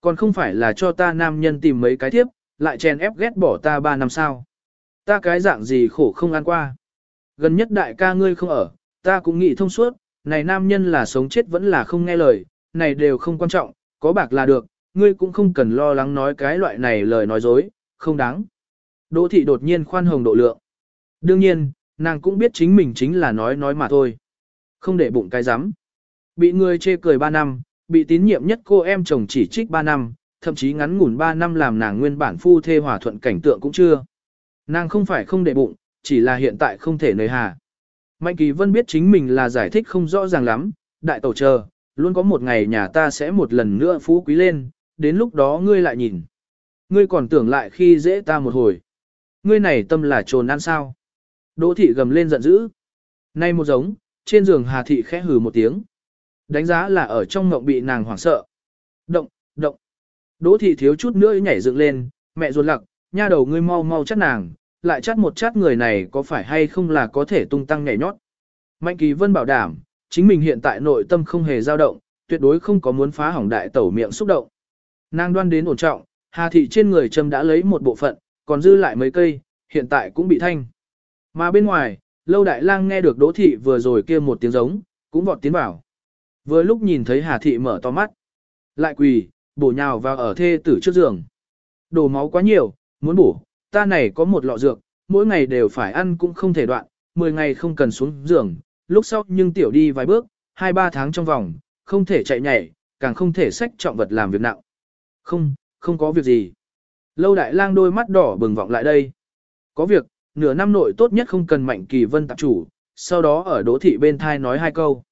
Còn không phải là cho ta nam nhân tìm mấy cái tiếp, lại chèn ép ghét bỏ ta ba năm sao. Ta cái dạng gì khổ không ăn qua. Gần nhất đại ca ngươi không ở, ta cũng nghĩ thông suốt, này nam nhân là sống chết vẫn là không nghe lời, này đều không quan trọng, có bạc là được, ngươi cũng không cần lo lắng nói cái loại này lời nói dối, không đáng. Đỗ thị đột nhiên khoan hồng độ lượng. Đương nhiên, nàng cũng biết chính mình chính là nói nói mà thôi. Không để bụng cái rắm Bị người chê cười 3 năm, bị tín nhiệm nhất cô em chồng chỉ trích 3 năm, thậm chí ngắn ngủn 3 năm làm nàng nguyên bản phu thê hòa thuận cảnh tượng cũng chưa. Nàng không phải không để bụng, chỉ là hiện tại không thể nơi hà. Mạnh Kỳ Vân biết chính mình là giải thích không rõ ràng lắm, đại tổ chờ, luôn có một ngày nhà ta sẽ một lần nữa phú quý lên, đến lúc đó ngươi lại nhìn. Ngươi còn tưởng lại khi dễ ta một hồi. Ngươi này tâm là trồn ăn sao. Đỗ thị gầm lên giận dữ. Nay một giống, trên giường Hà thị khẽ hừ một tiếng. Đánh giá là ở trong ngộng bị nàng hoảng sợ. Động, động. Đỗ thị thiếu chút nữa nhảy dựng lên, mẹ ruột lặc, nha đầu ngươi mau mau chắt nàng, lại chắt một chát người này có phải hay không là có thể tung tăng nhảy nhót. Mạnh kỳ vân bảo đảm, chính mình hiện tại nội tâm không hề dao động, tuyệt đối không có muốn phá hỏng đại tẩu miệng xúc động. Nàng đoan đến ổn trọng, Hà thị trên người châm đã lấy một bộ phận, còn dư lại mấy cây, hiện tại cũng bị thanh. Mà bên ngoài, lâu đại lang nghe được đỗ thị vừa rồi kia một tiếng giống, cũng vọt tiến vào. Vừa lúc nhìn thấy Hà thị mở to mắt, lại quỳ, bổ nhào vào ở thê tử trước giường. Đổ máu quá nhiều, muốn bổ, ta này có một lọ dược, mỗi ngày đều phải ăn cũng không thể đoạn, 10 ngày không cần xuống giường, lúc sau nhưng tiểu đi vài bước, 2-3 tháng trong vòng, không thể chạy nhảy, càng không thể xách trọng vật làm việc nặng. Không, không có việc gì. Lâu đại lang đôi mắt đỏ bừng vọng lại đây. Có việc, nửa năm nội tốt nhất không cần mạnh kỳ vân tạp chủ, sau đó ở đỗ thị bên thai nói hai câu.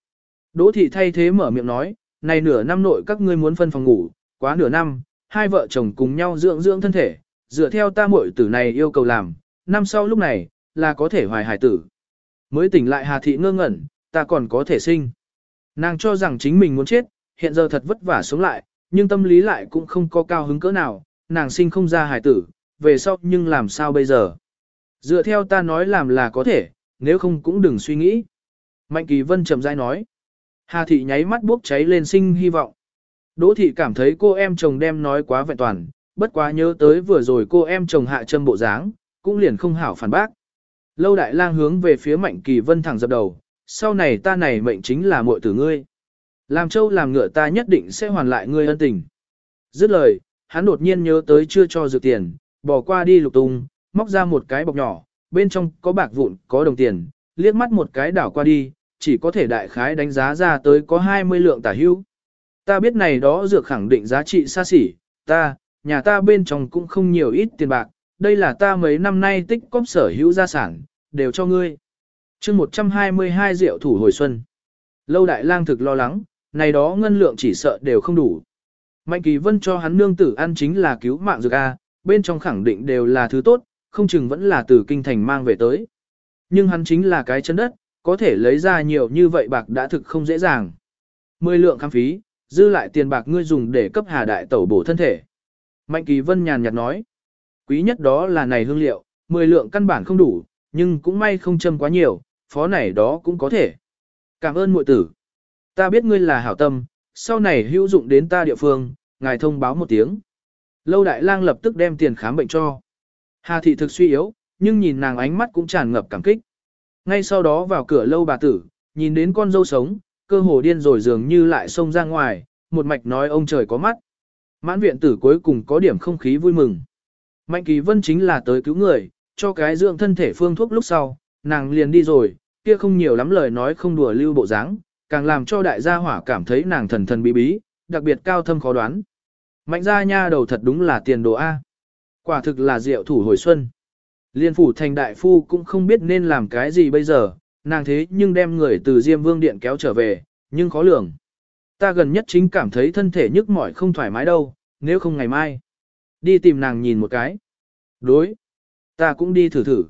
Đỗ thị thay thế mở miệng nói, này nửa năm nội các ngươi muốn phân phòng ngủ, quá nửa năm, hai vợ chồng cùng nhau dưỡng dưỡng thân thể, dựa theo ta muội tử này yêu cầu làm, năm sau lúc này, là có thể hoài hài tử. Mới tỉnh lại Hà Thị ngơ ngẩn, ta còn có thể sinh. Nàng cho rằng chính mình muốn chết, hiện giờ thật vất vả sống lại, nhưng tâm lý lại cũng không có cao hứng cỡ nào, nàng sinh không ra hài tử, về sau nhưng làm sao bây giờ. Dựa theo ta nói làm là có thể, nếu không cũng đừng suy nghĩ. Mạnh Kỳ Vân chậm rãi nói. Hà Thị nháy mắt bốc cháy lên sinh hy vọng. Đỗ Thị cảm thấy cô em chồng đem nói quá vẹn toàn, bất quá nhớ tới vừa rồi cô em chồng hạ châm bộ dáng, cũng liền không hảo phản bác. Lâu đại lang hướng về phía Mạnh Kỳ Vân thẳng dập đầu, sau này ta này mệnh chính là muội tử ngươi. Làm châu làm ngựa ta nhất định sẽ hoàn lại ngươi ân tình. Dứt lời, hắn đột nhiên nhớ tới chưa cho dược tiền, bỏ qua đi lục tung, móc ra một cái bọc nhỏ, bên trong có bạc vụn, có đồng tiền, liếc mắt một cái đảo qua đi, chỉ có thể đại khái đánh giá ra tới có 20 lượng tả hữu. Ta biết này đó dược khẳng định giá trị xa xỉ, ta, nhà ta bên trong cũng không nhiều ít tiền bạc, đây là ta mấy năm nay tích cóp sở hữu gia sản, đều cho ngươi. chương 122 rượu thủ hồi xuân. Lâu đại lang thực lo lắng, này đó ngân lượng chỉ sợ đều không đủ. Mạnh kỳ vân cho hắn nương tử ăn chính là cứu mạng dược A, bên trong khẳng định đều là thứ tốt, không chừng vẫn là từ kinh thành mang về tới. Nhưng hắn chính là cái chân đất, có thể lấy ra nhiều như vậy bạc đã thực không dễ dàng. Mười lượng khám phí, dư lại tiền bạc ngươi dùng để cấp hà đại tẩu bổ thân thể. Mạnh kỳ vân nhàn nhạt nói, quý nhất đó là này hương liệu, mười lượng căn bản không đủ, nhưng cũng may không châm quá nhiều, phó này đó cũng có thể. Cảm ơn muội tử. Ta biết ngươi là hảo tâm, sau này hữu dụng đến ta địa phương, ngài thông báo một tiếng. Lâu đại lang lập tức đem tiền khám bệnh cho. Hà thị thực suy yếu, nhưng nhìn nàng ánh mắt cũng tràn ngập cảm kích. Ngay sau đó vào cửa lâu bà tử, nhìn đến con dâu sống, cơ hồ điên rồi dường như lại xông ra ngoài, một mạch nói ông trời có mắt. Mãn viện tử cuối cùng có điểm không khí vui mừng. Mạnh kỳ vân chính là tới cứu người, cho cái dưỡng thân thể phương thuốc lúc sau, nàng liền đi rồi, kia không nhiều lắm lời nói không đùa lưu bộ dáng, càng làm cho đại gia hỏa cảm thấy nàng thần thần bí bí, đặc biệt cao thâm khó đoán. Mạnh gia nha đầu thật đúng là tiền đồ A. Quả thực là diệu thủ hồi xuân. Liên phủ thành đại phu cũng không biết nên làm cái gì bây giờ, nàng thế nhưng đem người từ Diêm Vương Điện kéo trở về, nhưng khó lường. Ta gần nhất chính cảm thấy thân thể nhức mỏi không thoải mái đâu, nếu không ngày mai. Đi tìm nàng nhìn một cái. Đối. Ta cũng đi thử thử.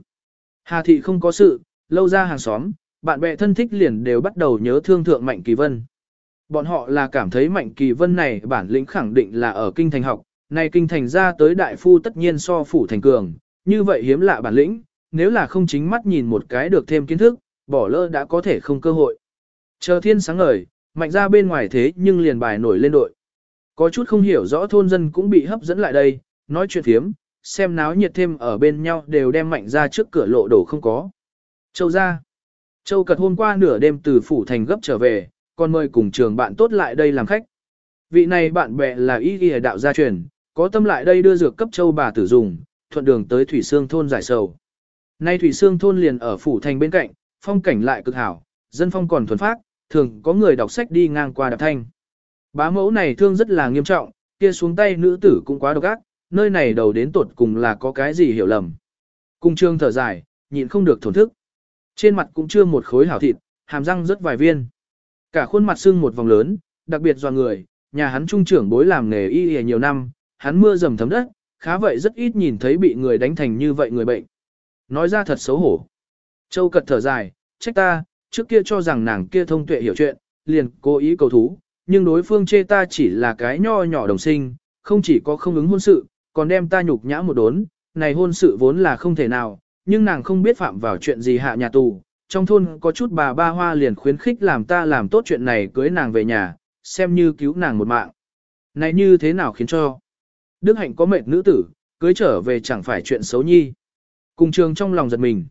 Hà thị không có sự, lâu ra hàng xóm, bạn bè thân thích liền đều bắt đầu nhớ thương thượng Mạnh Kỳ Vân. Bọn họ là cảm thấy Mạnh Kỳ Vân này bản lĩnh khẳng định là ở kinh thành học, này kinh thành ra tới đại phu tất nhiên so phủ thành cường, như vậy hiếm lạ bản lĩnh, nếu là không chính mắt nhìn một cái được thêm kiến thức, bỏ lỡ đã có thể không cơ hội. Chờ thiên sáng ngời, mạnh ra bên ngoài thế nhưng liền bài nổi lên đội. Có chút không hiểu rõ thôn dân cũng bị hấp dẫn lại đây, nói chuyện thiếm, xem náo nhiệt thêm ở bên nhau đều đem mạnh ra trước cửa lộ đổ không có. Châu ra. Châu cật hôm qua nửa đêm từ phủ thành gấp trở về, còn mời cùng trường bạn tốt lại đây làm khách. Vị này bạn bè là y ghi đạo gia truyền, có tâm lại đây đưa dược cấp châu bà tử dùng, thuận đường tới Thủy Sương thôn giải sầu. Nay Thủy Sương thôn liền ở phủ thành bên cạnh, phong cảnh lại cực hảo, dân phong còn thuần phát, thường có người đọc sách đi ngang qua đạp thanh. Bá mẫu này thương rất là nghiêm trọng, kia xuống tay nữ tử cũng quá độc ác, nơi này đầu đến tột cùng là có cái gì hiểu lầm. Cung trương thở dài, nhịn không được thổn thức. Trên mặt cũng chưa một khối hảo thịt, hàm răng rất vài viên. Cả khuôn mặt sưng một vòng lớn, đặc biệt do người, nhà hắn trung trưởng bối làm nghề y y nhiều năm, hắn mưa dầm thấm đất, khá vậy rất ít nhìn thấy bị người đánh thành như vậy người bệnh. Nói ra thật xấu hổ. Châu cật thở dài, trách ta, trước kia cho rằng nàng kia thông tuệ hiểu chuyện, liền cố ý cầu thú, nhưng đối phương chê ta chỉ là cái nho nhỏ đồng sinh, không chỉ có không ứng hôn sự, còn đem ta nhục nhã một đốn, này hôn sự vốn là không thể nào, nhưng nàng không biết phạm vào chuyện gì hạ nhà tù, trong thôn có chút bà ba hoa liền khuyến khích làm ta làm tốt chuyện này cưới nàng về nhà, xem như cứu nàng một mạng. Này như thế nào khiến cho Đức hạnh có mệt nữ tử, cưới trở về chẳng phải chuyện xấu nhi. Cùng trường trong lòng giật mình.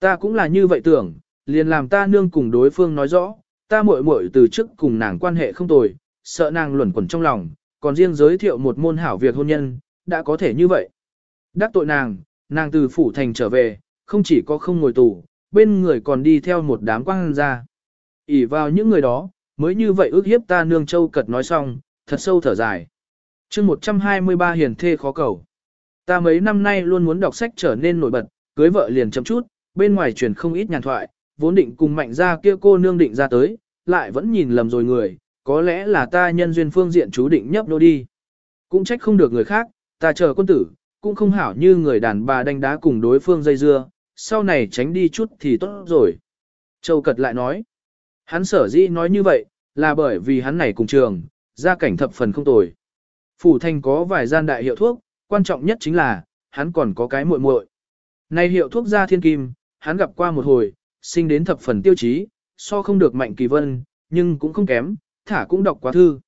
Ta cũng là như vậy tưởng, liền làm ta nương cùng đối phương nói rõ, ta muội muội từ trước cùng nàng quan hệ không tồi, sợ nàng luẩn quẩn trong lòng, còn riêng giới thiệu một môn hảo việc hôn nhân, đã có thể như vậy. Đắc tội nàng, nàng từ phủ thành trở về, không chỉ có không ngồi tù, bên người còn đi theo một đám quang ra. ỉ vào những người đó, mới như vậy ước hiếp ta nương châu cật nói xong, thật sâu thở dài chương 123 hiền thê khó cầu. Ta mấy năm nay luôn muốn đọc sách trở nên nổi bật, cưới vợ liền chậm chút, bên ngoài truyền không ít nhàn thoại, vốn định cùng mạnh ra kia cô nương định ra tới, lại vẫn nhìn lầm rồi người, có lẽ là ta nhân duyên phương diện chú định nhấp nô đi. Cũng trách không được người khác, ta chờ quân tử, cũng không hảo như người đàn bà đánh đá cùng đối phương dây dưa, sau này tránh đi chút thì tốt rồi. Châu Cật lại nói, hắn sở dĩ nói như vậy, là bởi vì hắn này cùng trường, gia cảnh thập phần không tồi. Phủ thành có vài gian đại hiệu thuốc, quan trọng nhất chính là, hắn còn có cái muội muội. Này hiệu thuốc gia thiên kim, hắn gặp qua một hồi, sinh đến thập phần tiêu chí, so không được mạnh kỳ vân, nhưng cũng không kém, thả cũng đọc quá thư.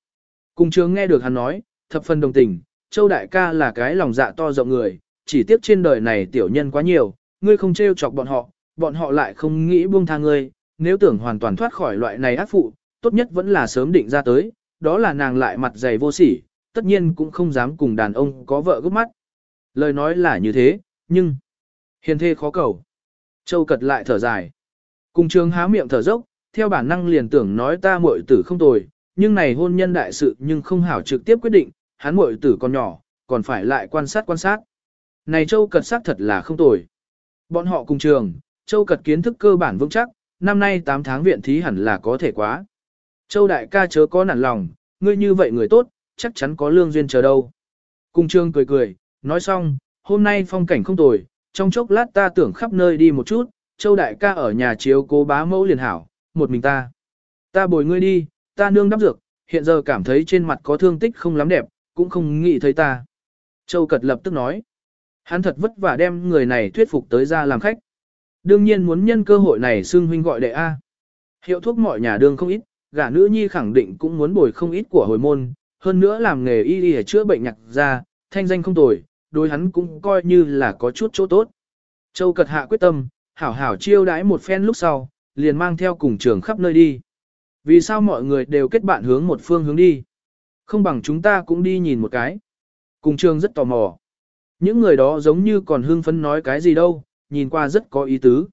Cùng trường nghe được hắn nói, thập phần đồng tình, Châu Đại ca là cái lòng dạ to rộng người, chỉ tiếc trên đời này tiểu nhân quá nhiều, ngươi không trêu chọc bọn họ, bọn họ lại không nghĩ buông tha ngươi, nếu tưởng hoàn toàn thoát khỏi loại này ác phụ, tốt nhất vẫn là sớm định ra tới, đó là nàng lại mặt dày vô sỉ, tất nhiên cũng không dám cùng đàn ông có vợ gấp mắt. Lời nói là như thế, nhưng hiền thê khó cầu. Châu cật lại thở dài. Cùng trường há miệng thở dốc, theo bản năng liền tưởng nói ta muội tử không tồi, nhưng này hôn nhân đại sự nhưng không hảo trực tiếp quyết định, hắn muội tử còn nhỏ, còn phải lại quan sát quan sát. Này Châu Cật xác thật là không tồi. Bọn họ cùng trường, Châu Cật kiến thức cơ bản vững chắc, năm nay 8 tháng viện thí hẳn là có thể quá. Châu đại ca chớ có nản lòng, ngươi như vậy người tốt, chắc chắn có lương duyên chờ đâu. Cung trương cười cười, nói xong, hôm nay phong cảnh không tồi, trong chốc lát ta tưởng khắp nơi đi một chút, Châu đại ca ở nhà chiếu cố bá mẫu liền hảo, một mình ta. Ta bồi ngươi đi, ta nương đắp dược, hiện giờ cảm thấy trên mặt có thương tích không lắm đẹp, cũng không nghĩ thấy ta. Châu Cật lập tức nói. Hắn thật vất vả đem người này thuyết phục tới ra làm khách. Đương nhiên muốn nhân cơ hội này xưng huynh gọi đệ A. Hiệu thuốc mọi nhà đương không ít, gả nữ nhi khẳng định cũng muốn bồi không ít của hồi môn, hơn nữa làm nghề y y chữa bệnh nhạc ra, thanh danh không tồi, đối hắn cũng coi như là có chút chỗ tốt. Châu Cật hạ quyết tâm, hảo hảo chiêu đãi một phen lúc sau, liền mang theo cùng trường khắp nơi đi. Vì sao mọi người đều kết bạn hướng một phương hướng đi? Không bằng chúng ta cũng đi nhìn một cái. Cùng trường rất tò mò. Những người đó giống như còn hưng phấn nói cái gì đâu, nhìn qua rất có ý tứ.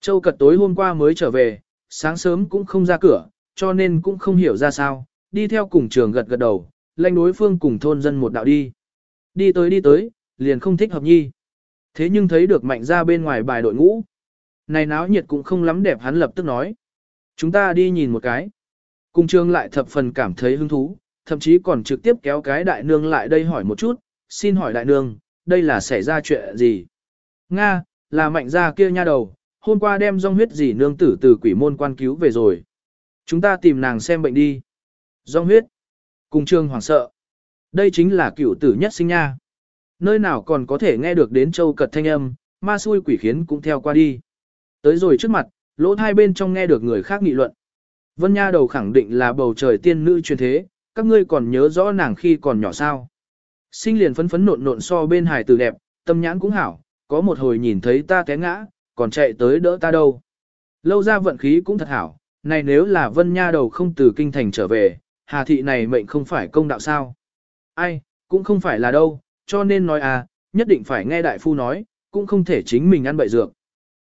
Châu cật tối hôm qua mới trở về, sáng sớm cũng không ra cửa, cho nên cũng không hiểu ra sao, đi theo cùng trường gật gật đầu, lanh đối phương cùng thôn dân một đạo đi. Đi tới đi tới, liền không thích hợp nhi. Thế nhưng thấy được mạnh ra bên ngoài bài đội ngũ. Này náo nhiệt cũng không lắm đẹp hắn lập tức nói. Chúng ta đi nhìn một cái. Cùng trường lại thập phần cảm thấy hứng thú, thậm chí còn trực tiếp kéo cái đại nương lại đây hỏi một chút, xin hỏi đại nương, đây là xảy ra chuyện gì? Nga, là mạnh ra kia nha đầu, hôm qua đem rong huyết gì nương tử từ quỷ môn quan cứu về rồi. Chúng ta tìm nàng xem bệnh đi. Rong huyết. Cùng trương hoàng sợ. Đây chính là cựu tử nhất sinh nha. Nơi nào còn có thể nghe được đến châu cật thanh âm, ma xui quỷ khiến cũng theo qua đi. Tới rồi trước mặt, lỗ hai bên trong nghe được người khác nghị luận. Vân Nha đầu khẳng định là bầu trời tiên nữ truyền thế, các ngươi còn nhớ rõ nàng khi còn nhỏ sao. Sinh liền phấn phấn nộn nộn so bên hài tử đẹp, tâm nhãn cũng hảo, có một hồi nhìn thấy ta té ngã, còn chạy tới đỡ ta đâu. Lâu ra vận khí cũng thật hảo, này nếu là vân nha đầu không từ kinh thành trở về, hà thị này mệnh không phải công đạo sao. Ai, cũng không phải là đâu, cho nên nói à, nhất định phải nghe đại phu nói, cũng không thể chính mình ăn bậy dược.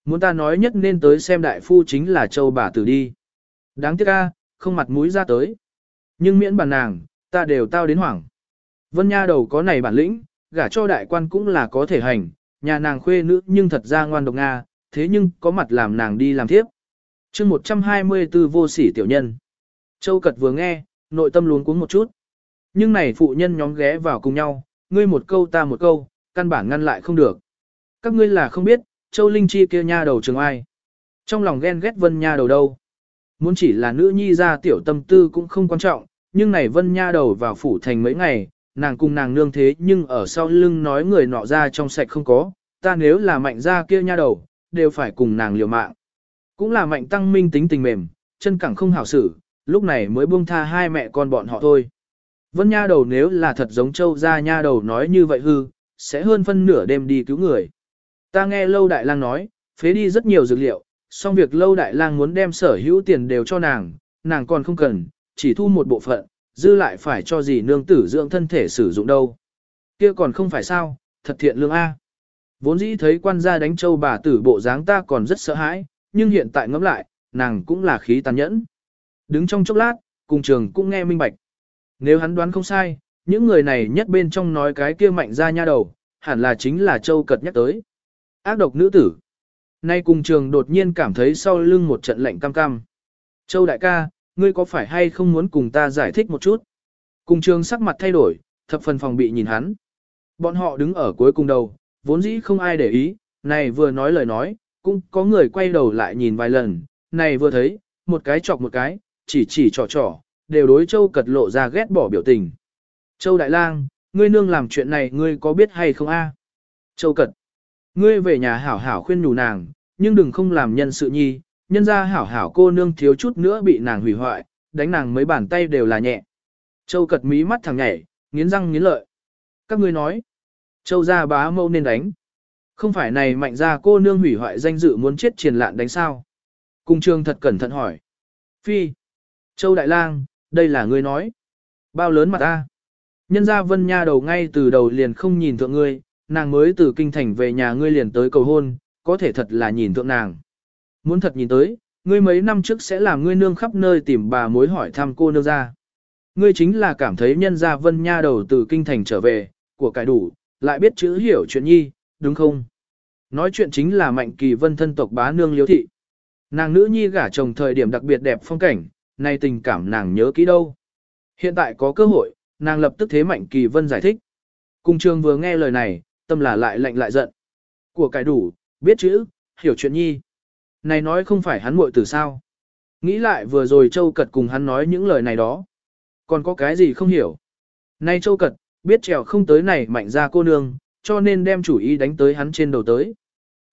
Muốn ta nói nhất nên tới xem đại phu chính là châu bà tử đi. Đáng tiếc a, không mặt mũi ra tới. Nhưng miễn bàn nàng, ta đều tao đến hoảng. Vân Nha đầu có này bản lĩnh, gả cho đại quan cũng là có thể hành, nhà nàng khuê nữ nhưng thật ra ngoan độc Nga, thế nhưng có mặt làm nàng đi làm thiếp. chương 124 vô sỉ tiểu nhân. Châu Cật vừa nghe, nội tâm luống cuống một chút. Nhưng này phụ nhân nhóm ghé vào cùng nhau, ngươi một câu ta một câu, căn bản ngăn lại không được. Các ngươi là không biết, Châu Linh Chi kia nha đầu trường ai. Trong lòng ghen ghét Vân nha đầu đâu. Muốn chỉ là nữ nhi ra tiểu tâm tư cũng không quan trọng, nhưng này Vân nha đầu vào phủ thành mấy ngày, nàng cùng nàng nương thế nhưng ở sau lưng nói người nọ ra trong sạch không có, ta nếu là mạnh ra kia nha đầu, đều phải cùng nàng liều mạng. Cũng là mạnh tăng minh tính tình mềm, chân cẳng không hảo xử, lúc này mới buông tha hai mẹ con bọn họ thôi. Vân nha đầu nếu là thật giống châu ra nha đầu nói như vậy hư, sẽ hơn phân nửa đêm đi cứu người. Ta nghe lâu đại lang nói, phế đi rất nhiều dược liệu, song việc lâu đại lang muốn đem sở hữu tiền đều cho nàng, nàng còn không cần, chỉ thu một bộ phận, dư lại phải cho gì nương tử dưỡng thân thể sử dụng đâu. Kia còn không phải sao, thật thiện lương A. Vốn dĩ thấy quan gia đánh châu bà tử bộ dáng ta còn rất sợ hãi, nhưng hiện tại ngẫm lại, nàng cũng là khí tàn nhẫn. Đứng trong chốc lát, cùng trường cũng nghe minh bạch. Nếu hắn đoán không sai, những người này nhất bên trong nói cái kia mạnh ra nha đầu, hẳn là chính là châu cật nhắc tới. Ác độc nữ tử. Nay cùng trường đột nhiên cảm thấy sau lưng một trận lạnh cam cam. Châu đại ca, ngươi có phải hay không muốn cùng ta giải thích một chút? Cùng trường sắc mặt thay đổi, thập phần phòng bị nhìn hắn. Bọn họ đứng ở cuối cùng đầu, vốn dĩ không ai để ý, này vừa nói lời nói, cũng có người quay đầu lại nhìn vài lần, này vừa thấy, một cái chọc một cái, chỉ chỉ trò trò, đều đối châu cật lộ ra ghét bỏ biểu tình. Châu Đại Lang, ngươi nương làm chuyện này ngươi có biết hay không a? Châu cật, ngươi về nhà hảo hảo khuyên nhủ nàng, nhưng đừng không làm nhân sự nhi, nhân ra hảo hảo cô nương thiếu chút nữa bị nàng hủy hoại, đánh nàng mấy bàn tay đều là nhẹ. Châu cật mí mắt thằng nhảy, nghiến răng nghiến lợi. Các ngươi nói, châu gia bá mâu nên đánh. Không phải này mạnh ra cô nương hủy hoại danh dự muốn chết triền lạn đánh sao. Cung trương thật cẩn thận hỏi. Phi, châu đại lang, đây là ngươi nói. Bao lớn mặt ta. Nhân gia vân nha đầu ngay từ đầu liền không nhìn thượng ngươi, nàng mới từ kinh thành về nhà ngươi liền tới cầu hôn, có thể thật là nhìn thượng nàng. Muốn thật nhìn tới, ngươi mấy năm trước sẽ làm ngươi nương khắp nơi tìm bà mối hỏi thăm cô nương ra. Ngươi chính là cảm thấy nhân gia vân nha đầu từ kinh thành trở về, của cải đủ, lại biết chữ hiểu chuyện nhi, đúng không? Nói chuyện chính là mạnh kỳ vân thân tộc bá nương liếu thị. Nàng nữ nhi gả chồng thời điểm đặc biệt đẹp phong cảnh, nay tình cảm nàng nhớ kỹ đâu. Hiện tại có cơ hội, nàng lập tức thế mạnh kỳ vân giải thích. Cung trường vừa nghe lời này, tâm là lại lạnh lại giận. Của cải đủ, biết chữ, hiểu chuyện nhi. Này nói không phải hắn muội từ sao. Nghĩ lại vừa rồi Châu Cật cùng hắn nói những lời này đó. Còn có cái gì không hiểu. Nay Châu Cật, biết trèo không tới này mạnh ra cô nương, cho nên đem chủ ý đánh tới hắn trên đầu tới.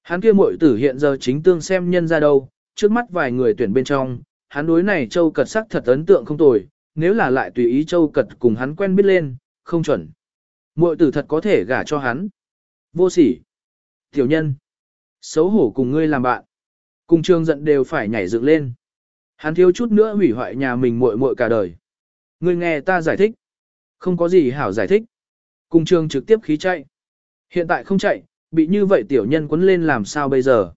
Hắn kia muội tử hiện giờ chính tương xem nhân ra đâu, trước mắt vài người tuyển bên trong, hắn đối này Châu Cật sắc thật ấn tượng không tồi, nếu là lại tùy ý Châu Cật cùng hắn quen biết lên, không chuẩn. Muội tử thật có thể gả cho hắn. Vô sỉ. Tiểu nhân. Xấu hổ cùng ngươi làm bạn. Cùng trường giận đều phải nhảy dựng lên. Hắn thiếu chút nữa hủy hoại nhà mình muội muội cả đời. Ngươi nghe ta giải thích. Không có gì hảo giải thích. Cùng trường trực tiếp khí chạy. Hiện tại không chạy, bị như vậy tiểu nhân quấn lên làm sao bây giờ.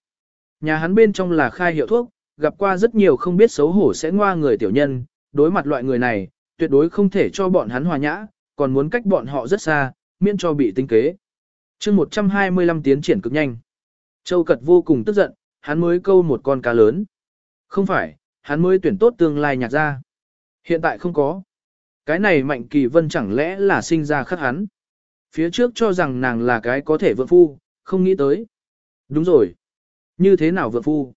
Nhà hắn bên trong là khai hiệu thuốc, gặp qua rất nhiều không biết xấu hổ sẽ ngoa người tiểu nhân, đối mặt loại người này, tuyệt đối không thể cho bọn hắn hòa nhã, còn muốn cách bọn họ rất xa, miễn cho bị tinh kế. chương 125 tiến triển cực nhanh. Châu Cật vô cùng tức giận, hắn mới câu một con cá lớn. Không phải, hắn mới tuyển tốt tương lai nhạc ra. Hiện tại không có. Cái này Mạnh Kỳ Vân chẳng lẽ là sinh ra khắc hắn. Phía trước cho rằng nàng là cái có thể vượng phu, không nghĩ tới. Đúng rồi. Như thế nào vượng phu?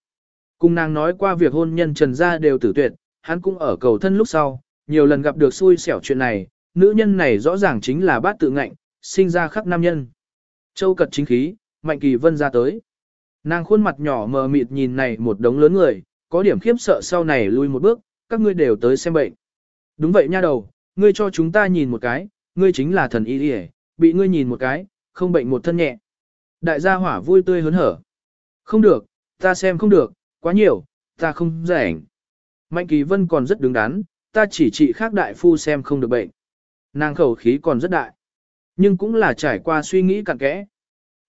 Cùng nàng nói qua việc hôn nhân trần gia đều tử tuyệt, hắn cũng ở cầu thân lúc sau, nhiều lần gặp được xui xẻo chuyện này, nữ nhân này rõ ràng chính là bát tự ngạnh, sinh ra khắc nam nhân. Châu cật chính khí, Mạnh Kỳ Vân ra tới. Nàng khuôn mặt nhỏ mờ mịt nhìn này một đống lớn người, có điểm khiếp sợ sau này lui một bước, các ngươi đều tới xem bệnh. Đúng vậy nha đầu, ngươi cho chúng ta nhìn một cái, ngươi chính là thần y đi bị ngươi nhìn một cái, không bệnh một thân nhẹ. Đại gia hỏa vui tươi hớn hở. Không được, ta xem không được, quá nhiều, ta không rảnh. Mạnh Kỳ Vân còn rất đứng đắn, ta chỉ trị khác đại phu xem không được bệnh. Nàng khẩu khí còn rất đại, nhưng cũng là trải qua suy nghĩ cặn kẽ.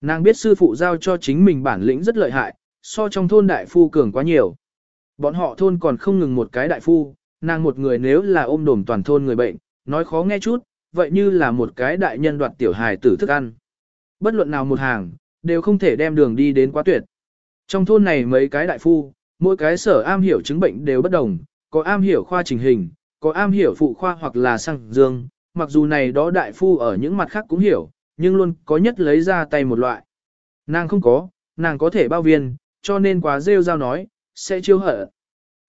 Nàng biết sư phụ giao cho chính mình bản lĩnh rất lợi hại, so trong thôn đại phu cường quá nhiều. Bọn họ thôn còn không ngừng một cái đại phu, nàng một người nếu là ôm đồm toàn thôn người bệnh, nói khó nghe chút, vậy như là một cái đại nhân đoạt tiểu hài tử thức ăn. Bất luận nào một hàng, đều không thể đem đường đi đến quá tuyệt. Trong thôn này mấy cái đại phu, mỗi cái sở am hiểu chứng bệnh đều bất đồng, có am hiểu khoa trình hình, có am hiểu phụ khoa hoặc là sang dương, mặc dù này đó đại phu ở những mặt khác cũng hiểu, nhưng luôn có nhất lấy ra tay một loại. Nàng không có, nàng có thể bao viên, cho nên quá rêu rao nói, sẽ chiêu hở.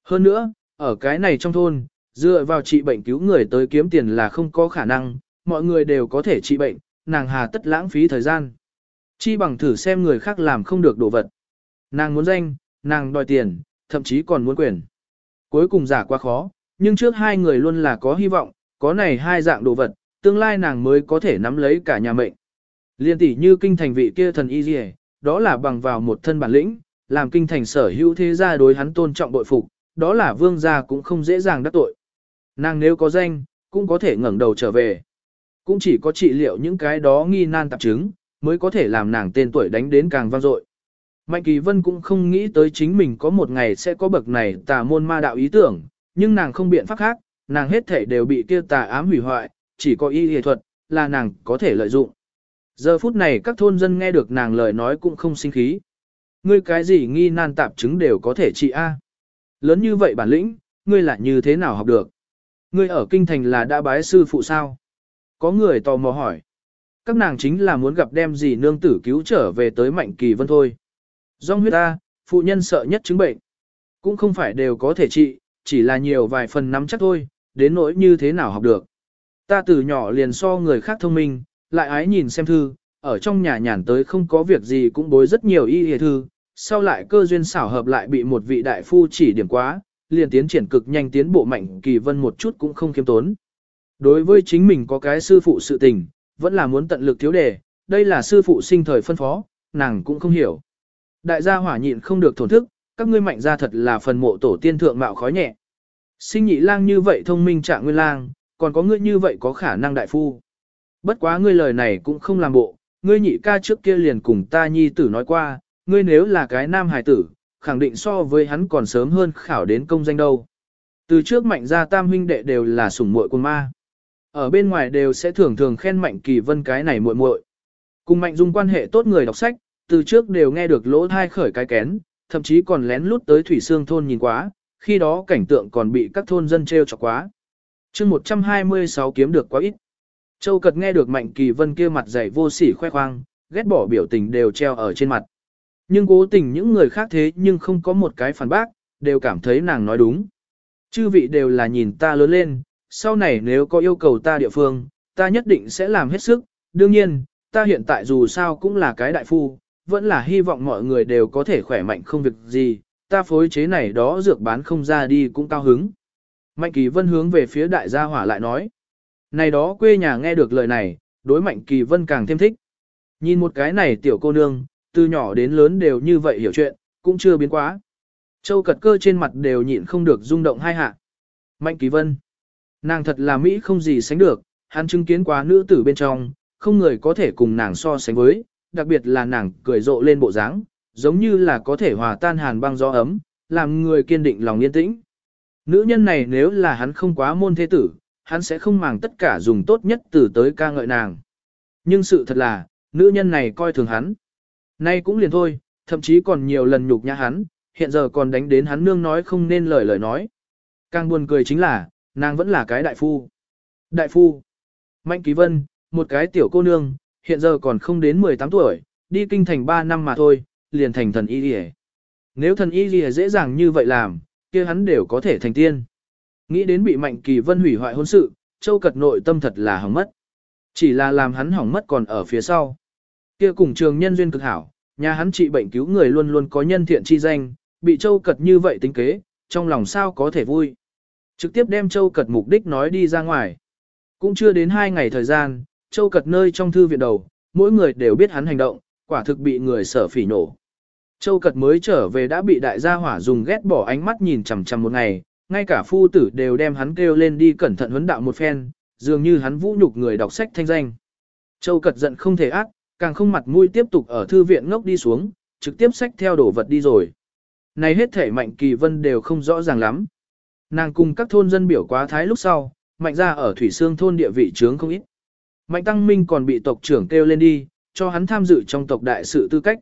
Hơn nữa, ở cái này trong thôn, dựa vào trị bệnh cứu người tới kiếm tiền là không có khả năng, mọi người đều có thể trị bệnh, nàng hà tất lãng phí thời gian. Chi bằng thử xem người khác làm không được đồ vật. Nàng muốn danh, nàng đòi tiền, thậm chí còn muốn quyền. Cuối cùng giả quá khó, nhưng trước hai người luôn là có hy vọng, có này hai dạng đồ vật, tương lai nàng mới có thể nắm lấy cả nhà mệnh. Liên tỷ như kinh thành vị kia thần y dì đó là bằng vào một thân bản lĩnh, làm kinh thành sở hữu thế gia đối hắn tôn trọng bội phục, đó là vương gia cũng không dễ dàng đắc tội. Nàng nếu có danh, cũng có thể ngẩng đầu trở về. Cũng chỉ có trị liệu những cái đó nghi nan tạp chứng, mới có thể làm nàng tên tuổi đánh đến càng vang dội. Mạnh Kỳ Vân cũng không nghĩ tới chính mình có một ngày sẽ có bậc này tà môn ma đạo ý tưởng, nhưng nàng không biện pháp khác, nàng hết thể đều bị kia tà ám hủy hoại, chỉ có y y thuật, là nàng có thể lợi dụng. Giờ phút này các thôn dân nghe được nàng lời nói cũng không sinh khí. Ngươi cái gì nghi nan tạp chứng đều có thể trị A. Lớn như vậy bản lĩnh, ngươi lại như thế nào học được? Ngươi ở kinh thành là đã bái sư phụ sao? Có người tò mò hỏi. Các nàng chính là muốn gặp đem gì nương tử cứu trở về tới mạnh kỳ vân thôi. Rong huyết ta, phụ nhân sợ nhất chứng bệnh. Cũng không phải đều có thể trị, chỉ là nhiều vài phần nắm chắc thôi, đến nỗi như thế nào học được. Ta từ nhỏ liền so người khác thông minh, lại ái nhìn xem thư, ở trong nhà nhàn tới không có việc gì cũng bối rất nhiều y hề thư, sau lại cơ duyên xảo hợp lại bị một vị đại phu chỉ điểm quá, liền tiến triển cực nhanh tiến bộ mạnh kỳ vân một chút cũng không khiêm tốn. Đối với chính mình có cái sư phụ sự tình, vẫn là muốn tận lực thiếu đề, đây là sư phụ sinh thời phân phó, nàng cũng không hiểu. Đại gia hỏa nhịn không được thổn thức, các ngươi mạnh ra thật là phần mộ tổ tiên thượng mạo khói nhẹ. Sinh nhị lang như vậy thông minh trạng nguyên lang, còn có ngươi như vậy có khả năng đại phu. Bất quá ngươi lời này cũng không làm bộ, ngươi nhị ca trước kia liền cùng ta nhi tử nói qua, ngươi nếu là cái nam hài tử, khẳng định so với hắn còn sớm hơn khảo đến công danh đâu. Từ trước mạnh gia tam huynh đệ đều là sủng muội quân ma. Ở bên ngoài đều sẽ thường thường khen mạnh kỳ vân cái này muội muội. Cùng mạnh dung quan hệ tốt người đọc sách, từ trước đều nghe được lỗ thai khởi cái kén, thậm chí còn lén lút tới thủy xương thôn nhìn quá, khi đó cảnh tượng còn bị các thôn dân treo chọc quá. chương 126 kiếm được quá ít. Châu Cật nghe được Mạnh Kỳ Vân kia mặt dày vô sỉ khoe khoang, ghét bỏ biểu tình đều treo ở trên mặt. Nhưng cố tình những người khác thế nhưng không có một cái phản bác, đều cảm thấy nàng nói đúng. Chư vị đều là nhìn ta lớn lên, sau này nếu có yêu cầu ta địa phương, ta nhất định sẽ làm hết sức. Đương nhiên, ta hiện tại dù sao cũng là cái đại phu, vẫn là hy vọng mọi người đều có thể khỏe mạnh không việc gì, ta phối chế này đó dược bán không ra đi cũng cao hứng. Mạnh Kỳ Vân hướng về phía đại gia hỏa lại nói. Này đó quê nhà nghe được lời này, đối Mạnh Kỳ Vân càng thêm thích. Nhìn một cái này tiểu cô nương, từ nhỏ đến lớn đều như vậy hiểu chuyện, cũng chưa biến quá. Châu cật cơ trên mặt đều nhịn không được rung động hai hạ. Mạnh Kỳ Vân. Nàng thật là Mỹ không gì sánh được, hắn chứng kiến quá nữ tử bên trong, không người có thể cùng nàng so sánh với, đặc biệt là nàng cười rộ lên bộ dáng, giống như là có thể hòa tan hàn băng gió ấm, làm người kiên định lòng yên tĩnh. Nữ nhân này nếu là hắn không quá môn thế tử, hắn sẽ không màng tất cả dùng tốt nhất từ tới ca ngợi nàng. Nhưng sự thật là, nữ nhân này coi thường hắn. Nay cũng liền thôi, thậm chí còn nhiều lần nhục nhã hắn, hiện giờ còn đánh đến hắn nương nói không nên lời lời nói. Càng buồn cười chính là, nàng vẫn là cái đại phu. Đại phu. Mạnh Ký Vân, một cái tiểu cô nương, hiện giờ còn không đến 18 tuổi, đi kinh thành 3 năm mà thôi, liền thành thần y lìa. Nếu thần y lìa dễ dàng như vậy làm, kia hắn đều có thể thành tiên. Nghĩ đến bị Mạnh Kỳ Vân hủy hoại hôn sự, Châu Cật nội tâm thật là hỏng mất. Chỉ là làm hắn hỏng mất còn ở phía sau. Kia cùng trường nhân duyên cực hảo, nhà hắn trị bệnh cứu người luôn luôn có nhân thiện chi danh, bị Châu Cật như vậy tính kế, trong lòng sao có thể vui. Trực tiếp đem Châu Cật mục đích nói đi ra ngoài. Cũng chưa đến hai ngày thời gian, Châu Cật nơi trong thư viện đầu, mỗi người đều biết hắn hành động, quả thực bị người sở phỉ nổ. Châu Cật mới trở về đã bị đại gia hỏa dùng ghét bỏ ánh mắt nhìn chằm chằm một ngày, ngay cả phu tử đều đem hắn kêu lên đi cẩn thận huấn đạo một phen, dường như hắn vũ nhục người đọc sách thanh danh. Châu Cật giận không thể ác, càng không mặt mũi tiếp tục ở thư viện ngốc đi xuống, trực tiếp sách theo đồ vật đi rồi. Này hết thể Mạnh Kỳ Vân đều không rõ ràng lắm. Nàng cùng các thôn dân biểu quá thái lúc sau, Mạnh ra ở Thủy Sương thôn địa vị trướng không ít. Mạnh Tăng Minh còn bị tộc trưởng kêu lên đi, cho hắn tham dự trong tộc đại sự tư cách.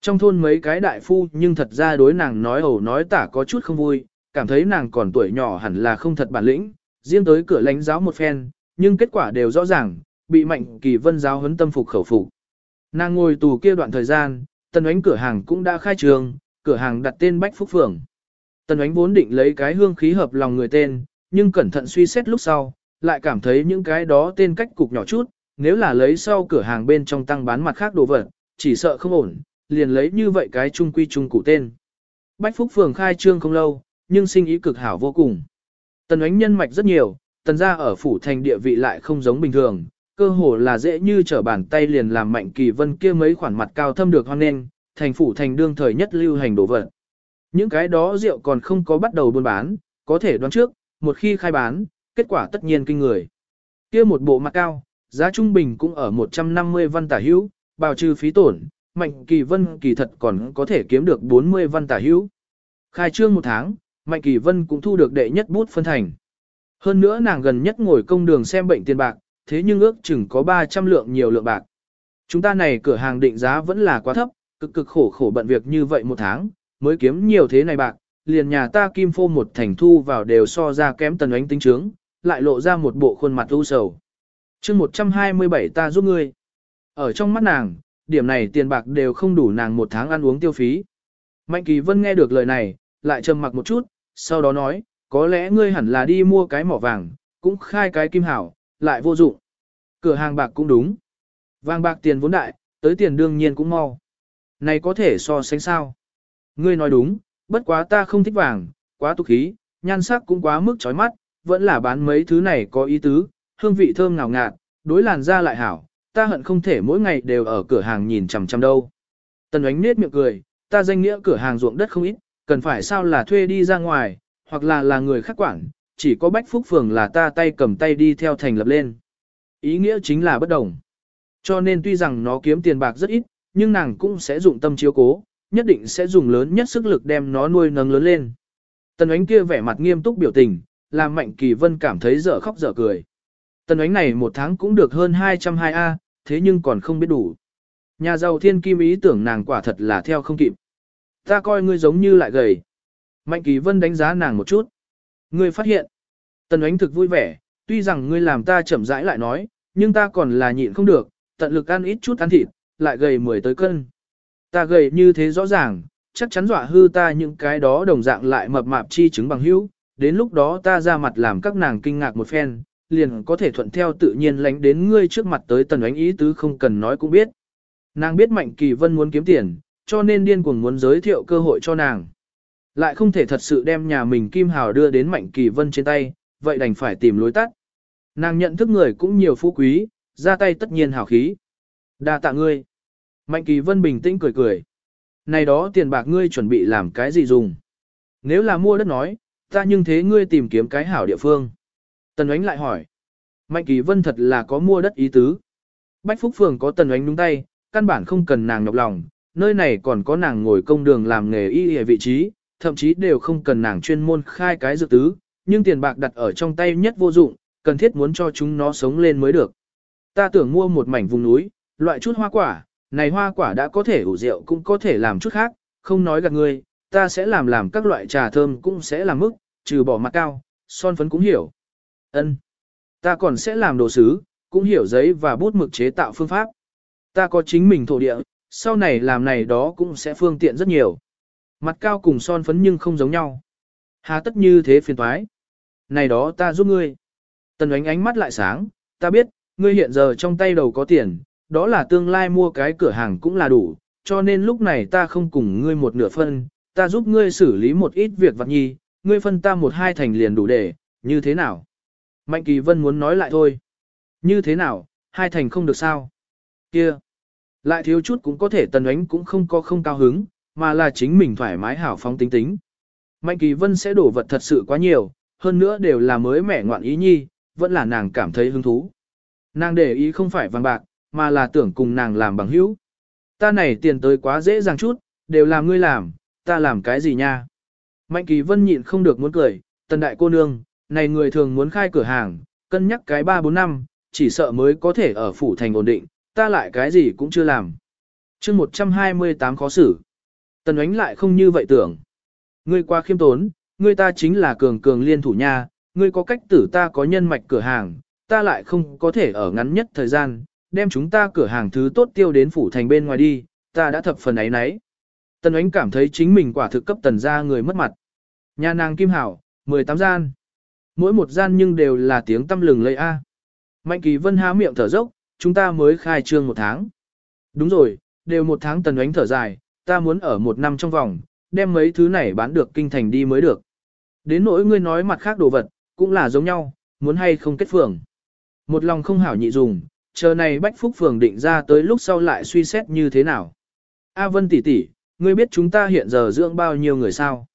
Trong thôn mấy cái đại phu nhưng thật ra đối nàng nói ẩu nói tả có chút không vui, cảm thấy nàng còn tuổi nhỏ hẳn là không thật bản lĩnh, riêng tới cửa lãnh giáo một phen, nhưng kết quả đều rõ ràng, bị mạnh kỳ vân giáo huấn tâm phục khẩu phục. Nàng ngồi tù kia đoạn thời gian, tần ánh cửa hàng cũng đã khai trường, cửa hàng đặt tên Bách Phúc Phường. Tần ánh vốn định lấy cái hương khí hợp lòng người tên, nhưng cẩn thận suy xét lúc sau, lại cảm thấy những cái đó tên cách cục nhỏ chút, nếu là lấy sau cửa hàng bên trong tăng bán mặt khác đồ vật, chỉ sợ không ổn, liền lấy như vậy cái trung quy trung cụ tên. Bách Phúc Phường khai trương không lâu, nhưng sinh ý cực hảo vô cùng. Tần ánh nhân mạch rất nhiều, tần gia ở phủ thành địa vị lại không giống bình thường, cơ hồ là dễ như trở bàn tay liền làm mạnh kỳ vân kia mấy khoản mặt cao thâm được hoan nên, thành phủ thành đương thời nhất lưu hành đồ vật. Những cái đó rượu còn không có bắt đầu buôn bán, có thể đoán trước, một khi khai bán, kết quả tất nhiên kinh người. Kia một bộ mặt cao, giá trung bình cũng ở 150 văn tả hữu, bào trừ phí tổn, Mạnh Kỳ Vân kỳ thật còn có thể kiếm được 40 văn tả hữu. Khai trương một tháng, Mạnh Kỳ Vân cũng thu được đệ nhất bút phân thành. Hơn nữa nàng gần nhất ngồi công đường xem bệnh tiền bạc, thế nhưng ước chừng có 300 lượng nhiều lượng bạc. Chúng ta này cửa hàng định giá vẫn là quá thấp, cực cực khổ khổ bận việc như vậy một tháng, mới kiếm nhiều thế này bạc, liền nhà ta kim phô một thành thu vào đều so ra kém tần ánh tính trướng, lại lộ ra một bộ khuôn mặt u sầu. chương 127 ta giúp ngươi. Ở trong mắt nàng, điểm này tiền bạc đều không đủ nàng một tháng ăn uống tiêu phí. Mạnh Kỳ Vân nghe được lời này, lại trầm mặc một chút, sau đó nói, có lẽ ngươi hẳn là đi mua cái mỏ vàng, cũng khai cái kim hảo, lại vô dụng. Cửa hàng bạc cũng đúng. Vàng bạc tiền vốn đại, tới tiền đương nhiên cũng mau. Này có thể so sánh sao? Ngươi nói đúng, bất quá ta không thích vàng, quá tục khí, nhan sắc cũng quá mức chói mắt, vẫn là bán mấy thứ này có ý tứ, hương vị thơm ngào ngạt, đối làn da lại hảo, ta hận không thể mỗi ngày đều ở cửa hàng nhìn chằm chằm đâu. Tần ánh nết miệng cười, ta danh nghĩa cửa hàng ruộng đất không ít, cần phải sao là thuê đi ra ngoài, hoặc là là người khác quản, chỉ có Bách Phúc Phường là ta tay cầm tay đi theo thành lập lên. Ý nghĩa chính là bất đồng. Cho nên tuy rằng nó kiếm tiền bạc rất ít, nhưng nàng cũng sẽ dụng tâm chiếu cố, nhất định sẽ dùng lớn nhất sức lực đem nó nuôi nấng lớn lên. Tần ánh kia vẻ mặt nghiêm túc biểu tình, làm Mạnh Kỳ Vân cảm thấy dở khóc dở cười. Tần ánh này một tháng cũng được hơn 220 A, thế nhưng còn không biết đủ. Nhà giàu thiên kim ý tưởng nàng quả thật là theo không kịp. Ta coi ngươi giống như lại gầy. Mạnh Kỳ Vân đánh giá nàng một chút. Ngươi phát hiện. Tần ánh thực vui vẻ, tuy rằng ngươi làm ta chậm rãi lại nói, nhưng ta còn là nhịn không được, tận lực ăn ít chút ăn thịt, lại gầy 10 tới cân. Ta gầy như thế rõ ràng, chắc chắn dọa hư ta những cái đó đồng dạng lại mập mạp chi chứng bằng hữu, đến lúc đó ta ra mặt làm các nàng kinh ngạc một phen, liền có thể thuận theo tự nhiên lánh đến ngươi trước mặt tới tần ánh ý tứ không cần nói cũng biết. Nàng biết Mạnh Kỳ Vân muốn kiếm tiền, cho nên điên cuồng muốn giới thiệu cơ hội cho nàng. Lại không thể thật sự đem nhà mình Kim Hào đưa đến Mạnh Kỳ Vân trên tay, vậy đành phải tìm lối tắt. Nàng nhận thức người cũng nhiều phú quý, ra tay tất nhiên hào khí. đa tạ ngươi. Mạnh Kỳ Vân bình tĩnh cười cười. Này đó tiền bạc ngươi chuẩn bị làm cái gì dùng? Nếu là mua đất nói, ta nhưng thế ngươi tìm kiếm cái hảo địa phương. Tần Ánh lại hỏi. Mạnh Kỳ Vân thật là có mua đất ý tứ. Bách Phúc Phường có Tần Ánh đúng tay, căn bản không cần nàng nhọc lòng, nơi này còn có nàng ngồi công đường làm nghề y ở vị trí, thậm chí đều không cần nàng chuyên môn khai cái dược tứ, nhưng tiền bạc đặt ở trong tay nhất vô dụng, cần thiết muốn cho chúng nó sống lên mới được. Ta tưởng mua một mảnh vùng núi, loại chút hoa quả, này hoa quả đã có thể ủ rượu cũng có thể làm chút khác, không nói gạt ngươi, ta sẽ làm làm các loại trà thơm cũng sẽ làm mức, trừ bỏ mặt cao, son phấn cũng hiểu. Ân, Ta còn sẽ làm đồ sứ, cũng hiểu giấy và bút mực chế tạo phương pháp. Ta có chính mình thổ địa, sau này làm này đó cũng sẽ phương tiện rất nhiều. Mặt cao cùng son phấn nhưng không giống nhau. Hà tất như thế phiền toái. Này đó ta giúp ngươi. Tần ánh ánh mắt lại sáng, ta biết, ngươi hiện giờ trong tay đầu có tiền, đó là tương lai mua cái cửa hàng cũng là đủ, cho nên lúc này ta không cùng ngươi một nửa phân, ta giúp ngươi xử lý một ít việc vặt nhi, ngươi phân ta một hai thành liền đủ để, như thế nào? Mạnh Kỳ Vân muốn nói lại thôi. Như thế nào, hai thành không được sao? Kia, lại thiếu chút cũng có thể tần ánh cũng không có không cao hứng, mà là chính mình thoải mái hảo phóng tính tính. Mạnh kỳ vân sẽ đổ vật thật sự quá nhiều, hơn nữa đều là mới mẻ ngoạn ý nhi, vẫn là nàng cảm thấy hứng thú. Nàng để ý không phải vàng bạc, mà là tưởng cùng nàng làm bằng hữu. Ta này tiền tới quá dễ dàng chút, đều là ngươi làm, ta làm cái gì nha? Mạnh kỳ vân nhịn không được muốn cười, tần đại cô nương, này người thường muốn khai cửa hàng, cân nhắc cái 3-4 năm, chỉ sợ mới có thể ở phủ thành ổn định, ta lại cái gì cũng chưa làm. chương 128 khó xử. Tần ánh lại không như vậy tưởng. Ngươi qua khiêm tốn, ngươi ta chính là cường cường liên thủ nha, ngươi có cách tử ta có nhân mạch cửa hàng, ta lại không có thể ở ngắn nhất thời gian, đem chúng ta cửa hàng thứ tốt tiêu đến phủ thành bên ngoài đi, ta đã thập phần ấy nấy. Tần ánh cảm thấy chính mình quả thực cấp tần ra người mất mặt. Nhà nàng Kim Hảo, 18 gian. Mỗi một gian nhưng đều là tiếng tâm lừng lây A. Mạnh kỳ vân há miệng thở dốc, chúng ta mới khai trương một tháng. Đúng rồi, đều một tháng tần ánh thở dài, ta muốn ở một năm trong vòng, đem mấy thứ này bán được kinh thành đi mới được. Đến nỗi ngươi nói mặt khác đồ vật, cũng là giống nhau, muốn hay không kết phường. Một lòng không hảo nhị dùng, chờ này Bách Phúc Phường định ra tới lúc sau lại suy xét như thế nào. A Vân tỷ tỷ, ngươi biết chúng ta hiện giờ dưỡng bao nhiêu người sao?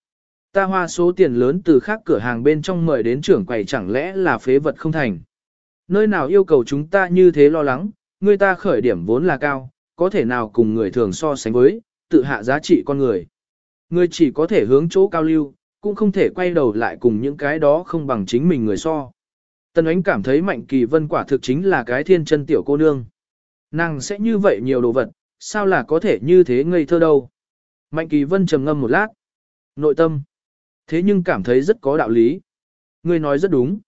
Ta hoa số tiền lớn từ khác cửa hàng bên trong mời đến trưởng quầy chẳng lẽ là phế vật không thành. Nơi nào yêu cầu chúng ta như thế lo lắng, người ta khởi điểm vốn là cao, có thể nào cùng người thường so sánh với, tự hạ giá trị con người. Người chỉ có thể hướng chỗ cao lưu, cũng không thể quay đầu lại cùng những cái đó không bằng chính mình người so. Tần ánh cảm thấy mạnh kỳ vân quả thực chính là cái thiên chân tiểu cô nương. Nàng sẽ như vậy nhiều đồ vật, sao là có thể như thế ngây thơ đâu. Mạnh kỳ vân trầm ngâm một lát. Nội tâm. Thế nhưng cảm thấy rất có đạo lý. Người nói rất đúng.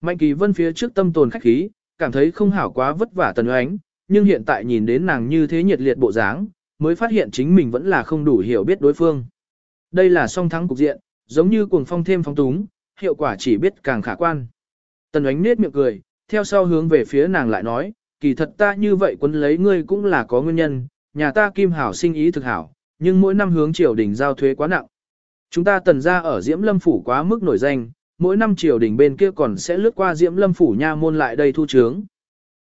Mạnh kỳ vân phía trước tâm tồn khách khí, cảm thấy không hảo quá vất vả tần ánh, nhưng hiện tại nhìn đến nàng như thế nhiệt liệt bộ dáng, mới phát hiện chính mình vẫn là không đủ hiểu biết đối phương. Đây là song thắng cục diện, giống như cuồng phong thêm phong túng, hiệu quả chỉ biết càng khả quan. Tần ánh nết miệng cười, theo sau hướng về phía nàng lại nói, kỳ thật ta như vậy quấn lấy ngươi cũng là có nguyên nhân, nhà ta kim hảo sinh ý thực hảo, nhưng mỗi năm hướng triều đình giao thuế quá nặng. Chúng ta tần ra ở Diễm Lâm Phủ quá mức nổi danh, mỗi năm triều đình bên kia còn sẽ lướt qua Diễm Lâm Phủ nha môn lại đây thu trướng.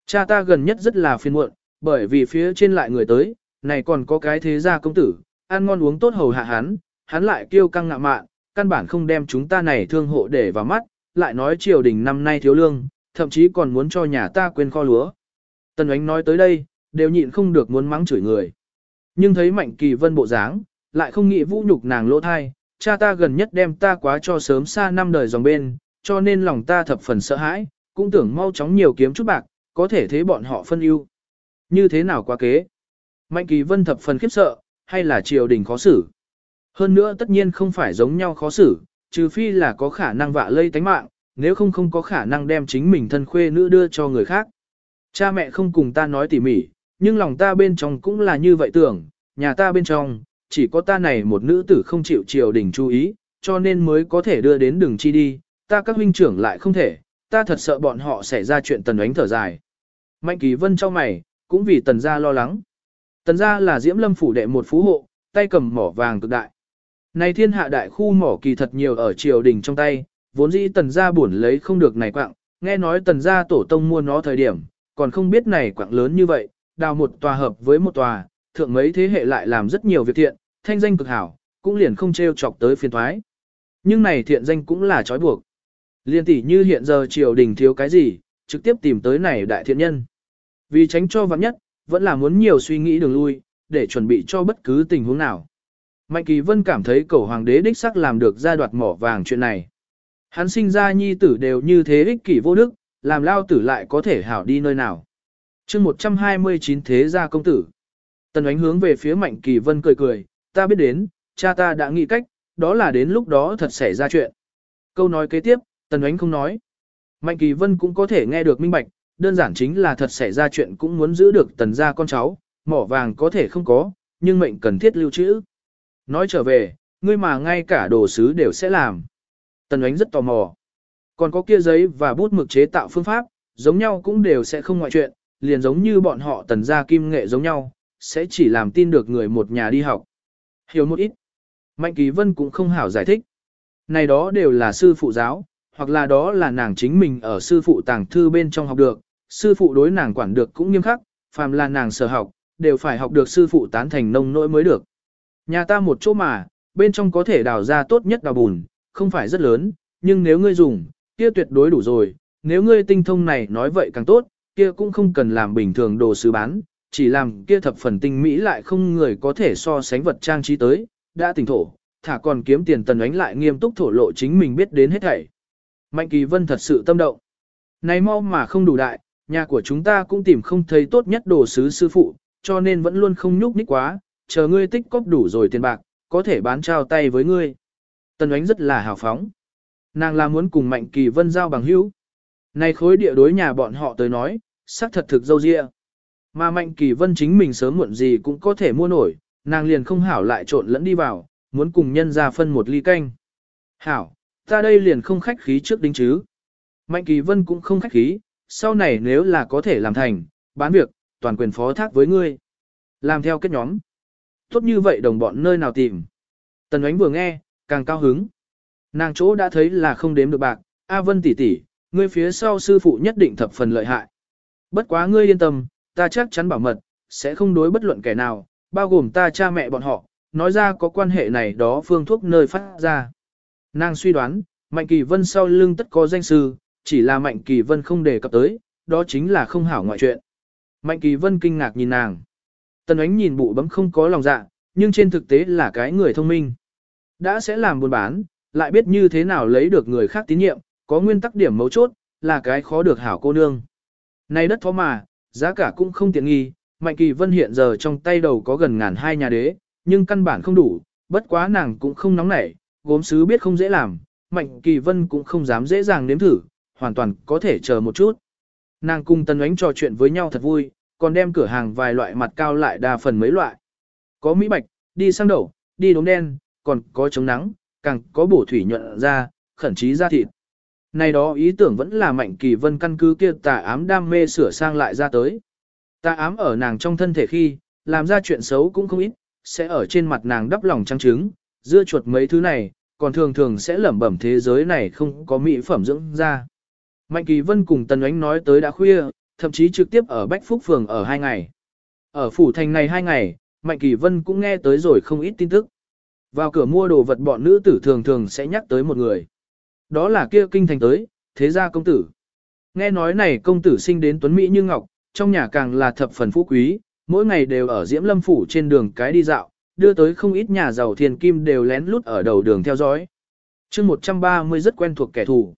Cha ta gần nhất rất là phiền muộn, bởi vì phía trên lại người tới, này còn có cái thế gia công tử, ăn ngon uống tốt hầu hạ hắn, hắn lại kêu căng ngạ mạn, căn bản không đem chúng ta này thương hộ để vào mắt, lại nói triều đình năm nay thiếu lương, thậm chí còn muốn cho nhà ta quên kho lúa. Tần ánh nói tới đây, đều nhịn không được muốn mắng chửi người. Nhưng thấy mạnh kỳ vân bộ dáng, lại không nghĩ vũ nhục nàng lỗ thai, cha ta gần nhất đem ta quá cho sớm xa năm đời dòng bên, cho nên lòng ta thập phần sợ hãi, cũng tưởng mau chóng nhiều kiếm chút bạc, có thể thế bọn họ phân ưu. Như thế nào quá kế? Mạnh kỳ vân thập phần khiếp sợ, hay là triều đình khó xử? Hơn nữa tất nhiên không phải giống nhau khó xử, trừ phi là có khả năng vạ lây tánh mạng, nếu không không có khả năng đem chính mình thân khuê nữ đưa cho người khác. Cha mẹ không cùng ta nói tỉ mỉ, nhưng lòng ta bên trong cũng là như vậy tưởng, nhà ta bên trong, chỉ có ta này một nữ tử không chịu triều đình chú ý, cho nên mới có thể đưa đến đường chi đi, ta các huynh trưởng lại không thể, ta thật sợ bọn họ sẽ ra chuyện tần ánh thở dài. Mạnh kỳ vân trong mày, cũng vì tần gia lo lắng. Tần gia là diễm lâm phủ đệ một phú hộ, tay cầm mỏ vàng cực đại. Này thiên hạ đại khu mỏ kỳ thật nhiều ở triều đình trong tay, vốn dĩ tần gia buồn lấy không được này quạng, nghe nói tần gia tổ tông mua nó thời điểm, còn không biết này quạng lớn như vậy, đào một tòa hợp với một tòa, thượng mấy thế hệ lại làm rất nhiều việc thiện, thanh danh cực hảo, cũng liền không treo chọc tới phiền thoái. Nhưng này thiện danh cũng là trói buộc. Liên tỷ như hiện giờ triều đình thiếu cái gì, trực tiếp tìm tới này đại thiện nhân. Vì tránh cho vắng nhất, vẫn là muốn nhiều suy nghĩ đường lui, để chuẩn bị cho bất cứ tình huống nào. Mạnh Kỳ Vân cảm thấy cầu hoàng đế đích sắc làm được gia đoạt mỏ vàng chuyện này. Hắn sinh ra nhi tử đều như thế ích kỷ vô đức, làm lao tử lại có thể hảo đi nơi nào chương 129 thế gia công tử. Tần ánh hướng về phía Mạnh Kỳ Vân cười cười, ta biết đến, cha ta đã nghĩ cách, đó là đến lúc đó thật xảy ra chuyện. Câu nói kế tiếp, Tần ánh không nói. Mạnh Kỳ Vân cũng có thể nghe được minh bạch, đơn giản chính là thật xảy ra chuyện cũng muốn giữ được tần gia con cháu, mỏ vàng có thể không có, nhưng mệnh cần thiết lưu trữ. Nói trở về, ngươi mà ngay cả đồ sứ đều sẽ làm. Tần ánh rất tò mò. Còn có kia giấy và bút mực chế tạo phương pháp, giống nhau cũng đều sẽ không ngoại chuyện, liền giống như bọn họ tần gia kim nghệ giống nhau, sẽ chỉ làm tin được người một nhà đi học. Hiểu một ít. Mạnh Kỳ Vân cũng không hảo giải thích. Này đó đều là sư phụ giáo, hoặc là đó là nàng chính mình ở sư phụ tàng thư bên trong học được, sư phụ đối nàng quản được cũng nghiêm khắc, phàm là nàng sở học, đều phải học được sư phụ tán thành nông nỗi mới được. Nhà ta một chỗ mà, bên trong có thể đào ra tốt nhất đào bùn, không phải rất lớn, nhưng nếu ngươi dùng, kia tuyệt đối đủ rồi, nếu ngươi tinh thông này nói vậy càng tốt, kia cũng không cần làm bình thường đồ sứ bán, chỉ làm kia thập phần tinh mỹ lại không người có thể so sánh vật trang trí tới, đã tỉnh thổ, thả còn kiếm tiền tần ánh lại nghiêm túc thổ lộ chính mình biết đến hết thảy. Mạnh Kỳ Vân thật sự tâm động. Này mau mà không đủ đại, nhà của chúng ta cũng tìm không thấy tốt nhất đồ sứ sư phụ, cho nên vẫn luôn không nhúc nhích quá, chờ ngươi tích cóp đủ rồi tiền bạc, có thể bán trao tay với ngươi. Tần ánh rất là hào phóng. Nàng là muốn cùng Mạnh Kỳ Vân giao bằng hữu. Này khối địa đối nhà bọn họ tới nói, xác thật thực dâu dịa. Mà Mạnh Kỳ Vân chính mình sớm muộn gì cũng có thể mua nổi, nàng liền không hảo lại trộn lẫn đi vào, muốn cùng nhân ra phân một ly canh. Hảo, ta đây liền không khách khí trước đính chứ. Mạnh Kỳ Vân cũng không khách khí, sau này nếu là có thể làm thành, bán việc, toàn quyền phó thác với ngươi. Làm theo kết nhóm. Tốt như vậy đồng bọn nơi nào tìm. Tần ánh vừa nghe, càng cao hứng. Nàng chỗ đã thấy là không đếm được bạc, A Vân tỷ tỷ, ngươi phía sau sư phụ nhất định thập phần lợi hại. Bất quá ngươi yên tâm, ta chắc chắn bảo mật, sẽ không đối bất luận kẻ nào, bao gồm ta cha mẹ bọn họ, nói ra có quan hệ này đó phương thuốc nơi phát ra. Nàng suy đoán, Mạnh Kỳ Vân sau lưng tất có danh sư, chỉ là Mạnh Kỳ Vân không đề cập tới, đó chính là không hảo ngoại chuyện. Mạnh Kỳ Vân kinh ngạc nhìn nàng. Tần ánh nhìn bụ bấm không có lòng dạ, nhưng trên thực tế là cái người thông minh. Đã sẽ làm buôn bán, lại biết như thế nào lấy được người khác tín nhiệm, có nguyên tắc điểm mấu chốt, là cái khó được hảo cô nương. Này đất phó mà, giá cả cũng không tiện nghi, Mạnh Kỳ Vân hiện giờ trong tay đầu có gần ngàn hai nhà đế, nhưng căn bản không đủ, bất quá nàng cũng không nóng nảy, gốm sứ biết không dễ làm, Mạnh Kỳ Vân cũng không dám dễ dàng nếm thử, hoàn toàn có thể chờ một chút. Nàng cùng Tần Ánh trò chuyện với nhau thật vui, còn đem cửa hàng vài loại mặt cao lại đa phần mấy loại. Có mỹ bạch, đi sang đậu, đi đống đen, còn có chống nắng, càng có bổ thủy nhuận ra, khẩn trí ra thịt. Này đó ý tưởng vẫn là Mạnh Kỳ Vân căn cứ kia tà ám đam mê sửa sang lại ra tới. Tà ám ở nàng trong thân thể khi, làm ra chuyện xấu cũng không ít, sẽ ở trên mặt nàng đắp lòng trăng trứng, dưa chuột mấy thứ này, còn thường thường sẽ lẩm bẩm thế giới này không có mỹ phẩm dưỡng ra. Mạnh Kỳ Vân cùng Tần Ánh nói tới đã khuya, thậm chí trực tiếp ở Bách Phúc Phường ở hai ngày. Ở phủ thành này hai ngày, Mạnh Kỳ Vân cũng nghe tới rồi không ít tin tức. Vào cửa mua đồ vật bọn nữ tử thường thường sẽ nhắc tới một người. Đó là kia kinh thành tới, thế gia công tử. Nghe nói này công tử sinh đến tuấn Mỹ như ngọc, trong nhà càng là thập phần phú quý, mỗi ngày đều ở Diễm Lâm Phủ trên đường cái đi dạo, đưa tới không ít nhà giàu thiền kim đều lén lút ở đầu đường theo dõi. chương 130 rất quen thuộc kẻ thù.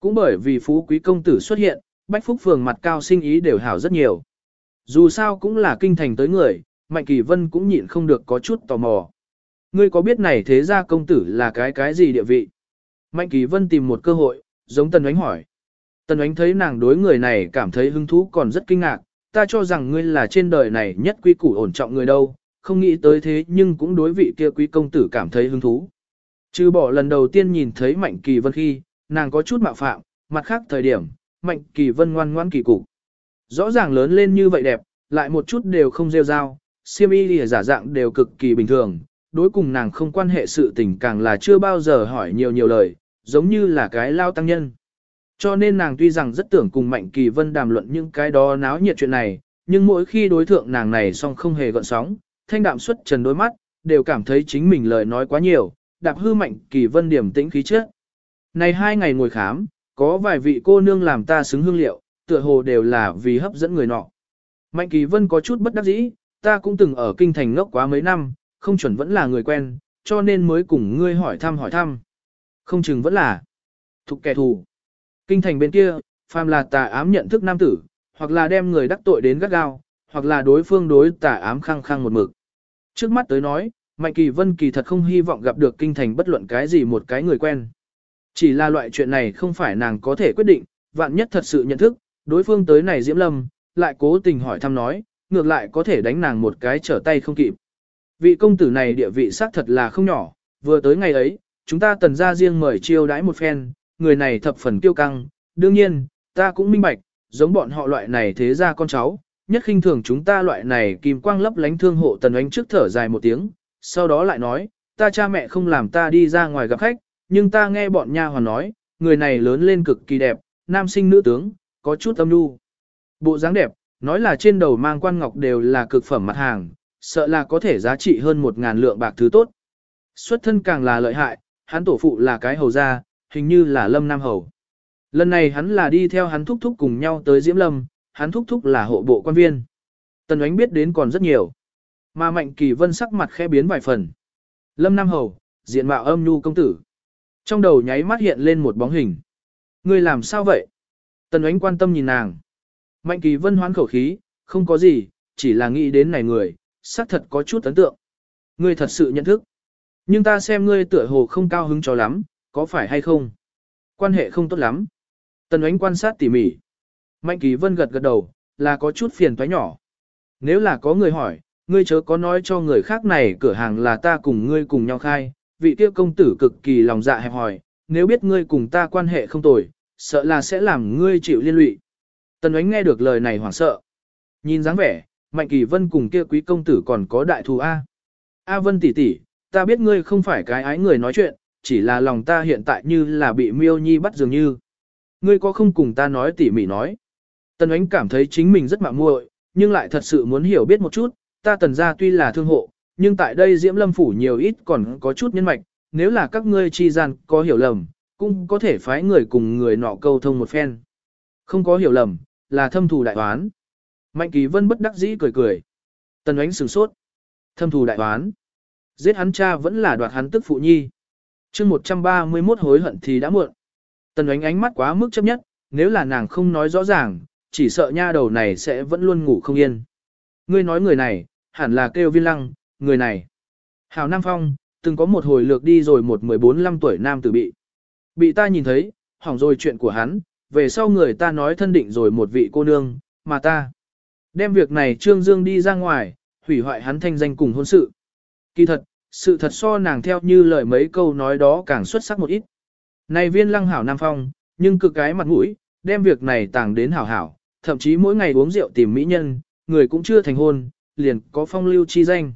Cũng bởi vì phú quý công tử xuất hiện, Bách Phúc Phường mặt cao sinh ý đều hảo rất nhiều. Dù sao cũng là kinh thành tới người, Mạnh Kỳ Vân cũng nhịn không được có chút tò mò. Ngươi có biết này thế ra công tử là cái cái gì địa vị? Mạnh Kỳ Vân tìm một cơ hội, giống Tần Ánh hỏi. Tần Ánh thấy nàng đối người này cảm thấy hứng thú còn rất kinh ngạc, ta cho rằng ngươi là trên đời này nhất quý củ ổn trọng người đâu, không nghĩ tới thế nhưng cũng đối vị kia quý công tử cảm thấy hứng thú. Trừ bỏ lần đầu tiên nhìn thấy Mạnh Kỳ Vân khi, nàng có chút mạo phạm, mặt khác thời điểm, Mạnh Kỳ Vân ngoan ngoan kỳ cục. Rõ ràng lớn lên như vậy đẹp, lại một chút đều không rêu rao, siêm y lìa giả dạng đều cực kỳ bình thường, đối cùng nàng không quan hệ sự tình càng là chưa bao giờ hỏi nhiều nhiều lời, giống như là cái lao tăng nhân. Cho nên nàng tuy rằng rất tưởng cùng Mạnh Kỳ Vân đàm luận những cái đó náo nhiệt chuyện này, nhưng mỗi khi đối thượng nàng này song không hề gợn sóng, thanh đạm xuất trần đôi mắt, đều cảm thấy chính mình lời nói quá nhiều, đạp hư Mạnh Kỳ Vân điểm tĩnh khí trước. Này hai ngày ngồi khám, có vài vị cô nương làm ta xứng hương liệu, tựa hồ đều là vì hấp dẫn người nọ. Mạnh Kỳ Vân có chút bất đắc dĩ, ta cũng từng ở kinh thành ngốc quá mấy năm, không chuẩn vẫn là người quen, cho nên mới cùng ngươi hỏi thăm hỏi thăm. Không chừng vẫn là thuộc kẻ thù. Kinh thành bên kia, phàm là tà ám nhận thức nam tử, hoặc là đem người đắc tội đến gắt gao, hoặc là đối phương đối tà ám khăng khăng một mực. Trước mắt tới nói, Mạnh Kỳ Vân kỳ thật không hy vọng gặp được kinh thành bất luận cái gì một cái người quen. Chỉ là loại chuyện này không phải nàng có thể quyết định, vạn nhất thật sự nhận thức, đối phương tới này Diễm Lâm, lại cố tình hỏi thăm nói, ngược lại có thể đánh nàng một cái trở tay không kịp. Vị công tử này địa vị xác thật là không nhỏ, vừa tới ngày ấy, chúng ta tần ra riêng mời chiêu đãi một phen, người này thập phần kiêu căng, đương nhiên, ta cũng minh bạch, giống bọn họ loại này thế ra con cháu, nhất khinh thường chúng ta loại này kim quang lấp lánh thương hộ tần ánh trước thở dài một tiếng, sau đó lại nói, ta cha mẹ không làm ta đi ra ngoài gặp khách, nhưng ta nghe bọn nha hoàn nói, người này lớn lên cực kỳ đẹp, nam sinh nữ tướng, có chút âm nhu. Bộ dáng đẹp, nói là trên đầu mang quan ngọc đều là cực phẩm mặt hàng, sợ là có thể giá trị hơn một ngàn lượng bạc thứ tốt. Xuất thân càng là lợi hại, hắn tổ phụ là cái hầu gia, hình như là Lâm Nam Hầu. Lần này hắn là đi theo hắn thúc thúc cùng nhau tới Diễm Lâm, hắn thúc thúc là hộ bộ quan viên. Tần ánh biết đến còn rất nhiều. Mà Mạnh Kỳ Vân sắc mặt khẽ biến vài phần. Lâm Nam Hầu, diện mạo âm nhu công tử. Trong đầu nháy mắt hiện lên một bóng hình. Người làm sao vậy? Tần ánh quan tâm nhìn nàng. Mạnh Kỳ Vân hoán khẩu khí, không có gì, chỉ là nghĩ đến này người, xác thật có chút ấn tượng. Ngươi thật sự nhận thức. Nhưng ta xem ngươi tựa hồ không cao hứng cho lắm, có phải hay không? Quan hệ không tốt lắm. Tần ánh quan sát tỉ mỉ. Mạnh Kỳ Vân gật gật đầu, là có chút phiền toái nhỏ. Nếu là có người hỏi, ngươi chớ có nói cho người khác này cửa hàng là ta cùng ngươi cùng nhau khai, vị kia công tử cực kỳ lòng dạ hẹp hòi, nếu biết ngươi cùng ta quan hệ không tồi, sợ là sẽ làm ngươi chịu liên lụy. Tần ánh nghe được lời này hoảng sợ. Nhìn dáng vẻ, Mạnh Kỳ Vân cùng kia quý công tử còn có đại thù A. A Vân tỷ tỷ, ta biết ngươi không phải cái ái người nói chuyện, chỉ là lòng ta hiện tại như là bị miêu nhi bắt dường như. Ngươi có không cùng ta nói tỉ mỉ nói. Tần ánh cảm thấy chính mình rất mạo muội, nhưng lại thật sự muốn hiểu biết một chút, ta tần gia tuy là thương hộ, nhưng tại đây Diễm Lâm Phủ nhiều ít còn có chút nhân mạch, nếu là các ngươi chi gian có hiểu lầm, cũng có thể phái người cùng người nọ câu thông một phen. Không có hiểu lầm, là thâm thù đại toán. Mạnh Kỳ Vân bất đắc dĩ cười cười. Tần ánh sửng sốt. Thâm thù đại toán. Giết hắn cha vẫn là đoạt hắn tức phụ nhi. chương 131 hối hận thì đã muộn. Tần ánh ánh mắt quá mức chấp nhất, nếu là nàng không nói rõ ràng, chỉ sợ nha đầu này sẽ vẫn luôn ngủ không yên. Ngươi nói người này, hẳn là kêu viên lăng, người này. Hào Nam Phong, từng có một hồi lược đi rồi một 14-15 tuổi nam tử bị. Bị ta nhìn thấy, hỏng rồi chuyện của hắn, về sau người ta nói thân định rồi một vị cô nương, mà ta. Đem việc này Trương Dương đi ra ngoài, hủy hoại hắn thanh danh cùng hôn sự. Kỳ thật, sự thật so nàng theo như lời mấy câu nói đó càng xuất sắc một ít. Này viên lăng hảo Nam Phong, nhưng cực cái mặt mũi, đem việc này tàng đến hảo hảo, thậm chí mỗi ngày uống rượu tìm mỹ nhân, người cũng chưa thành hôn, liền có phong lưu chi danh.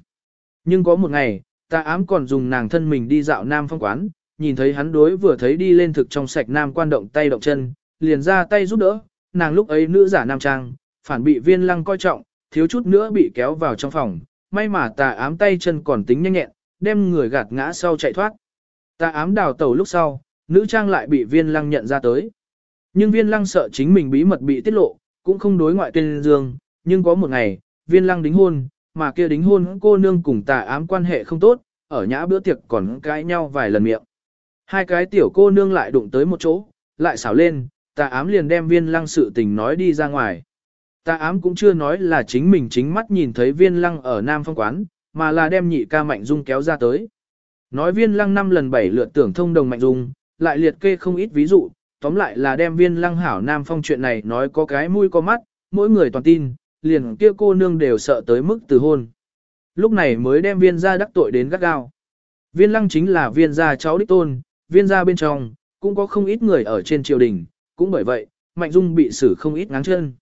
Nhưng có một ngày, ta ám còn dùng nàng thân mình đi dạo Nam Phong quán, nhìn thấy hắn đối vừa thấy đi lên thực trong sạch Nam quan động tay động chân, liền ra tay giúp đỡ, nàng lúc ấy nữ giả Nam Trang, phản bị viên lăng coi trọng, thiếu chút nữa bị kéo vào trong phòng, may mà tà ám tay chân còn tính nhanh nhẹn, đem người gạt ngã sau chạy thoát. Tà ám đào tàu lúc sau, nữ trang lại bị viên lăng nhận ra tới. Nhưng viên lăng sợ chính mình bí mật bị tiết lộ, cũng không đối ngoại tuyên dương, nhưng có một ngày, viên lăng đính hôn, mà kia đính hôn cô nương cùng tà ám quan hệ không tốt, ở nhã bữa tiệc còn cãi nhau vài lần miệng. Hai cái tiểu cô nương lại đụng tới một chỗ, lại xảo lên, tà ám liền đem viên lăng sự tình nói đi ra ngoài. Ta ám cũng chưa nói là chính mình chính mắt nhìn thấy viên lăng ở Nam Phong Quán, mà là đem nhị ca Mạnh Dung kéo ra tới. Nói viên lăng năm lần bảy lượt tưởng thông đồng Mạnh Dung, lại liệt kê không ít ví dụ, tóm lại là đem viên lăng hảo Nam Phong chuyện này nói có cái mũi có mắt, mỗi người toàn tin, liền kia cô nương đều sợ tới mức từ hôn. Lúc này mới đem viên gia đắc tội đến gắt gao. Viên lăng chính là viên gia cháu đích tôn, viên gia bên trong, cũng có không ít người ở trên triều đình, cũng bởi vậy, Mạnh Dung bị xử không ít ngáng chân.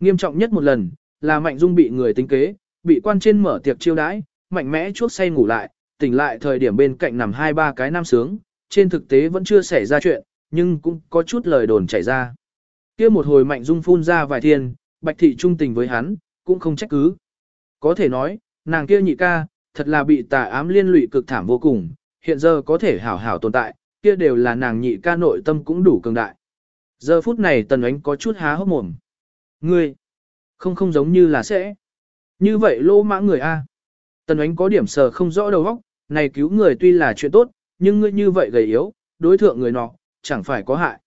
Nghiêm trọng nhất một lần, là Mạnh Dung bị người tính kế, bị quan trên mở tiệc chiêu đãi, mạnh mẽ chuốc say ngủ lại, tỉnh lại thời điểm bên cạnh nằm hai ba cái nam sướng, trên thực tế vẫn chưa xảy ra chuyện, nhưng cũng có chút lời đồn chảy ra. kia một hồi Mạnh Dung phun ra vài thiên, Bạch Thị trung tình với hắn, cũng không trách cứ. Có thể nói, nàng kia nhị ca, thật là bị tà ám liên lụy cực thảm vô cùng, hiện giờ có thể hảo hảo tồn tại, kia đều là nàng nhị ca nội tâm cũng đủ cường đại. Giờ phút này tần ánh có chút há hốc mồm. Ngươi, không không giống như là sẽ. Như vậy lô mã người A. Tần ánh có điểm sờ không rõ đầu óc, này cứu người tuy là chuyện tốt, nhưng ngươi như vậy gầy yếu, đối thượng người nọ, chẳng phải có hại.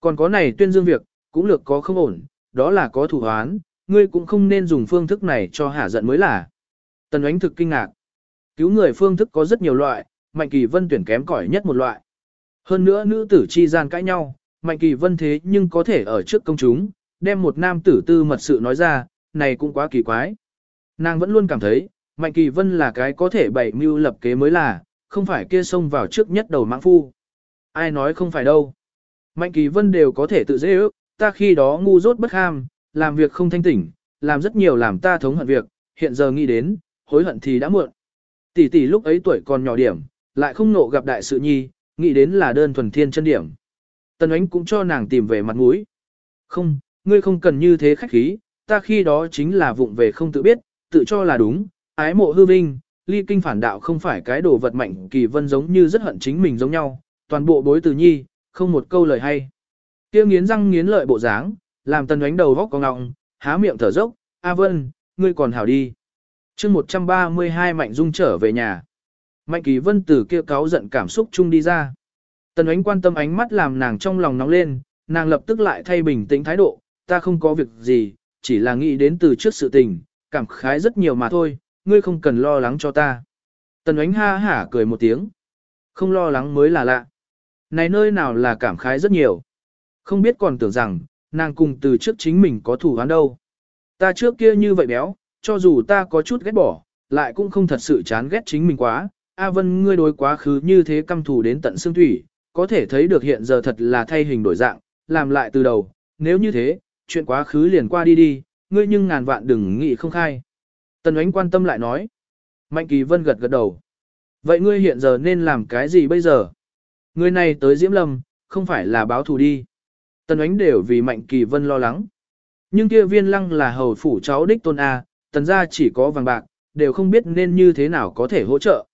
Còn có này tuyên dương việc, cũng lược có không ổn, đó là có thủ hoán, ngươi cũng không nên dùng phương thức này cho hả giận mới là. Tần ánh thực kinh ngạc. Cứu người phương thức có rất nhiều loại, Mạnh Kỳ Vân tuyển kém cỏi nhất một loại. Hơn nữa nữ tử chi gian cãi nhau, Mạnh Kỳ Vân thế nhưng có thể ở trước công chúng, đem một nam tử tư mật sự nói ra, này cũng quá kỳ quái. Nàng vẫn luôn cảm thấy, Mạnh Kỳ Vân là cái có thể bày mưu lập kế mới là, không phải kia xông vào trước nhất đầu mãng phu. Ai nói không phải đâu. Mạnh Kỳ Vân đều có thể tự dễ ước, ta khi đó ngu dốt bất ham, làm việc không thanh tỉnh, làm rất nhiều làm ta thống hận việc, hiện giờ nghĩ đến, hối hận thì đã muộn. Tỷ tỷ lúc ấy tuổi còn nhỏ điểm, lại không nộ gặp đại sự nhi, nghĩ đến là đơn thuần thiên chân điểm. Tần ánh cũng cho nàng tìm về mặt mũi. Không, ngươi không cần như thế khách khí, ta khi đó chính là vụng về không tự biết, tự cho là đúng, ái mộ hư vinh, ly kinh phản đạo không phải cái đồ vật mạnh kỳ vân giống như rất hận chính mình giống nhau, toàn bộ bối từ nhi, không một câu lời hay. Kia nghiến răng nghiến lợi bộ dáng, làm tần ánh đầu vóc có ngọng, há miệng thở dốc, A Vân, ngươi còn hảo đi. chương 132 Mạnh Dung trở về nhà. Mạnh Kỳ Vân từ kia cáo giận cảm xúc chung đi ra. Tần ánh quan tâm ánh mắt làm nàng trong lòng nóng lên, nàng lập tức lại thay bình tĩnh thái độ, ta không có việc gì, chỉ là nghĩ đến từ trước sự tình, cảm khái rất nhiều mà thôi, ngươi không cần lo lắng cho ta. Tần ánh ha hả cười một tiếng. Không lo lắng mới là lạ. Này nơi nào là cảm khái rất nhiều. Không biết còn tưởng rằng, nàng cùng từ trước chính mình có thủ án đâu. Ta trước kia như vậy béo, cho dù ta có chút ghét bỏ, lại cũng không thật sự chán ghét chính mình quá. A Vân ngươi đối quá khứ như thế căm thù đến tận xương thủy, có thể thấy được hiện giờ thật là thay hình đổi dạng, làm lại từ đầu, nếu như thế, chuyện quá khứ liền qua đi đi, ngươi nhưng ngàn vạn đừng nghĩ không khai. Tần ánh quan tâm lại nói. Mạnh Kỳ Vân gật gật đầu. Vậy ngươi hiện giờ nên làm cái gì bây giờ? Người này tới Diễm Lâm, không phải là báo thù đi. Tần ánh đều vì Mạnh Kỳ Vân lo lắng. Nhưng kia viên lăng là hầu phủ cháu đích tôn A, tần gia chỉ có vàng bạc, đều không biết nên như thế nào có thể hỗ trợ.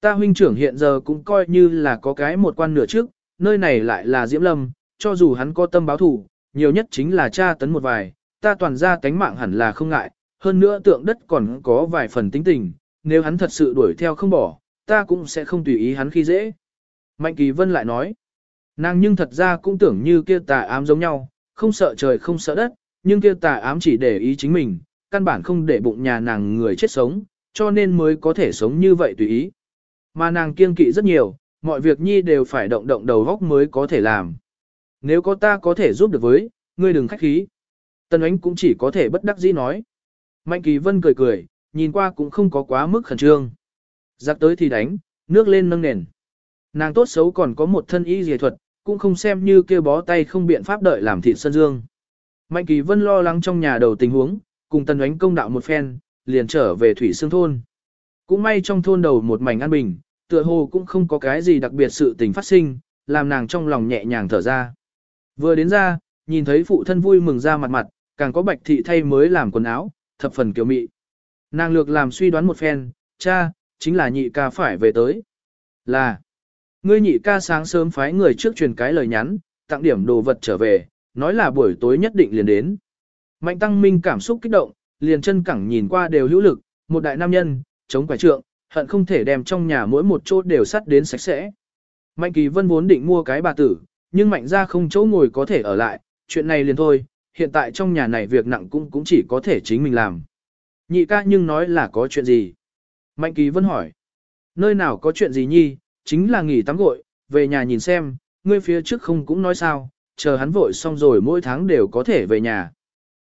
Ta huynh trưởng hiện giờ cũng coi như là có cái một quan nửa trước, nơi này lại là Diễm Lâm, cho dù hắn có tâm báo thù, nhiều nhất chính là tra tấn một vài, ta toàn ra cánh mạng hẳn là không ngại, hơn nữa tượng đất còn có vài phần tính tình, nếu hắn thật sự đuổi theo không bỏ, ta cũng sẽ không tùy ý hắn khi dễ. Mạnh Kỳ Vân lại nói, nàng nhưng thật ra cũng tưởng như kia tà ám giống nhau, không sợ trời không sợ đất, nhưng kia tà ám chỉ để ý chính mình, căn bản không để bụng nhà nàng người chết sống, cho nên mới có thể sống như vậy tùy ý. Mà nàng kiêng kỵ rất nhiều, mọi việc nhi đều phải động động đầu góc mới có thể làm. Nếu có ta có thể giúp được với, ngươi đừng khách khí. Tần ánh cũng chỉ có thể bất đắc dĩ nói. Mạnh kỳ vân cười cười, nhìn qua cũng không có quá mức khẩn trương. Giặc tới thì đánh, nước lên nâng nền. Nàng tốt xấu còn có một thân y dề thuật, cũng không xem như kêu bó tay không biện pháp đợi làm thịt sân dương. Mạnh kỳ vân lo lắng trong nhà đầu tình huống, cùng tần ánh công đạo một phen, liền trở về thủy xương thôn. Cũng may trong thôn đầu một mảnh an bình, tựa hồ cũng không có cái gì đặc biệt sự tình phát sinh, làm nàng trong lòng nhẹ nhàng thở ra. Vừa đến ra, nhìn thấy phụ thân vui mừng ra mặt mặt, càng có bạch thị thay mới làm quần áo, thập phần kiều mị. Nàng lược làm suy đoán một phen, cha, chính là nhị ca phải về tới. Là, ngươi nhị ca sáng sớm phái người trước truyền cái lời nhắn, tặng điểm đồ vật trở về, nói là buổi tối nhất định liền đến. Mạnh tăng minh cảm xúc kích động, liền chân cẳng nhìn qua đều hữu lực, một đại nam nhân, chống quải trượng, hận không thể đem trong nhà mỗi một chỗ đều sắt đến sạch sẽ. Mạnh kỳ vân vốn định mua cái bà tử, nhưng mạnh ra không chỗ ngồi có thể ở lại, chuyện này liền thôi, hiện tại trong nhà này việc nặng cũng cũng chỉ có thể chính mình làm. Nhị ca nhưng nói là có chuyện gì? Mạnh kỳ vân hỏi. Nơi nào có chuyện gì nhi, chính là nghỉ tắm gội, về nhà nhìn xem, ngươi phía trước không cũng nói sao, chờ hắn vội xong rồi mỗi tháng đều có thể về nhà.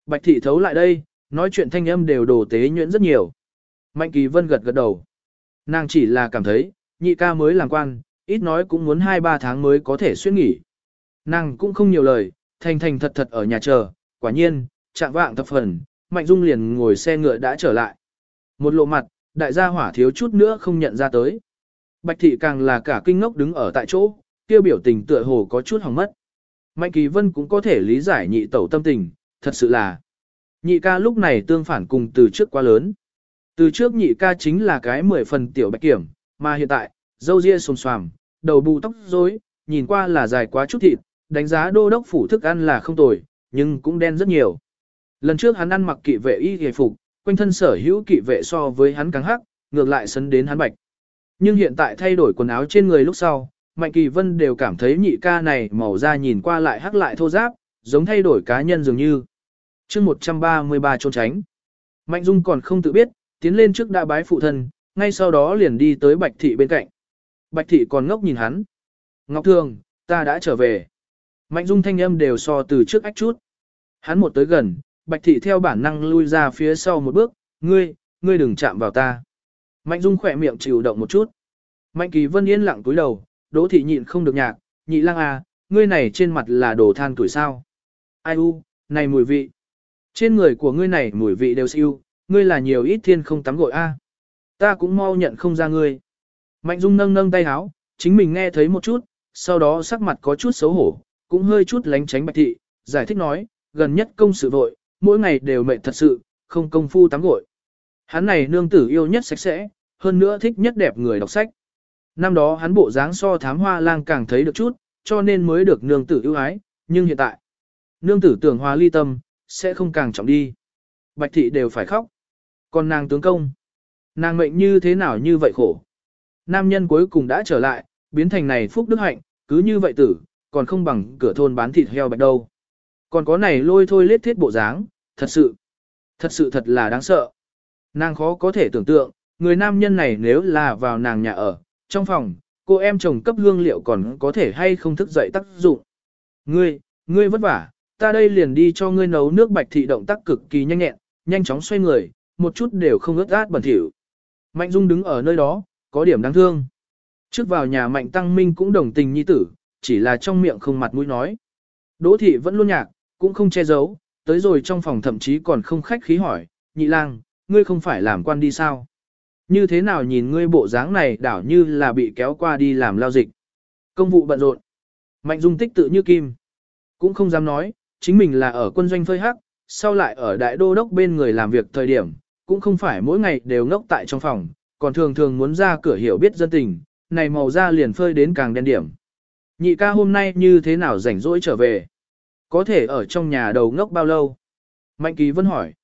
Bạch thị thấu lại đây, nói chuyện thanh âm đều đồ tế nhuyễn rất nhiều. Mạnh kỳ vân gật gật đầu. Nàng chỉ là cảm thấy, nhị ca mới làm quan, ít nói cũng muốn 2-3 tháng mới có thể xuyên nghỉ. Nàng cũng không nhiều lời, thành thành thật thật ở nhà chờ, quả nhiên, chạm vạng thập phần, Mạnh Dung liền ngồi xe ngựa đã trở lại. Một lộ mặt, đại gia hỏa thiếu chút nữa không nhận ra tới. Bạch thị càng là cả kinh ngốc đứng ở tại chỗ, kêu biểu tình tựa hồ có chút hỏng mất. Mạnh Kỳ Vân cũng có thể lý giải nhị tẩu tâm tình, thật sự là. Nhị ca lúc này tương phản cùng từ trước quá lớn. Từ trước nhị ca chính là cái mười phần tiểu bạch kiểm, mà hiện tại, dâu ria xồm xoàm, đầu bù tóc rối, nhìn qua là dài quá chút thịt, đánh giá đô đốc phủ thức ăn là không tồi, nhưng cũng đen rất nhiều. Lần trước hắn ăn mặc kỵ vệ y hề phục, quanh thân sở hữu kỵ vệ so với hắn càng hắc, ngược lại sấn đến hắn bạch. Nhưng hiện tại thay đổi quần áo trên người lúc sau, Mạnh Kỳ Vân đều cảm thấy nhị ca này màu da nhìn qua lại hắc lại thô giáp, giống thay đổi cá nhân dường như. chương 133 trốn tránh. Mạnh Dung còn không tự biết, tiến lên trước đã bái phụ thân, ngay sau đó liền đi tới Bạch Thị bên cạnh. Bạch Thị còn ngốc nhìn hắn. Ngọc Thường, ta đã trở về. Mạnh Dung thanh âm đều so từ trước ách chút. Hắn một tới gần, Bạch Thị theo bản năng lui ra phía sau một bước, ngươi, ngươi đừng chạm vào ta. Mạnh Dung khỏe miệng chịu động một chút. Mạnh Kỳ Vân yên lặng cúi đầu, Đỗ Thị nhịn không được nhạc, nhị lang à, ngươi này trên mặt là đồ than tuổi sao. Ai u, này mùi vị. Trên người của ngươi này mùi vị đều siêu, ngươi là nhiều ít thiên không tắm gội a. Ta cũng mau nhận không ra ngươi. Mạnh Dung nâng nâng tay háo, chính mình nghe thấy một chút, sau đó sắc mặt có chút xấu hổ, cũng hơi chút lánh tránh Bạch Thị, giải thích nói, gần nhất công sự vội, mỗi ngày đều mệt thật sự, không công phu tắm gội. Hắn này nương tử yêu nhất sạch sẽ, hơn nữa thích nhất đẹp người đọc sách. Năm đó hắn bộ dáng so thám hoa lang càng thấy được chút, cho nên mới được nương tử yêu ái, nhưng hiện tại, nương tử tưởng hòa ly tâm, sẽ không càng trọng đi. Bạch thị đều phải khóc. Còn nàng tướng công, nàng mệnh như thế nào như vậy khổ. Nam nhân cuối cùng đã trở lại, biến thành này phúc đức hạnh, cứ như vậy tử, còn không bằng cửa thôn bán thịt heo bạch đâu. Còn có này lôi thôi lết thiết bộ dáng, thật sự, thật sự thật là đáng sợ. Nàng khó có thể tưởng tượng, người nam nhân này nếu là vào nàng nhà ở, trong phòng, cô em chồng cấp hương liệu còn có thể hay không thức dậy tác dụng. Ngươi, ngươi vất vả, ta đây liền đi cho ngươi nấu nước bạch thị động tác cực kỳ nhanh nhẹn, nhanh chóng xoay người, một chút đều không ướt át bẩn thỉu. Mạnh Dung đứng ở nơi đó, có điểm đáng thương. Trước vào nhà Mạnh Tăng Minh cũng đồng tình nhi tử, chỉ là trong miệng không mặt mũi nói. Đỗ thị vẫn luôn nhạc, cũng không che giấu, tới rồi trong phòng thậm chí còn không khách khí hỏi, nhị lang, ngươi không phải làm quan đi sao? Như thế nào nhìn ngươi bộ dáng này đảo như là bị kéo qua đi làm lao dịch. Công vụ bận rộn. Mạnh dung tích tự như kim. Cũng không dám nói, chính mình là ở quân doanh phơi hắc, sau lại ở đại đô đốc bên người làm việc thời điểm, cũng không phải mỗi ngày đều ngốc tại trong phòng, còn thường thường muốn ra cửa hiểu biết dân tình, này màu da liền phơi đến càng đen điểm. Nhị ca hôm nay như thế nào rảnh rỗi trở về? Có thể ở trong nhà đầu ngốc bao lâu? Mạnh Kỳ Vân hỏi.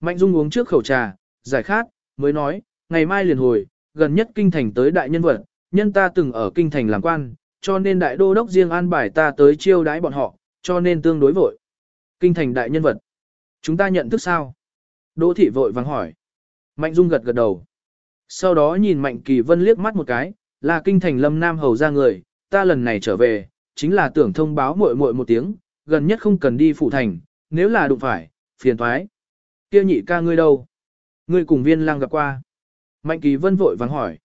Mạnh Dung uống trước khẩu trà, giải khát, mới nói, ngày mai liền hồi, gần nhất kinh thành tới đại nhân vật, nhân ta từng ở kinh thành làm quan, cho nên đại đô đốc riêng an bài ta tới chiêu đãi bọn họ, cho nên tương đối vội. Kinh thành đại nhân vật. Chúng ta nhận thức sao? Đỗ thị vội vàng hỏi. Mạnh Dung gật gật đầu. Sau đó nhìn Mạnh Kỳ Vân liếc mắt một cái, là kinh thành lâm nam hầu ra người, ta lần này trở về, chính là tưởng thông báo muội muội một tiếng, gần nhất không cần đi phủ thành, nếu là đụng phải, phiền thoái. Kia nhị ca ngươi đâu? Ngươi cùng viên lang gặp qua. Mạnh kỳ vân vội vàng hỏi.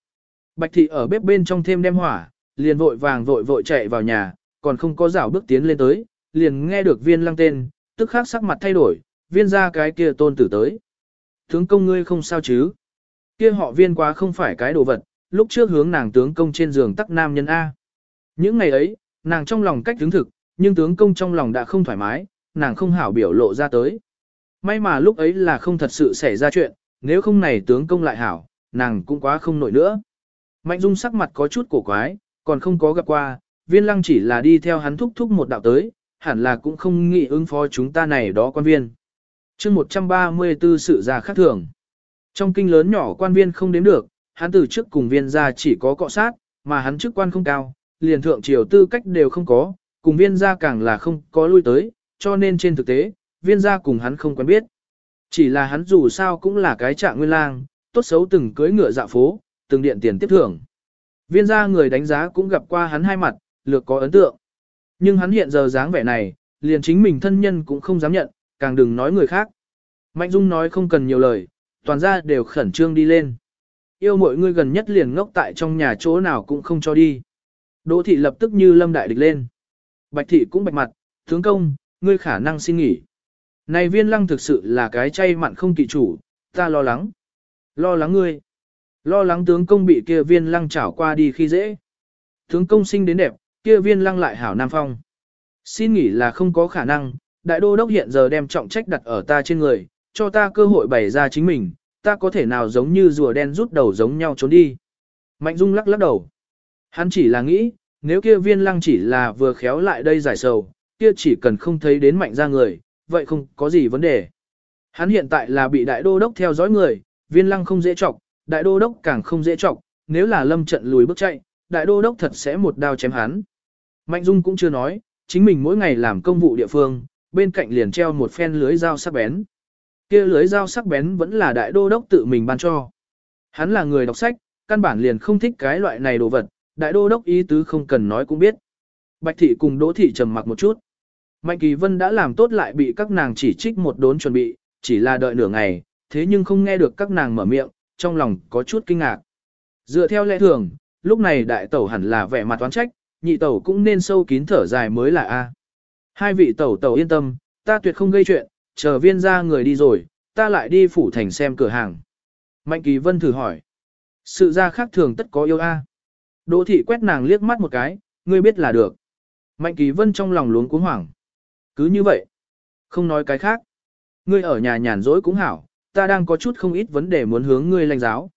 Bạch thị ở bếp bên trong thêm đem hỏa, liền vội vàng vội vội chạy vào nhà, còn không có rảo bước tiến lên tới, liền nghe được viên lăng tên, tức khắc sắc mặt thay đổi, viên ra cái kia tôn tử tới. Tướng công ngươi không sao chứ? Kia họ viên quá không phải cái đồ vật, lúc trước hướng nàng tướng công trên giường tắc nam nhân A. Những ngày ấy, nàng trong lòng cách tướng thực, nhưng tướng công trong lòng đã không thoải mái, nàng không hảo biểu lộ ra tới. May mà lúc ấy là không thật sự xảy ra chuyện, nếu không này tướng công lại hảo, nàng cũng quá không nổi nữa. Mạnh Dung sắc mặt có chút cổ quái, còn không có gặp qua, viên lăng chỉ là đi theo hắn thúc thúc một đạo tới, hẳn là cũng không nghĩ ứng phó chúng ta này đó quan viên. chương 134 sự ra khác thường. Trong kinh lớn nhỏ quan viên không đếm được, hắn từ trước cùng viên ra chỉ có cọ sát, mà hắn chức quan không cao, liền thượng triều tư cách đều không có, cùng viên gia càng là không có lui tới, cho nên trên thực tế, viên gia cùng hắn không quen biết. Chỉ là hắn dù sao cũng là cái trạng nguyên lang, tốt xấu từng cưới ngựa dạ phố, từng điện tiền tiếp thưởng. Viên gia người đánh giá cũng gặp qua hắn hai mặt, lược có ấn tượng. Nhưng hắn hiện giờ dáng vẻ này, liền chính mình thân nhân cũng không dám nhận, càng đừng nói người khác. Mạnh Dung nói không cần nhiều lời, toàn gia đều khẩn trương đi lên. Yêu mọi người gần nhất liền ngốc tại trong nhà chỗ nào cũng không cho đi. Đỗ thị lập tức như lâm đại địch lên. Bạch thị cũng bạch mặt, tướng công, ngươi khả năng xin nghỉ. Này viên lăng thực sự là cái chay mặn không kỵ chủ, ta lo lắng. Lo lắng ngươi. Lo lắng tướng công bị kia viên lăng chảo qua đi khi dễ. Tướng công sinh đến đẹp, kia viên lăng lại hảo nam phong. Xin nghỉ là không có khả năng, đại đô đốc hiện giờ đem trọng trách đặt ở ta trên người, cho ta cơ hội bày ra chính mình, ta có thể nào giống như rùa đen rút đầu giống nhau trốn đi. Mạnh Dung lắc lắc đầu. Hắn chỉ là nghĩ, nếu kia viên lăng chỉ là vừa khéo lại đây giải sầu, kia chỉ cần không thấy đến mạnh ra người, vậy không có gì vấn đề. Hắn hiện tại là bị đại đô đốc theo dõi người, viên lăng không dễ chọc, đại đô đốc càng không dễ chọc, nếu là lâm trận lùi bước chạy, đại đô đốc thật sẽ một đao chém hắn. Mạnh Dung cũng chưa nói, chính mình mỗi ngày làm công vụ địa phương, bên cạnh liền treo một phen lưới dao sắc bén. Kia lưới dao sắc bén vẫn là đại đô đốc tự mình ban cho. Hắn là người đọc sách, căn bản liền không thích cái loại này đồ vật, đại đô đốc ý tứ không cần nói cũng biết. Bạch thị cùng đỗ thị trầm mặc một chút. Mạnh kỳ vân đã làm tốt lại bị các nàng chỉ trích một đốn chuẩn bị, chỉ là đợi nửa ngày, thế nhưng không nghe được các nàng mở miệng, trong lòng có chút kinh ngạc. Dựa theo lẽ thường, lúc này đại tẩu hẳn là vẻ mặt toán trách, nhị tẩu cũng nên sâu kín thở dài mới là A. Hai vị tẩu tẩu yên tâm, ta tuyệt không gây chuyện, chờ viên ra người đi rồi, ta lại đi phủ thành xem cửa hàng. Mạnh kỳ vân thử hỏi. Sự ra khác thường tất có yêu A. Đỗ thị quét nàng liếc mắt một cái, ngươi biết là được. Mạnh kỳ vân trong lòng luống cuống hoảng. Cứ như vậy. Không nói cái khác. Ngươi ở nhà nhàn rỗi cũng hảo, ta đang có chút không ít vấn đề muốn hướng ngươi lành giáo.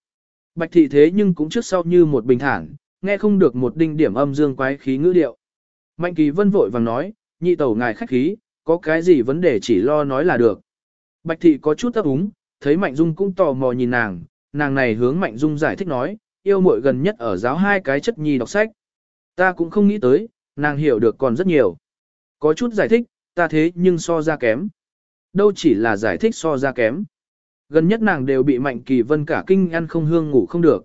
Bạch thị thế nhưng cũng trước sau như một bình thản, nghe không được một đinh điểm âm dương quái khí ngữ điệu. Mạnh kỳ vân vội vàng nói, nhị tẩu ngài khách khí, có cái gì vấn đề chỉ lo nói là được. Bạch thị có chút ấp úng, thấy Mạnh Dung cũng tò mò nhìn nàng, nàng này hướng Mạnh Dung giải thích nói, yêu muội gần nhất ở giáo hai cái chất nhi đọc sách. Ta cũng không nghĩ tới, nàng hiểu được còn rất nhiều. Có chút giải thích, ta thế nhưng so ra kém. Đâu chỉ là giải thích so ra kém. Gần nhất nàng đều bị Mạnh Kỳ Vân cả kinh ăn không hương ngủ không được.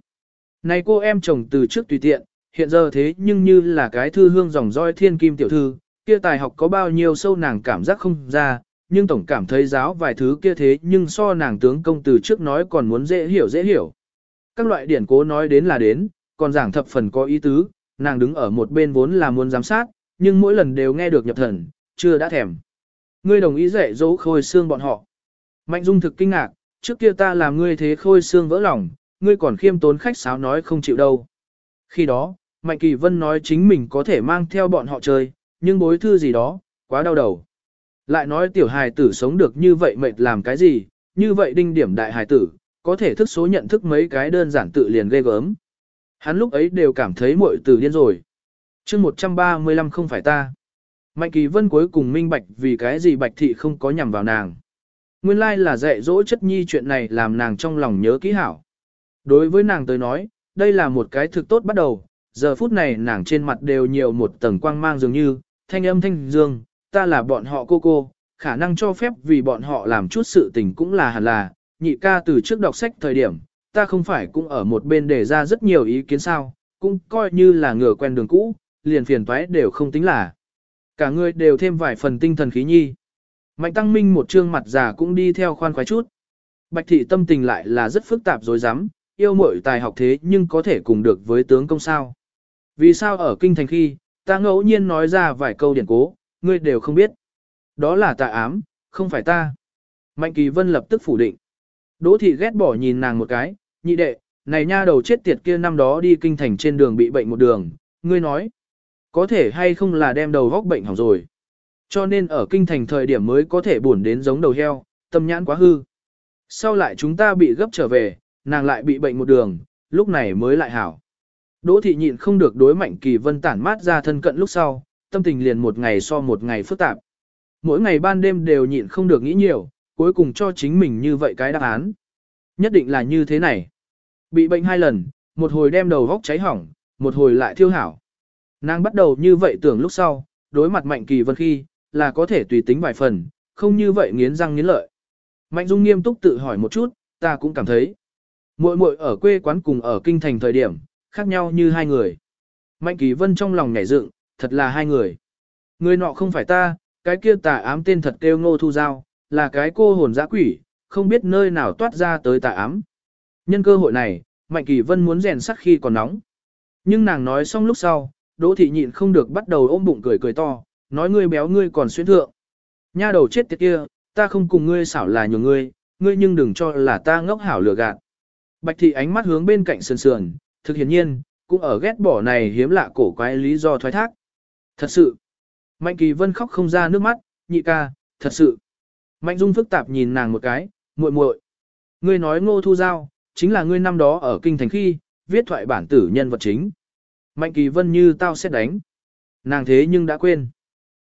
Này cô em chồng từ trước tùy tiện, hiện giờ thế nhưng như là cái thư hương dòng roi thiên kim tiểu thư, kia tài học có bao nhiêu sâu nàng cảm giác không ra, nhưng tổng cảm thấy giáo vài thứ kia thế nhưng so nàng tướng công từ trước nói còn muốn dễ hiểu dễ hiểu. Các loại điển cố nói đến là đến, còn giảng thập phần có ý tứ, nàng đứng ở một bên vốn là muốn giám sát, nhưng mỗi lần đều nghe được nhập thần, chưa đã thèm. Ngươi đồng ý dạy dỗ khôi xương bọn họ. Mạnh Dung thực kinh ngạc, trước kia ta làm ngươi thế khôi xương vỡ lòng, ngươi còn khiêm tốn khách sáo nói không chịu đâu. Khi đó, Mạnh Kỳ Vân nói chính mình có thể mang theo bọn họ chơi, nhưng bối thư gì đó, quá đau đầu. Lại nói tiểu hài tử sống được như vậy mệt làm cái gì, như vậy đinh điểm đại hài tử, có thể thức số nhận thức mấy cái đơn giản tự liền ghê gớm. Hắn lúc ấy đều cảm thấy muội tử điên rồi. chương 135 không phải ta. Mạnh Kỳ Vân cuối cùng minh bạch vì cái gì Bạch Thị không có nhằm vào nàng. Nguyên lai là dạy dỗ chất nhi chuyện này làm nàng trong lòng nhớ kỹ hảo. Đối với nàng tới nói, đây là một cái thực tốt bắt đầu, giờ phút này nàng trên mặt đều nhiều một tầng quang mang dường như, thanh âm thanh dương, ta là bọn họ cô cô, khả năng cho phép vì bọn họ làm chút sự tình cũng là hẳn là, nhị ca từ trước đọc sách thời điểm, ta không phải cũng ở một bên đề ra rất nhiều ý kiến sao, cũng coi như là ngửa quen đường cũ, liền phiền toái đều không tính là. Cả người đều thêm vài phần tinh thần khí nhi. Mạnh tăng minh một trương mặt già cũng đi theo khoan khoái chút. Bạch thị tâm tình lại là rất phức tạp dối rắm yêu mội tài học thế nhưng có thể cùng được với tướng công sao. Vì sao ở kinh thành khi, ta ngẫu nhiên nói ra vài câu điển cố, ngươi đều không biết. Đó là tà ám, không phải ta. Mạnh kỳ vân lập tức phủ định. Đỗ thị ghét bỏ nhìn nàng một cái, nhị đệ, này nha đầu chết tiệt kia năm đó đi kinh thành trên đường bị bệnh một đường, ngươi nói. Có thể hay không là đem đầu góc bệnh hỏng rồi. Cho nên ở kinh thành thời điểm mới có thể buồn đến giống đầu heo, tâm nhãn quá hư. Sau lại chúng ta bị gấp trở về, nàng lại bị bệnh một đường, lúc này mới lại hảo. Đỗ thị nhịn không được đối mạnh kỳ vân tản mát ra thân cận lúc sau, tâm tình liền một ngày so một ngày phức tạp. Mỗi ngày ban đêm đều nhịn không được nghĩ nhiều, cuối cùng cho chính mình như vậy cái đáp án. Nhất định là như thế này. Bị bệnh hai lần, một hồi đem đầu vóc cháy hỏng, một hồi lại thiêu hảo. Nàng bắt đầu như vậy tưởng lúc sau, đối mặt mạnh kỳ vân khi, là có thể tùy tính vài phần, không như vậy nghiến răng nghiến lợi. Mạnh Dung nghiêm túc tự hỏi một chút, ta cũng cảm thấy. Muội muội ở quê quán cùng ở kinh thành thời điểm, khác nhau như hai người. Mạnh Kỳ Vân trong lòng nhảy dựng, thật là hai người. Người nọ không phải ta, cái kia tà ám tên thật kêu ngô thu giao, là cái cô hồn dã quỷ, không biết nơi nào toát ra tới tà ám. Nhân cơ hội này, Mạnh Kỳ Vân muốn rèn sắc khi còn nóng. Nhưng nàng nói xong lúc sau, Đỗ Thị nhịn không được bắt đầu ôm bụng cười cười to, nói ngươi béo ngươi còn xuyên thượng. Nha đầu chết tiệt kia, ta không cùng ngươi xảo là nhiều ngươi, ngươi nhưng đừng cho là ta ngốc hảo lừa gạt. Bạch Thị ánh mắt hướng bên cạnh sườn sườn, thực hiển nhiên, cũng ở ghét bỏ này hiếm lạ cổ quái lý do thoái thác. Thật sự. Mạnh Kỳ Vân khóc không ra nước mắt, nhị ca, thật sự. Mạnh Dung phức tạp nhìn nàng một cái, muội muội. Ngươi nói ngô thu giao, chính là ngươi năm đó ở kinh thành khi, viết thoại bản tử nhân vật chính. Mạnh Kỳ Vân như tao sẽ đánh. Nàng thế nhưng đã quên.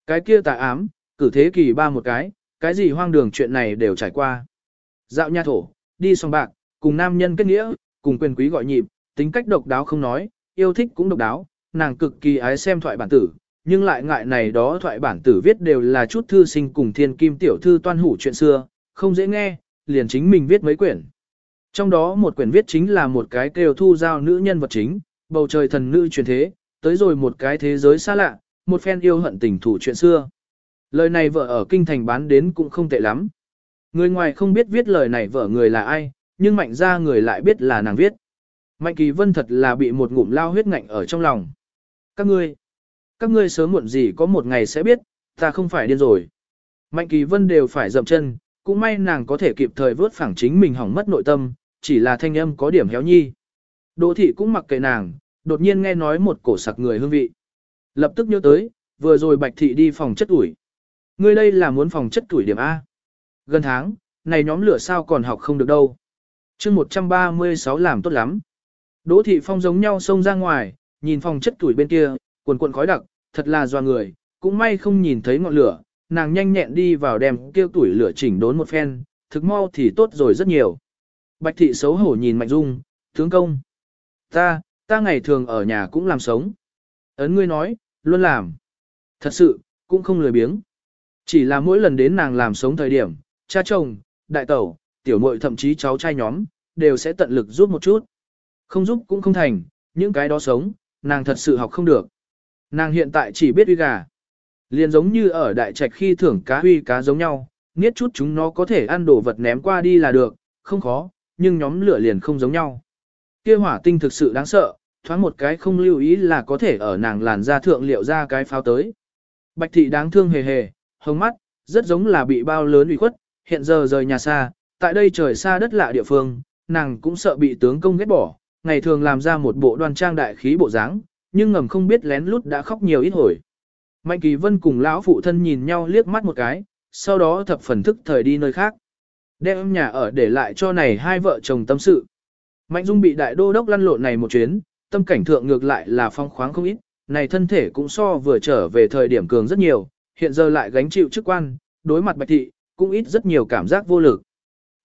Cái kia tà ám, cử thế kỳ ba một cái, cái gì hoang đường chuyện này đều trải qua. Dạo nha thổ, đi song bạc, cùng nam nhân kết nghĩa, cùng quyền quý gọi nhịp, tính cách độc đáo không nói, yêu thích cũng độc đáo, nàng cực kỳ ái xem thoại bản tử, nhưng lại ngại này đó thoại bản tử viết đều là chút thư sinh cùng thiên kim tiểu thư toan hủ chuyện xưa, không dễ nghe, liền chính mình viết mấy quyển. Trong đó một quyển viết chính là một cái kêu thu giao nữ nhân vật chính, bầu trời thần nữ truyền thế, tới rồi một cái thế giới xa lạ, một phen yêu hận tình thủ chuyện xưa. Lời này vợ ở kinh thành bán đến cũng không tệ lắm. Người ngoài không biết viết lời này vợ người là ai, nhưng mạnh ra người lại biết là nàng viết. Mạnh kỳ vân thật là bị một ngụm lao huyết ngạnh ở trong lòng. Các ngươi, các ngươi sớm muộn gì có một ngày sẽ biết, ta không phải điên rồi. Mạnh kỳ vân đều phải dậm chân, cũng may nàng có thể kịp thời vớt phẳng chính mình hỏng mất nội tâm, chỉ là thanh âm có điểm héo nhi. Đỗ thị cũng mặc kệ nàng, đột nhiên nghe nói một cổ sặc người hương vị. Lập tức nhớ tới, vừa rồi bạch thị đi phòng chất ủi. Ngươi đây là muốn phòng chất tuổi điểm A. Gần tháng, này nhóm lửa sao còn học không được đâu. chương 136 làm tốt lắm. Đỗ thị phong giống nhau xông ra ngoài, nhìn phòng chất tuổi bên kia, cuồn cuộn khói đặc, thật là doa người, cũng may không nhìn thấy ngọn lửa, nàng nhanh nhẹn đi vào đem kêu tuổi lửa chỉnh đốn một phen, thực mau thì tốt rồi rất nhiều. Bạch thị xấu hổ nhìn Mạnh Dung, tướng công. Ta, ta ngày thường ở nhà cũng làm sống. Ấn ngươi nói, luôn làm. Thật sự, cũng không lười biếng. Chỉ là mỗi lần đến nàng làm sống thời điểm, cha chồng, đại tẩu, tiểu muội thậm chí cháu trai nhóm, đều sẽ tận lực giúp một chút. Không giúp cũng không thành, những cái đó sống, nàng thật sự học không được. Nàng hiện tại chỉ biết uy gà. Liền giống như ở đại trạch khi thưởng cá huy cá giống nhau, niết chút chúng nó có thể ăn đồ vật ném qua đi là được, không khó, nhưng nhóm lửa liền không giống nhau. Kia hỏa tinh thực sự đáng sợ, thoáng một cái không lưu ý là có thể ở nàng làn da thượng liệu ra cái pháo tới. Bạch thị đáng thương hề hề, hồng mắt, rất giống là bị bao lớn ủy khuất, hiện giờ rời nhà xa, tại đây trời xa đất lạ địa phương, nàng cũng sợ bị tướng công ghét bỏ, ngày thường làm ra một bộ đoan trang đại khí bộ dáng, nhưng ngầm không biết lén lút đã khóc nhiều ít hồi. Mạnh Kỳ Vân cùng lão phụ thân nhìn nhau liếc mắt một cái, sau đó thập phần thức thời đi nơi khác. Đem nhà ở để lại cho này hai vợ chồng tâm sự. Mạnh Dung bị đại đô đốc lăn lộn này một chuyến, tâm cảnh thượng ngược lại là phong khoáng không ít, này thân thể cũng so vừa trở về thời điểm cường rất nhiều, hiện giờ lại gánh chịu chức quan, đối mặt Bạch Thị, cũng ít rất nhiều cảm giác vô lực.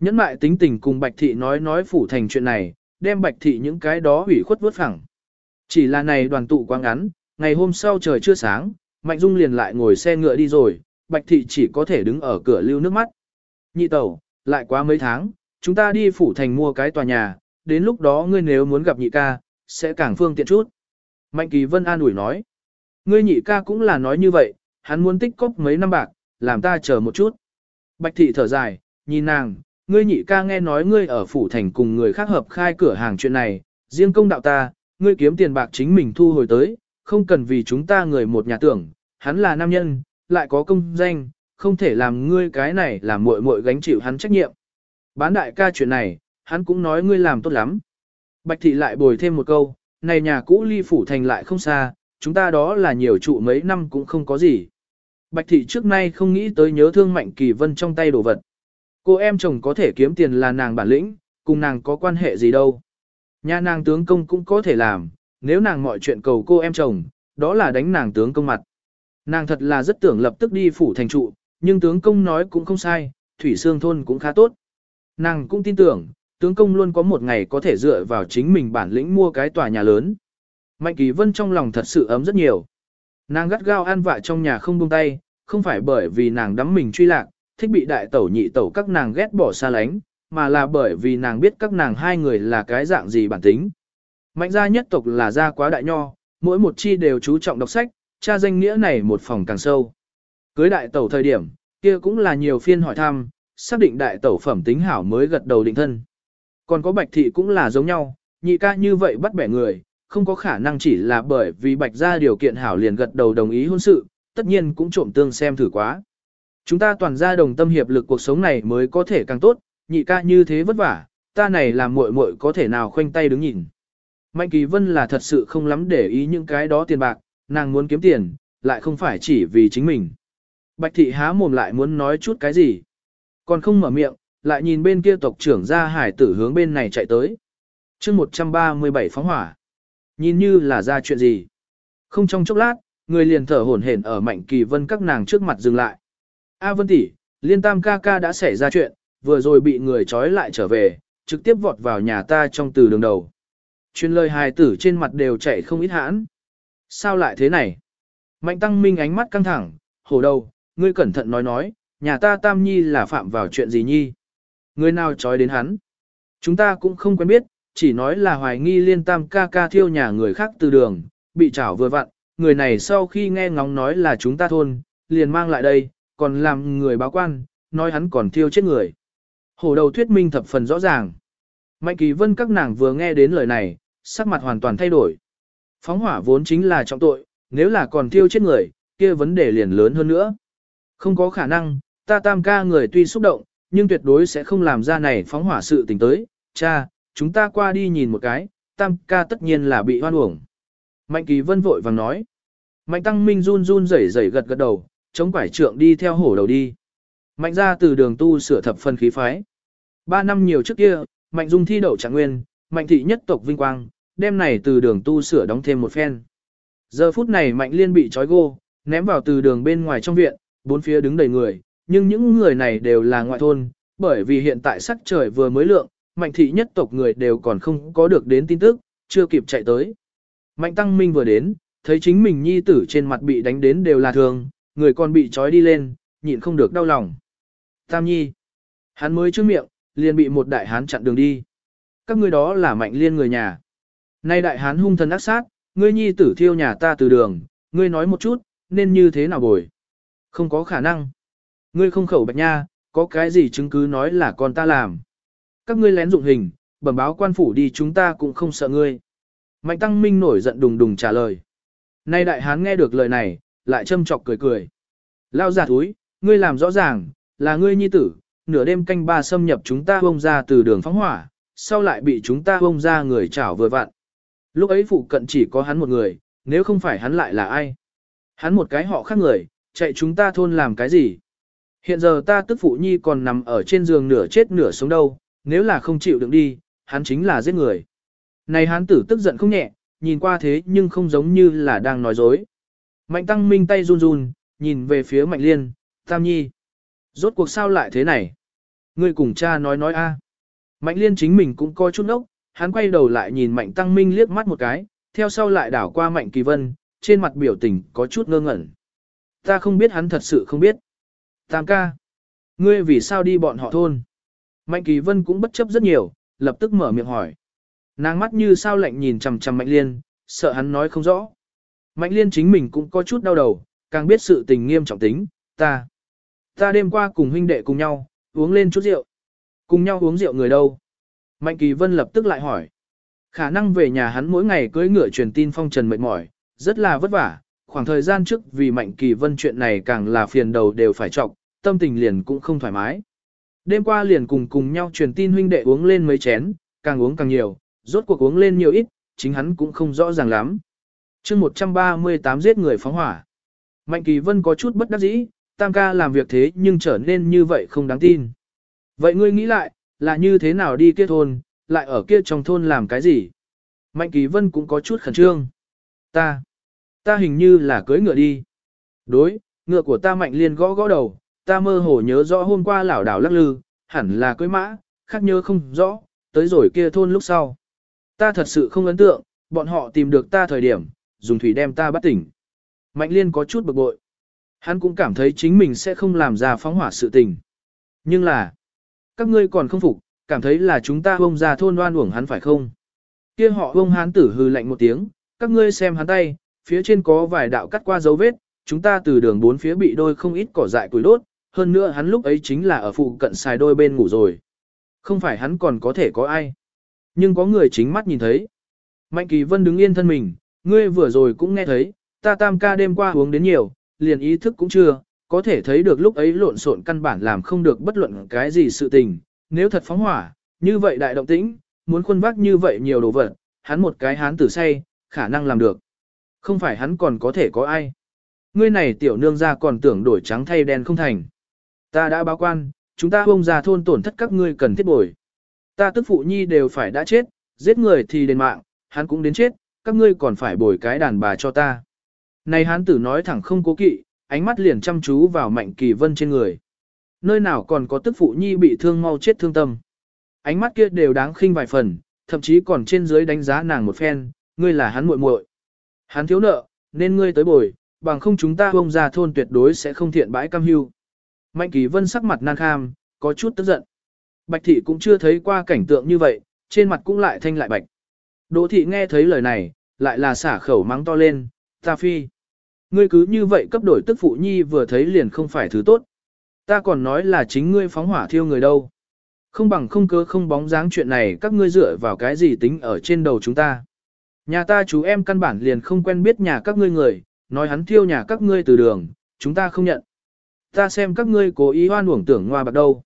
Nhẫn mại tính tình cùng Bạch Thị nói nói phủ thành chuyện này, đem Bạch Thị những cái đó hủy khuất vớt phẳng. Chỉ là này đoàn tụ quá ngắn, ngày hôm sau trời chưa sáng, Mạnh Dung liền lại ngồi xe ngựa đi rồi, Bạch Thị chỉ có thể đứng ở cửa lưu nước mắt. Nhị tẩu, lại quá mấy tháng, chúng ta đi phủ thành mua cái tòa nhà, đến lúc đó ngươi nếu muốn gặp nhị ca, sẽ càng phương tiện chút. Mạnh Kỳ Vân an ủi nói. Ngươi nhị ca cũng là nói như vậy, hắn muốn tích cóp mấy năm bạc, làm ta chờ một chút. Bạch thị thở dài, nhìn nàng, ngươi nhị ca nghe nói ngươi ở phủ thành cùng người khác hợp khai cửa hàng chuyện này, riêng công đạo ta, ngươi kiếm tiền bạc chính mình thu hồi tới, không cần vì chúng ta người một nhà tưởng, hắn là nam nhân, lại có công danh, không thể làm ngươi cái này làm muội muội gánh chịu hắn trách nhiệm. Bán đại ca chuyện này, hắn cũng nói ngươi làm tốt lắm. Bạch thị lại bồi thêm một câu, này nhà cũ ly phủ thành lại không xa, chúng ta đó là nhiều trụ mấy năm cũng không có gì. Bạch thị trước nay không nghĩ tới nhớ thương Mạnh Kỳ Vân trong tay đồ vật. Cô em chồng có thể kiếm tiền là nàng bản lĩnh, cùng nàng có quan hệ gì đâu. Nhà nàng tướng công cũng có thể làm, nếu nàng mọi chuyện cầu cô em chồng, đó là đánh nàng tướng công mặt. Nàng thật là rất tưởng lập tức đi phủ thành trụ, nhưng tướng công nói cũng không sai, thủy xương thôn cũng khá tốt. Nàng cũng tin tưởng, tướng công luôn có một ngày có thể dựa vào chính mình bản lĩnh mua cái tòa nhà lớn. Mạnh Kỳ Vân trong lòng thật sự ấm rất nhiều. Nàng gắt gao an vạ trong nhà không buông tay, không phải bởi vì nàng đắm mình truy lạc, thích bị đại tẩu nhị tẩu các nàng ghét bỏ xa lánh, mà là bởi vì nàng biết các nàng hai người là cái dạng gì bản tính. Mạnh gia nhất tộc là gia quá đại nho, mỗi một chi đều chú trọng đọc sách, cha danh nghĩa này một phòng càng sâu. Cưới đại tẩu thời điểm, kia cũng là nhiều phiên hỏi thăm, xác định đại tẩu phẩm tính hảo mới gật đầu định thân. Còn có bạch thị cũng là giống nhau, nhị ca như vậy bắt bẻ người, không có khả năng chỉ là bởi vì bạch gia điều kiện hảo liền gật đầu đồng ý hôn sự, tất nhiên cũng trộm tương xem thử quá. Chúng ta toàn gia đồng tâm hiệp lực cuộc sống này mới có thể càng tốt, nhị ca như thế vất vả, ta này làm muội muội có thể nào khoanh tay đứng nhìn. Mạnh Kỳ Vân là thật sự không lắm để ý những cái đó tiền bạc, nàng muốn kiếm tiền, lại không phải chỉ vì chính mình. Bạch thị há mồm lại muốn nói chút cái gì. Còn không mở miệng, lại nhìn bên kia tộc trưởng ra hải tử hướng bên này chạy tới. chương 137 phóng hỏa. Nhìn như là ra chuyện gì. Không trong chốc lát, người liền thở hổn hển ở mạnh kỳ vân các nàng trước mặt dừng lại. A Vân tỷ, liên tam ca ca đã xảy ra chuyện, vừa rồi bị người trói lại trở về, trực tiếp vọt vào nhà ta trong từ đường đầu. Chuyên lời hài tử trên mặt đều chạy không ít hãn. Sao lại thế này? Mạnh tăng minh ánh mắt căng thẳng, hổ đầu, ngươi cẩn thận nói nói, nhà ta tam nhi là phạm vào chuyện gì nhi? Người nào trói đến hắn? Chúng ta cũng không quen biết, chỉ nói là hoài nghi liên tam ca ca thiêu nhà người khác từ đường, bị trảo vừa vặn, người này sau khi nghe ngóng nói là chúng ta thôn, liền mang lại đây, còn làm người báo quan, nói hắn còn thiêu chết người. Hổ đầu thuyết minh thập phần rõ ràng. Mạnh kỳ vân các nàng vừa nghe đến lời này, sắc mặt hoàn toàn thay đổi. Phóng hỏa vốn chính là trọng tội, nếu là còn thiêu chết người, kia vấn đề liền lớn hơn nữa. Không có khả năng, ta tam ca người tuy xúc động, nhưng tuyệt đối sẽ không làm ra này phóng hỏa sự tình tới. Cha, chúng ta qua đi nhìn một cái, tam ca tất nhiên là bị hoan uổng. Mạnh kỳ vân vội vàng nói. Mạnh tăng minh run run rẩy rẩy gật gật đầu, chống quải trượng đi theo hổ đầu đi. Mạnh ra từ đường tu sửa thập phân khí phái. Ba năm nhiều trước kia, Mạnh Dung thi đậu trạng nguyên, Mạnh thị nhất tộc vinh quang, đêm này từ đường tu sửa đóng thêm một phen. Giờ phút này Mạnh Liên bị trói gô, ném vào từ đường bên ngoài trong viện, bốn phía đứng đầy người, nhưng những người này đều là ngoại thôn, bởi vì hiện tại sắc trời vừa mới lượng, Mạnh thị nhất tộc người đều còn không có được đến tin tức, chưa kịp chạy tới. Mạnh Tăng Minh vừa đến, thấy chính mình nhi tử trên mặt bị đánh đến đều là thường, người còn bị trói đi lên, nhịn không được đau lòng. Tam Nhi, hắn mới trước miệng, liền bị một đại hán chặn đường đi. Các ngươi đó là mạnh liên người nhà. Nay đại hán hung thần ác sát, ngươi nhi tử thiêu nhà ta từ đường, ngươi nói một chút, nên như thế nào bồi. Không có khả năng. Ngươi không khẩu bạch nha, có cái gì chứng cứ nói là con ta làm. Các ngươi lén dụng hình, bẩm báo quan phủ đi chúng ta cũng không sợ ngươi. Mạnh tăng minh nổi giận đùng đùng trả lời. Nay đại hán nghe được lời này, lại châm chọc cười cười. Lao giả thúi, ngươi làm rõ ràng, là ngươi nhi tử, nửa đêm canh ba xâm nhập chúng ta bông ra từ đường phóng hỏa, sau lại bị chúng ta bông ra người chảo vừa vặn. Lúc ấy phụ cận chỉ có hắn một người, nếu không phải hắn lại là ai? Hắn một cái họ khác người, chạy chúng ta thôn làm cái gì? Hiện giờ ta tức phụ nhi còn nằm ở trên giường nửa chết nửa sống đâu, nếu là không chịu đựng đi, hắn chính là giết người. Này hắn tử tức giận không nhẹ, nhìn qua thế nhưng không giống như là đang nói dối. Mạnh tăng minh tay run run, nhìn về phía mạnh liên, tam nhi. Rốt cuộc sao lại thế này? Ngươi cùng cha nói nói a. Mạnh liên chính mình cũng coi chút ốc, hắn quay đầu lại nhìn mạnh tăng minh liếc mắt một cái, theo sau lại đảo qua mạnh kỳ vân, trên mặt biểu tình có chút ngơ ngẩn. Ta không biết hắn thật sự không biết. Tam ca. Ngươi vì sao đi bọn họ thôn? Mạnh kỳ vân cũng bất chấp rất nhiều, lập tức mở miệng hỏi. Nàng mắt như sao lạnh nhìn chằm chằm mạnh liên, sợ hắn nói không rõ. Mạnh liên chính mình cũng có chút đau đầu, càng biết sự tình nghiêm trọng tính, ta. Ta đêm qua cùng huynh đệ cùng nhau, uống lên chút rượu. Cùng nhau uống rượu người đâu? Mạnh Kỳ Vân lập tức lại hỏi. Khả năng về nhà hắn mỗi ngày cưỡi ngựa truyền tin phong trần mệt mỏi, rất là vất vả. Khoảng thời gian trước vì Mạnh Kỳ Vân chuyện này càng là phiền đầu đều phải trọng, tâm tình liền cũng không thoải mái. Đêm qua liền cùng cùng nhau truyền tin huynh đệ uống lên mấy chén, càng uống càng nhiều, rốt cuộc uống lên nhiều ít, chính hắn cũng không rõ ràng lắm. chương 138 giết người phóng hỏa. Mạnh Kỳ Vân có chút bất đắc dĩ, tam ca làm việc thế nhưng trở nên như vậy không đáng tin. Vậy ngươi nghĩ lại, là như thế nào đi kia thôn, lại ở kia trong thôn làm cái gì? Mạnh Kỳ Vân cũng có chút khẩn trương. Ta, ta hình như là cưới ngựa đi. Đối, ngựa của ta mạnh liên gõ gõ đầu, ta mơ hồ nhớ rõ hôm qua lảo đảo lắc lư, hẳn là cưới mã, khác nhớ không rõ, tới rồi kia thôn lúc sau. Ta thật sự không ấn tượng, bọn họ tìm được ta thời điểm, dùng thủy đem ta bắt tỉnh. Mạnh liên có chút bực bội. Hắn cũng cảm thấy chính mình sẽ không làm ra phóng hỏa sự tình. Nhưng là, các ngươi còn không phục, cảm thấy là chúng ta bông ra thôn đoan uổng hắn phải không? kia họ bông hán tử hư lạnh một tiếng, các ngươi xem hắn tay, phía trên có vài đạo cắt qua dấu vết, chúng ta từ đường bốn phía bị đôi không ít cỏ dại củi đốt, hơn nữa hắn lúc ấy chính là ở phụ cận xài đôi bên ngủ rồi. Không phải hắn còn có thể có ai. Nhưng có người chính mắt nhìn thấy. Mạnh Kỳ Vân đứng yên thân mình, ngươi vừa rồi cũng nghe thấy, ta tam ca đêm qua uống đến nhiều, liền ý thức cũng chưa, có thể thấy được lúc ấy lộn xộn căn bản làm không được bất luận cái gì sự tình, nếu thật phóng hỏa, như vậy đại động tĩnh, muốn khuôn vác như vậy nhiều đồ vật, hắn một cái hán tử say, khả năng làm được. Không phải hắn còn có thể có ai. Ngươi này tiểu nương ra còn tưởng đổi trắng thay đen không thành. Ta đã báo quan, chúng ta bông ra thôn tổn thất các ngươi cần thiết bồi. Ta tức phụ nhi đều phải đã chết, giết người thì đền mạng, hắn cũng đến chết, các ngươi còn phải bồi cái đàn bà cho ta. Này hán tử nói thẳng không cố kỵ, ánh mắt liền chăm chú vào mạnh kỳ vân trên người. Nơi nào còn có tức phụ nhi bị thương mau chết thương tâm. Ánh mắt kia đều đáng khinh vài phần, thậm chí còn trên dưới đánh giá nàng một phen, ngươi là hắn muội muội. Hắn thiếu nợ, nên ngươi tới bồi, bằng không chúng ta bông ra thôn tuyệt đối sẽ không thiện bãi cam hưu. Mạnh kỳ vân sắc mặt nan kham, có chút tức giận. Bạch thị cũng chưa thấy qua cảnh tượng như vậy, trên mặt cũng lại thanh lại bạch. Đỗ thị nghe thấy lời này, lại là xả khẩu mắng to lên, ta phi. Ngươi cứ như vậy cấp đổi tức phụ nhi vừa thấy liền không phải thứ tốt. Ta còn nói là chính ngươi phóng hỏa thiêu người đâu. Không bằng không cơ không bóng dáng chuyện này các ngươi dựa vào cái gì tính ở trên đầu chúng ta. Nhà ta chú em căn bản liền không quen biết nhà các ngươi người, nói hắn thiêu nhà các ngươi từ đường, chúng ta không nhận. Ta xem các ngươi cố ý hoan uổng tưởng ngoa bạc đâu.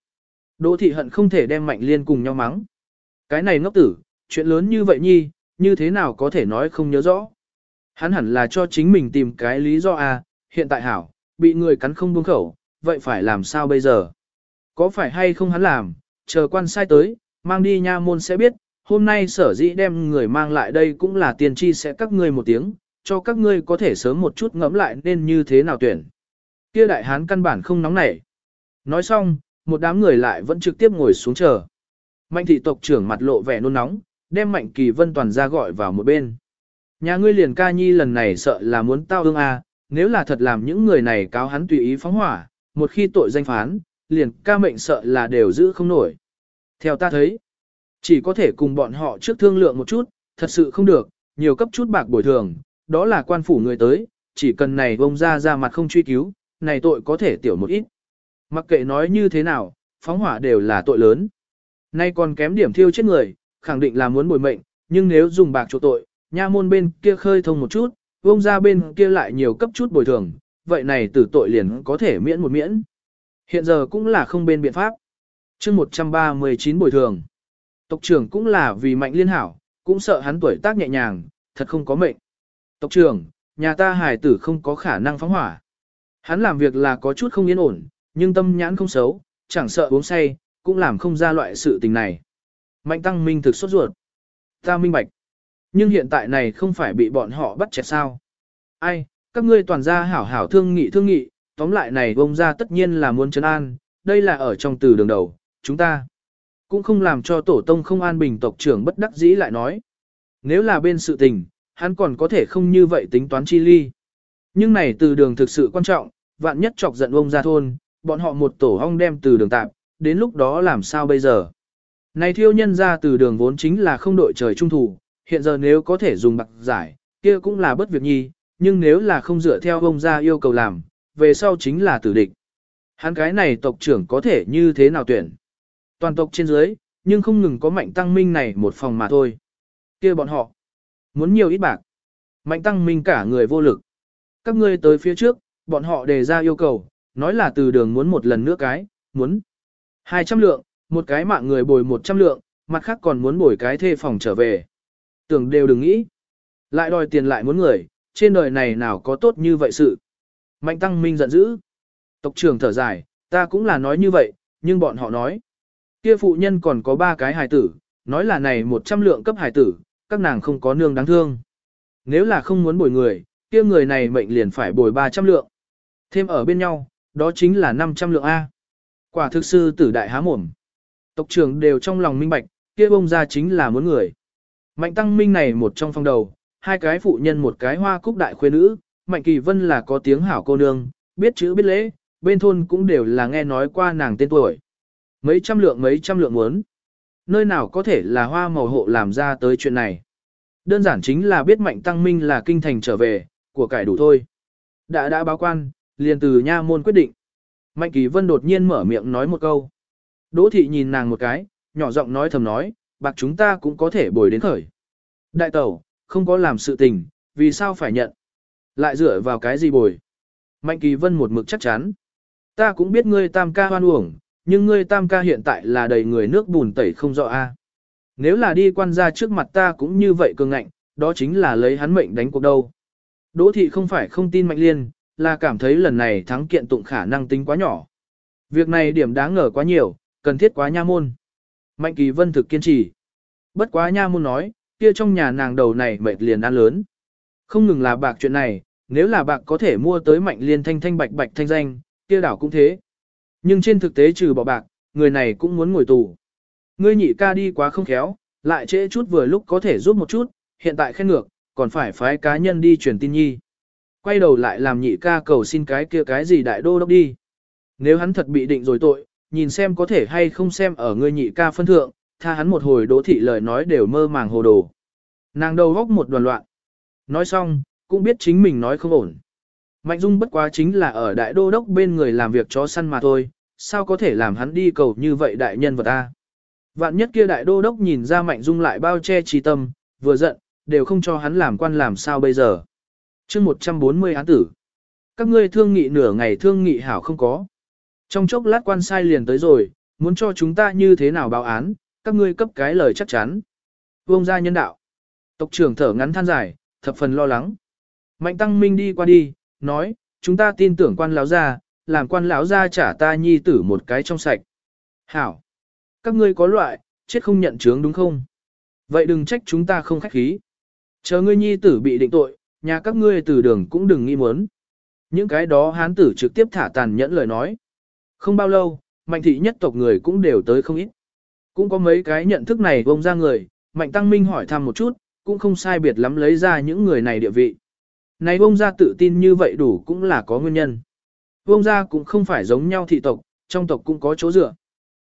Đỗ thị hận không thể đem mạnh liên cùng nhau mắng. Cái này ngốc tử, chuyện lớn như vậy nhi, như thế nào có thể nói không nhớ rõ. Hắn hẳn là cho chính mình tìm cái lý do à, hiện tại hảo, bị người cắn không buông khẩu, vậy phải làm sao bây giờ? Có phải hay không hắn làm, chờ quan sai tới, mang đi nha môn sẽ biết, hôm nay sở dĩ đem người mang lại đây cũng là tiền tri sẽ các ngươi một tiếng, cho các ngươi có thể sớm một chút ngẫm lại nên như thế nào tuyển. Kia đại hán căn bản không nóng nảy. Nói xong, một đám người lại vẫn trực tiếp ngồi xuống chờ. Mạnh thị tộc trưởng mặt lộ vẻ nôn nóng, đem Mạnh Kỳ Vân toàn ra gọi vào một bên. Nhà ngươi liền ca nhi lần này sợ là muốn tao ương à, nếu là thật làm những người này cáo hắn tùy ý phóng hỏa, một khi tội danh phán, liền ca mệnh sợ là đều giữ không nổi. Theo ta thấy, chỉ có thể cùng bọn họ trước thương lượng một chút, thật sự không được, nhiều cấp chút bạc bồi thường, đó là quan phủ người tới, chỉ cần này bông ra ra mặt không truy cứu, này tội có thể tiểu một ít. Mặc kệ nói như thế nào, phóng hỏa đều là tội lớn. Nay còn kém điểm thiêu chết người, khẳng định là muốn bồi mệnh, nhưng nếu dùng bạc chỗ tội, nha môn bên kia khơi thông một chút, vông ra bên kia lại nhiều cấp chút bồi thường, vậy này tử tội liền có thể miễn một miễn. Hiện giờ cũng là không bên biện pháp. chương 139 bồi thường. Tộc trưởng cũng là vì mạnh liên hảo, cũng sợ hắn tuổi tác nhẹ nhàng, thật không có mệnh. Tộc trưởng, nhà ta hài tử không có khả năng phóng hỏa. Hắn làm việc là có chút không yên ổn, nhưng tâm nhãn không xấu, chẳng sợ uống say, cũng làm không ra loại sự tình này. Mạnh tăng minh thực sốt ruột. Ta minh bạch. Nhưng hiện tại này không phải bị bọn họ bắt chẹt sao. Ai, các ngươi toàn gia hảo hảo thương nghị thương nghị, tóm lại này bông ra tất nhiên là muốn trấn an, đây là ở trong từ đường đầu, chúng ta. Cũng không làm cho tổ tông không an bình tộc trưởng bất đắc dĩ lại nói. Nếu là bên sự tình, hắn còn có thể không như vậy tính toán chi ly. Nhưng này từ đường thực sự quan trọng, vạn nhất chọc giận ông ra thôn, bọn họ một tổ hong đem từ đường tạm, đến lúc đó làm sao bây giờ. Này thiêu nhân ra từ đường vốn chính là không đội trời trung thủ, hiện giờ nếu có thể dùng bạc giải, kia cũng là bất việc nhi, nhưng nếu là không dựa theo ông ra yêu cầu làm, về sau chính là tử địch. Hắn cái này tộc trưởng có thể như thế nào tuyển? Toàn tộc trên dưới, nhưng không ngừng có mạnh tăng minh này một phòng mà thôi. kia bọn họ, muốn nhiều ít bạc. Mạnh tăng minh cả người vô lực. Các ngươi tới phía trước, bọn họ đề ra yêu cầu, nói là từ đường muốn một lần nữa cái, muốn 200 lượng, một cái mạng người bồi 100 lượng, mặt khác còn muốn bồi cái thê phòng trở về. Tưởng đều đừng nghĩ. Lại đòi tiền lại muốn người, trên đời này nào có tốt như vậy sự. Mạnh tăng minh giận dữ. Tộc trưởng thở dài, ta cũng là nói như vậy, nhưng bọn họ nói. Kia phụ nhân còn có ba cái hài tử, nói là này 100 lượng cấp hài tử, các nàng không có nương đáng thương. Nếu là không muốn bồi người, kia người này mệnh liền phải bồi 300 lượng. Thêm ở bên nhau, đó chính là 500 lượng A. Quả thực sư tử đại há mồm. Tộc trưởng đều trong lòng minh bạch, kia bông ra chính là muốn người. Mạnh tăng minh này một trong phong đầu, hai cái phụ nhân một cái hoa cúc đại khuê nữ, Mạnh Kỳ Vân là có tiếng hảo cô nương, biết chữ biết lễ, bên thôn cũng đều là nghe nói qua nàng tên tuổi. Mấy trăm lượng mấy trăm lượng muốn. Nơi nào có thể là hoa màu hộ làm ra tới chuyện này. Đơn giản chính là biết Mạnh Tăng Minh là kinh thành trở về, của cải đủ thôi. Đã đã báo quan, liền từ nha môn quyết định. Mạnh Kỳ Vân đột nhiên mở miệng nói một câu. Đỗ thị nhìn nàng một cái, nhỏ giọng nói thầm nói, bạc chúng ta cũng có thể bồi đến khởi. Đại tẩu, không có làm sự tình, vì sao phải nhận? Lại dựa vào cái gì bồi? Mạnh Kỳ Vân một mực chắc chắn. Ta cũng biết ngươi tam ca hoan uổng, nhưng ngươi tam ca hiện tại là đầy người nước bùn tẩy không rõ a. Nếu là đi quan gia trước mặt ta cũng như vậy cường ngạnh, đó chính là lấy hắn mệnh đánh cuộc đâu. Đỗ thị không phải không tin Mạnh Liên, là cảm thấy lần này thắng kiện tụng khả năng tính quá nhỏ. Việc này điểm đáng ngờ quá nhiều, cần thiết quá nha môn. Mạnh Kỳ Vân thực kiên trì. Bất quá nha môn nói, kia trong nhà nàng đầu này mệt liền ăn lớn. Không ngừng là bạc chuyện này, nếu là bạc có thể mua tới mạnh liên thanh thanh bạch bạch thanh danh, kia đảo cũng thế. Nhưng trên thực tế trừ bỏ bạc, người này cũng muốn ngồi tù. Ngươi nhị ca đi quá không khéo, lại trễ chút vừa lúc có thể giúp một chút, hiện tại khen ngược, còn phải phái cá nhân đi truyền tin nhi. Quay đầu lại làm nhị ca cầu xin cái kia cái gì đại đô đốc đi. Nếu hắn thật bị định rồi tội, nhìn xem có thể hay không xem ở ngươi nhị ca phân thượng, tha hắn một hồi đỗ thị lời nói đều mơ màng hồ đồ. Nàng đầu góc một đoàn loạn. Nói xong, cũng biết chính mình nói không ổn. Mạnh Dung bất quá chính là ở đại đô đốc bên người làm việc chó săn mà thôi, sao có thể làm hắn đi cầu như vậy đại nhân vật ta. Vạn nhất kia đại đô đốc nhìn ra Mạnh Dung lại bao che trí tâm, vừa giận, đều không cho hắn làm quan làm sao bây giờ. chương 140 án tử. Các ngươi thương nghị nửa ngày thương nghị hảo không có. Trong chốc lát quan sai liền tới rồi, muốn cho chúng ta như thế nào báo án, các ngươi cấp cái lời chắc chắn. Vương gia nhân đạo. Tộc trưởng thở ngắn than dài, thập phần lo lắng. Mạnh tăng minh đi qua đi, nói, chúng ta tin tưởng quan lão gia, làm quan lão gia trả ta nhi tử một cái trong sạch. Hảo! Các ngươi có loại, chết không nhận chướng đúng không? Vậy đừng trách chúng ta không khách khí. Chờ ngươi nhi tử bị định tội, nhà các ngươi từ đường cũng đừng nghĩ muốn. Những cái đó hán tử trực tiếp thả tàn nhẫn lời nói. Không bao lâu, mạnh thị nhất tộc người cũng đều tới không ít. Cũng có mấy cái nhận thức này vông ra người, mạnh tăng minh hỏi thăm một chút, cũng không sai biệt lắm lấy ra những người này địa vị. Này vông ra tự tin như vậy đủ cũng là có nguyên nhân. Vông ra cũng không phải giống nhau thị tộc, trong tộc cũng có chỗ dựa.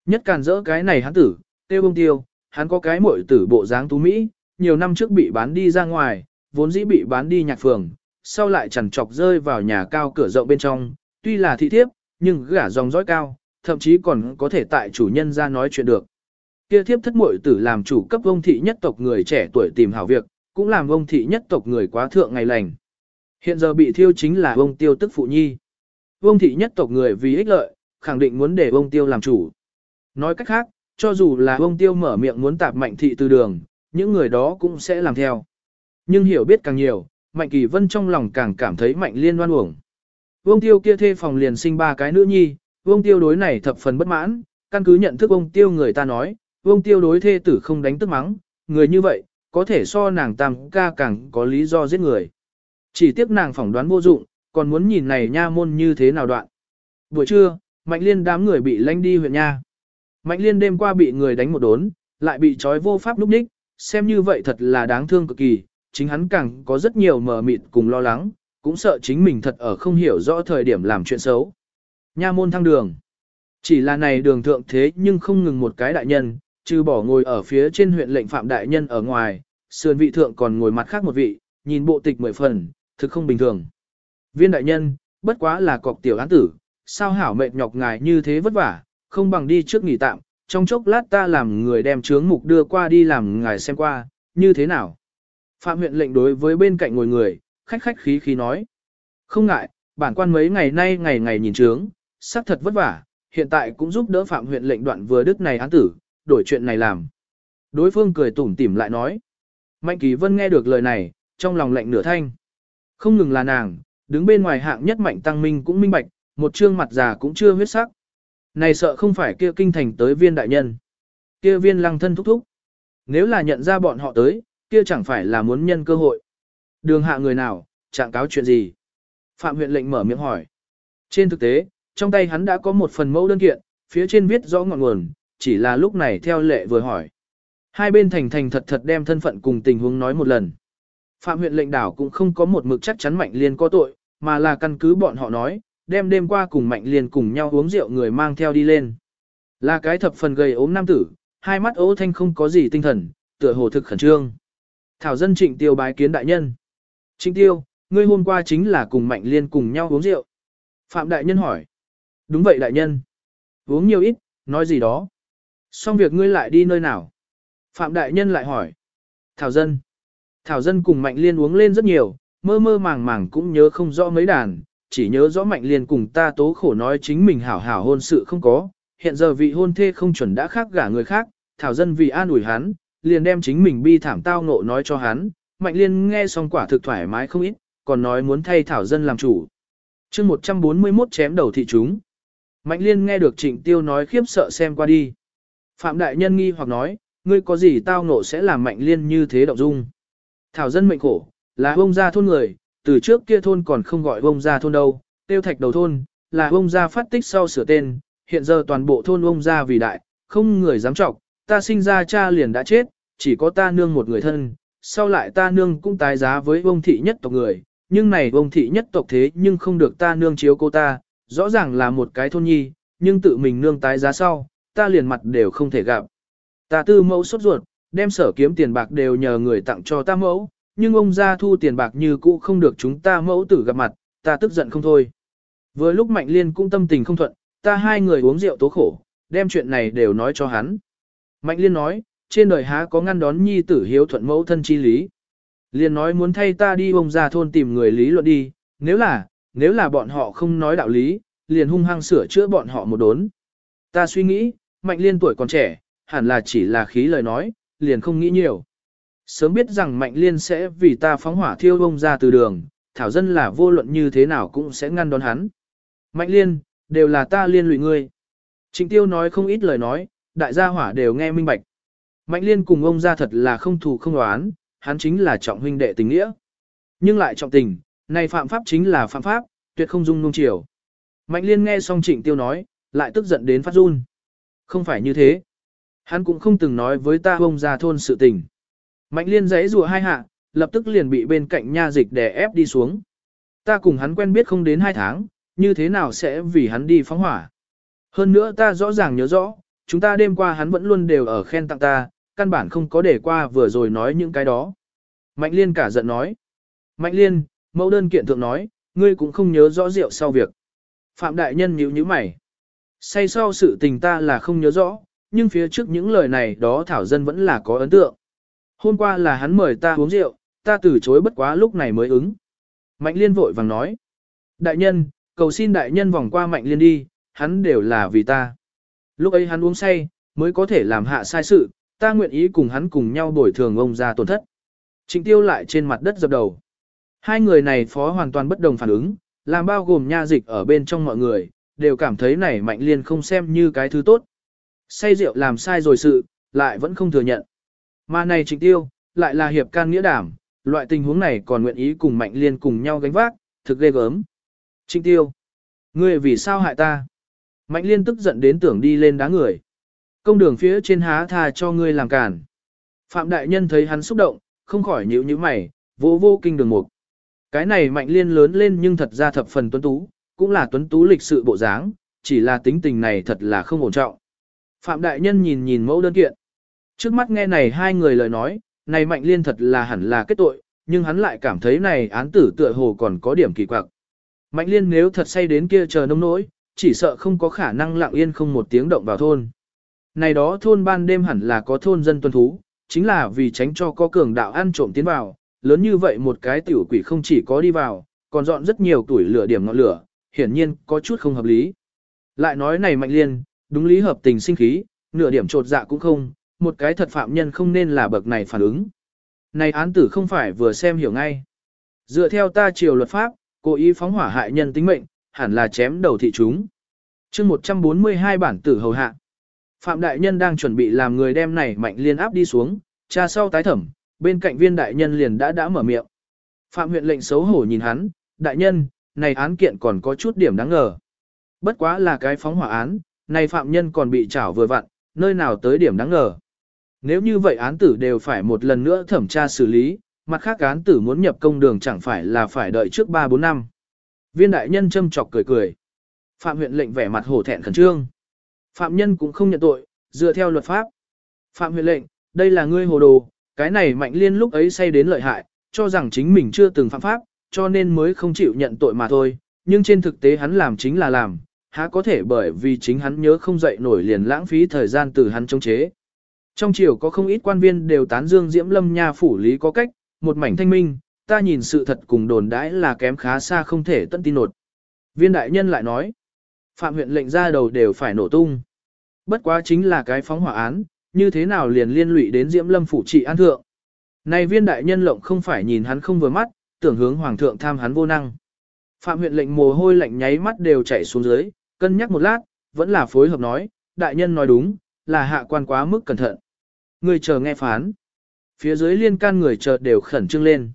Nhất càn dỡ cái này hắn tử, tiêu bông tiêu, hắn có cái muội tử bộ dáng tú Mỹ, nhiều năm trước bị bán đi ra ngoài, vốn dĩ bị bán đi nhạc phường, sau lại chẳng chọc rơi vào nhà cao cửa rộng bên trong, tuy là thị thiếp, nhưng gả dòng dõi cao, thậm chí còn có thể tại chủ nhân ra nói chuyện được. Kia thiếp thất muội tử làm chủ cấp ông thị nhất tộc người trẻ tuổi tìm hảo việc, cũng làm ông thị nhất tộc người quá thượng ngày lành. Hiện giờ bị thiêu chính là ông tiêu tức phụ nhi. Ông thị nhất tộc người vì ích lợi, khẳng định muốn để ông tiêu làm chủ. Nói cách khác, cho dù là ông tiêu mở miệng muốn tạp mạnh thị từ đường, những người đó cũng sẽ làm theo. Nhưng hiểu biết càng nhiều, Mạnh Kỳ Vân trong lòng càng cảm thấy Mạnh Liên đoan uổng. Ông Tiêu kia thê phòng liền sinh ba cái nữ nhi, ông Tiêu đối này thập phần bất mãn, căn cứ nhận thức ông Tiêu người ta nói, Vương Tiêu đối thê tử không đánh tức mắng, người như vậy, có thể so nàng tam ca càng có lý do giết người. Chỉ tiếc nàng phỏng đoán vô dụng, còn muốn nhìn này nha môn như thế nào đoạn. Buổi trưa, Mạnh Liên đám người bị lanh đi huyện nha. Mạnh Liên đêm qua bị người đánh một đốn, lại bị trói vô pháp lúc ních, xem như vậy thật là đáng thương cực kỳ, chính hắn càng có rất nhiều mờ mịt cùng lo lắng, cũng sợ chính mình thật ở không hiểu rõ thời điểm làm chuyện xấu. Nha môn thăng đường. Chỉ là này đường thượng thế nhưng không ngừng một cái đại nhân, trừ bỏ ngồi ở phía trên huyện lệnh phạm đại nhân ở ngoài, sườn vị thượng còn ngồi mặt khác một vị, nhìn bộ tịch mười phần, thực không bình thường. Viên đại nhân, bất quá là cọc tiểu án tử, sao hảo mệt nhọc ngài như thế vất vả, không bằng đi trước nghỉ tạm, trong chốc lát ta làm người đem chướng mục đưa qua đi làm ngài xem qua, như thế nào. Phạm huyện lệnh đối với bên cạnh ngồi người, khách khách khí khí nói. Không ngại, bản quan mấy ngày nay ngày ngày nhìn trướng, xác thật vất vả, hiện tại cũng giúp đỡ phạm huyện lệnh đoạn vừa đức này án tử, đổi chuyện này làm. Đối phương cười tủm tỉm lại nói. Mạnh Kỳ Vân nghe được lời này, trong lòng lạnh nửa thanh. Không ngừng là nàng, đứng bên ngoài hạng nhất mạnh tăng minh cũng minh bạch, một trương mặt già cũng chưa huyết sắc. Này sợ không phải kia kinh thành tới viên đại nhân. Kia viên lăng thân thúc thúc. Nếu là nhận ra bọn họ tới, kia chẳng phải là muốn nhân cơ hội. Đường hạ người nào, trạng cáo chuyện gì? Phạm huyện lệnh mở miệng hỏi. Trên thực tế, trong tay hắn đã có một phần mẫu đơn kiện, phía trên viết rõ ngọn nguồn, chỉ là lúc này theo lệ vừa hỏi. Hai bên thành thành thật thật đem thân phận cùng tình huống nói một lần. Phạm huyện lệnh đảo cũng không có một mực chắc chắn Mạnh Liên có tội, mà là căn cứ bọn họ nói, đem đêm qua cùng Mạnh Liên cùng nhau uống rượu người mang theo đi lên. Là cái thập phần gầy ốm nam tử, hai mắt ố thanh không có gì tinh thần, tựa hồ thực khẩn trương. Thảo dân trịnh tiêu bái kiến đại nhân. Trịnh tiêu, ngươi hôm qua chính là cùng Mạnh Liên cùng nhau uống rượu. Phạm đại nhân hỏi. Đúng vậy đại nhân. Uống nhiều ít, nói gì đó. Xong việc ngươi lại đi nơi nào? Phạm đại nhân lại hỏi. Thảo dân. Thảo dân cùng Mạnh Liên uống lên rất nhiều, mơ mơ màng màng cũng nhớ không rõ mấy đàn, chỉ nhớ rõ Mạnh Liên cùng ta tố khổ nói chính mình hảo hảo hôn sự không có, hiện giờ vị hôn thê không chuẩn đã khác gả người khác, Thảo dân vì an ủi hắn, liền đem chính mình bi thảm tao ngộ nói cho hắn, Mạnh Liên nghe xong quả thực thoải mái không ít, còn nói muốn thay Thảo dân làm chủ. chương 141 chém đầu thị chúng. Mạnh Liên nghe được Trịnh Tiêu nói khiếp sợ xem qua đi. Phạm Đại Nhân nghi hoặc nói, ngươi có gì tao ngộ sẽ làm Mạnh Liên như thế động dung. Thảo dân mệnh khổ, là bông gia thôn người, từ trước kia thôn còn không gọi bông gia thôn đâu, tiêu thạch đầu thôn, là bông gia phát tích sau sửa tên, hiện giờ toàn bộ thôn bông gia vì đại, không người dám trọng, ta sinh ra cha liền đã chết, chỉ có ta nương một người thân, sau lại ta nương cũng tái giá với bông thị nhất tộc người, nhưng này bông thị nhất tộc thế nhưng không được ta nương chiếu cô ta, rõ ràng là một cái thôn nhi, nhưng tự mình nương tái giá sau, ta liền mặt đều không thể gặp. Ta tư mẫu sốt ruột, đem sở kiếm tiền bạc đều nhờ người tặng cho ta mẫu, nhưng ông gia thu tiền bạc như cũ không được chúng ta mẫu tử gặp mặt, ta tức giận không thôi. Vừa lúc Mạnh Liên cũng tâm tình không thuận, ta hai người uống rượu tố khổ, đem chuyện này đều nói cho hắn. Mạnh Liên nói, trên đời há có ngăn đón nhi tử hiếu thuận mẫu thân chi lý. Liên nói muốn thay ta đi ông gia thôn tìm người lý luận đi, nếu là, nếu là bọn họ không nói đạo lý, liền hung hăng sửa chữa bọn họ một đốn. Ta suy nghĩ, Mạnh Liên tuổi còn trẻ, hẳn là chỉ là khí lời nói, liền không nghĩ nhiều. Sớm biết rằng Mạnh Liên sẽ vì ta phóng hỏa thiêu ông ra từ đường, thảo dân là vô luận như thế nào cũng sẽ ngăn đón hắn. Mạnh liên, đều là ta liên lụy ngươi. Trịnh tiêu nói không ít lời nói, đại gia hỏa đều nghe minh bạch. Mạnh liên cùng ông ra thật là không thù không đoán, hắn chính là trọng huynh đệ tình nghĩa. Nhưng lại trọng tình, này phạm pháp chính là phạm pháp, tuyệt không dung nung chiều. Mạnh liên nghe xong trịnh tiêu nói, lại tức giận đến phát run. Không phải như thế. Hắn cũng không từng nói với ta bông ra thôn sự tình. Mạnh liên giấy rùa hai hạ, lập tức liền bị bên cạnh nha dịch đè ép đi xuống. Ta cùng hắn quen biết không đến hai tháng, như thế nào sẽ vì hắn đi phóng hỏa. Hơn nữa ta rõ ràng nhớ rõ, chúng ta đêm qua hắn vẫn luôn đều ở khen tặng ta, căn bản không có để qua vừa rồi nói những cái đó. Mạnh liên cả giận nói. Mạnh liên, mẫu đơn kiện thượng nói, ngươi cũng không nhớ rõ rượu sau việc. Phạm đại nhân nhíu nhíu mày. Say sau sự tình ta là không nhớ rõ, nhưng phía trước những lời này đó thảo dân vẫn là có ấn tượng. Hôm qua là hắn mời ta uống rượu, ta từ chối bất quá lúc này mới ứng. Mạnh liên vội vàng nói. Đại nhân, cầu xin đại nhân vòng qua mạnh liên đi, hắn đều là vì ta. Lúc ấy hắn uống say, mới có thể làm hạ sai sự, ta nguyện ý cùng hắn cùng nhau bồi thường ông ra tổn thất. Trịnh tiêu lại trên mặt đất dập đầu. Hai người này phó hoàn toàn bất đồng phản ứng, làm bao gồm nha dịch ở bên trong mọi người, đều cảm thấy này mạnh liên không xem như cái thứ tốt. Say rượu làm sai rồi sự, lại vẫn không thừa nhận. Mà này trịnh tiêu, lại là hiệp can nghĩa đảm, loại tình huống này còn nguyện ý cùng mạnh liên cùng nhau gánh vác, thực ghê gớm. Trịnh tiêu, ngươi vì sao hại ta? Mạnh liên tức giận đến tưởng đi lên đá người. Công đường phía trên há tha cho ngươi làm cản. Phạm đại nhân thấy hắn xúc động, không khỏi nhíu nhíu mày, vô vô kinh đường mục. Cái này mạnh liên lớn lên nhưng thật ra thập phần tuấn tú, cũng là tuấn tú lịch sự bộ dáng, chỉ là tính tình này thật là không ổn trọng. Phạm đại nhân nhìn nhìn mẫu đơn kiện. Trước mắt nghe này hai người lời nói, này mạnh liên thật là hẳn là kết tội, nhưng hắn lại cảm thấy này án tử tựa hồ còn có điểm kỳ quặc. Mạnh liên nếu thật say đến kia chờ nông nỗi, chỉ sợ không có khả năng lặng yên không một tiếng động vào thôn. Này đó thôn ban đêm hẳn là có thôn dân tuân thú, chính là vì tránh cho có cường đạo ăn trộm tiến vào, lớn như vậy một cái tiểu quỷ không chỉ có đi vào, còn dọn rất nhiều tuổi lửa điểm ngọn lửa, hiển nhiên có chút không hợp lý. Lại nói này mạnh liên, đúng lý hợp tình sinh khí, nửa điểm trột dạ cũng không, một cái thật phạm nhân không nên là bậc này phản ứng. Này án tử không phải vừa xem hiểu ngay. Dựa theo ta triều luật pháp, cố ý phóng hỏa hại nhân tính mệnh, hẳn là chém đầu thị chúng. chương 142 bản tử hầu hạ. Phạm đại nhân đang chuẩn bị làm người đem này mạnh liên áp đi xuống, cha sau tái thẩm, bên cạnh viên đại nhân liền đã đã mở miệng. Phạm huyện lệnh xấu hổ nhìn hắn, đại nhân, này án kiện còn có chút điểm đáng ngờ. Bất quá là cái phóng hỏa án, này phạm nhân còn bị trảo vừa vặn, nơi nào tới điểm đáng ngờ. Nếu như vậy án tử đều phải một lần nữa thẩm tra xử lý, mặt khác án tử muốn nhập công đường chẳng phải là phải đợi trước 3-4 năm. Viên đại nhân châm chọc cười cười. Phạm huyện lệnh vẻ mặt hổ thẹn khẩn trương. Phạm nhân cũng không nhận tội, dựa theo luật pháp. Phạm huyện lệnh, đây là ngươi hồ đồ, cái này mạnh liên lúc ấy say đến lợi hại, cho rằng chính mình chưa từng phạm pháp, cho nên mới không chịu nhận tội mà thôi, nhưng trên thực tế hắn làm chính là làm, há có thể bởi vì chính hắn nhớ không dậy nổi liền lãng phí thời gian từ hắn chống chế. Trong triều có không ít quan viên đều tán dương Diễm Lâm nha phủ lý có cách, một mảnh thanh minh, ta nhìn sự thật cùng đồn đãi là kém khá xa không thể tận tin nột. Viên đại nhân lại nói, phạm huyện lệnh ra đầu đều phải nổ tung. Bất quá chính là cái phóng hỏa án, như thế nào liền liên lụy đến Diễm Lâm phủ trị an thượng. Này viên đại nhân lộng không phải nhìn hắn không vừa mắt, tưởng hướng hoàng thượng tham hắn vô năng. Phạm huyện lệnh mồ hôi lạnh nháy mắt đều chảy xuống dưới, cân nhắc một lát, vẫn là phối hợp nói, đại nhân nói đúng, là hạ quan quá mức cẩn thận. Người chờ nghe phán. Phía dưới liên can người chợt đều khẩn trương lên.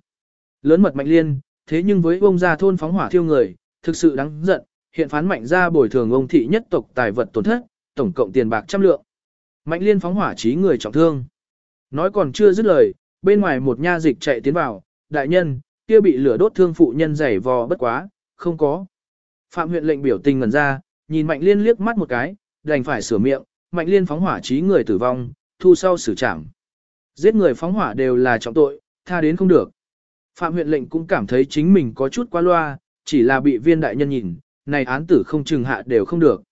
Lớn mật mạnh liên, thế nhưng với ông gia thôn phóng hỏa thiêu người, thực sự đáng giận, hiện phán mạnh ra bồi thường ông thị nhất tộc tài vật tổn thất, tổng cộng tiền bạc trăm lượng. Mạnh liên phóng hỏa trí người trọng thương. Nói còn chưa dứt lời, bên ngoài một nha dịch chạy tiến vào, đại nhân, kia bị lửa đốt thương phụ nhân giày vò bất quá, không có. Phạm huyện lệnh biểu tình ngẩn ra, nhìn Mạnh Liên liếc mắt một cái, đành phải sửa miệng, Mạnh Liên phóng hỏa trí người tử vong, thu sau xử trảm. Giết người phóng hỏa đều là trọng tội, tha đến không được. Phạm huyện lệnh cũng cảm thấy chính mình có chút quá loa, chỉ là bị viên đại nhân nhìn, này án tử không trừng hạ đều không được.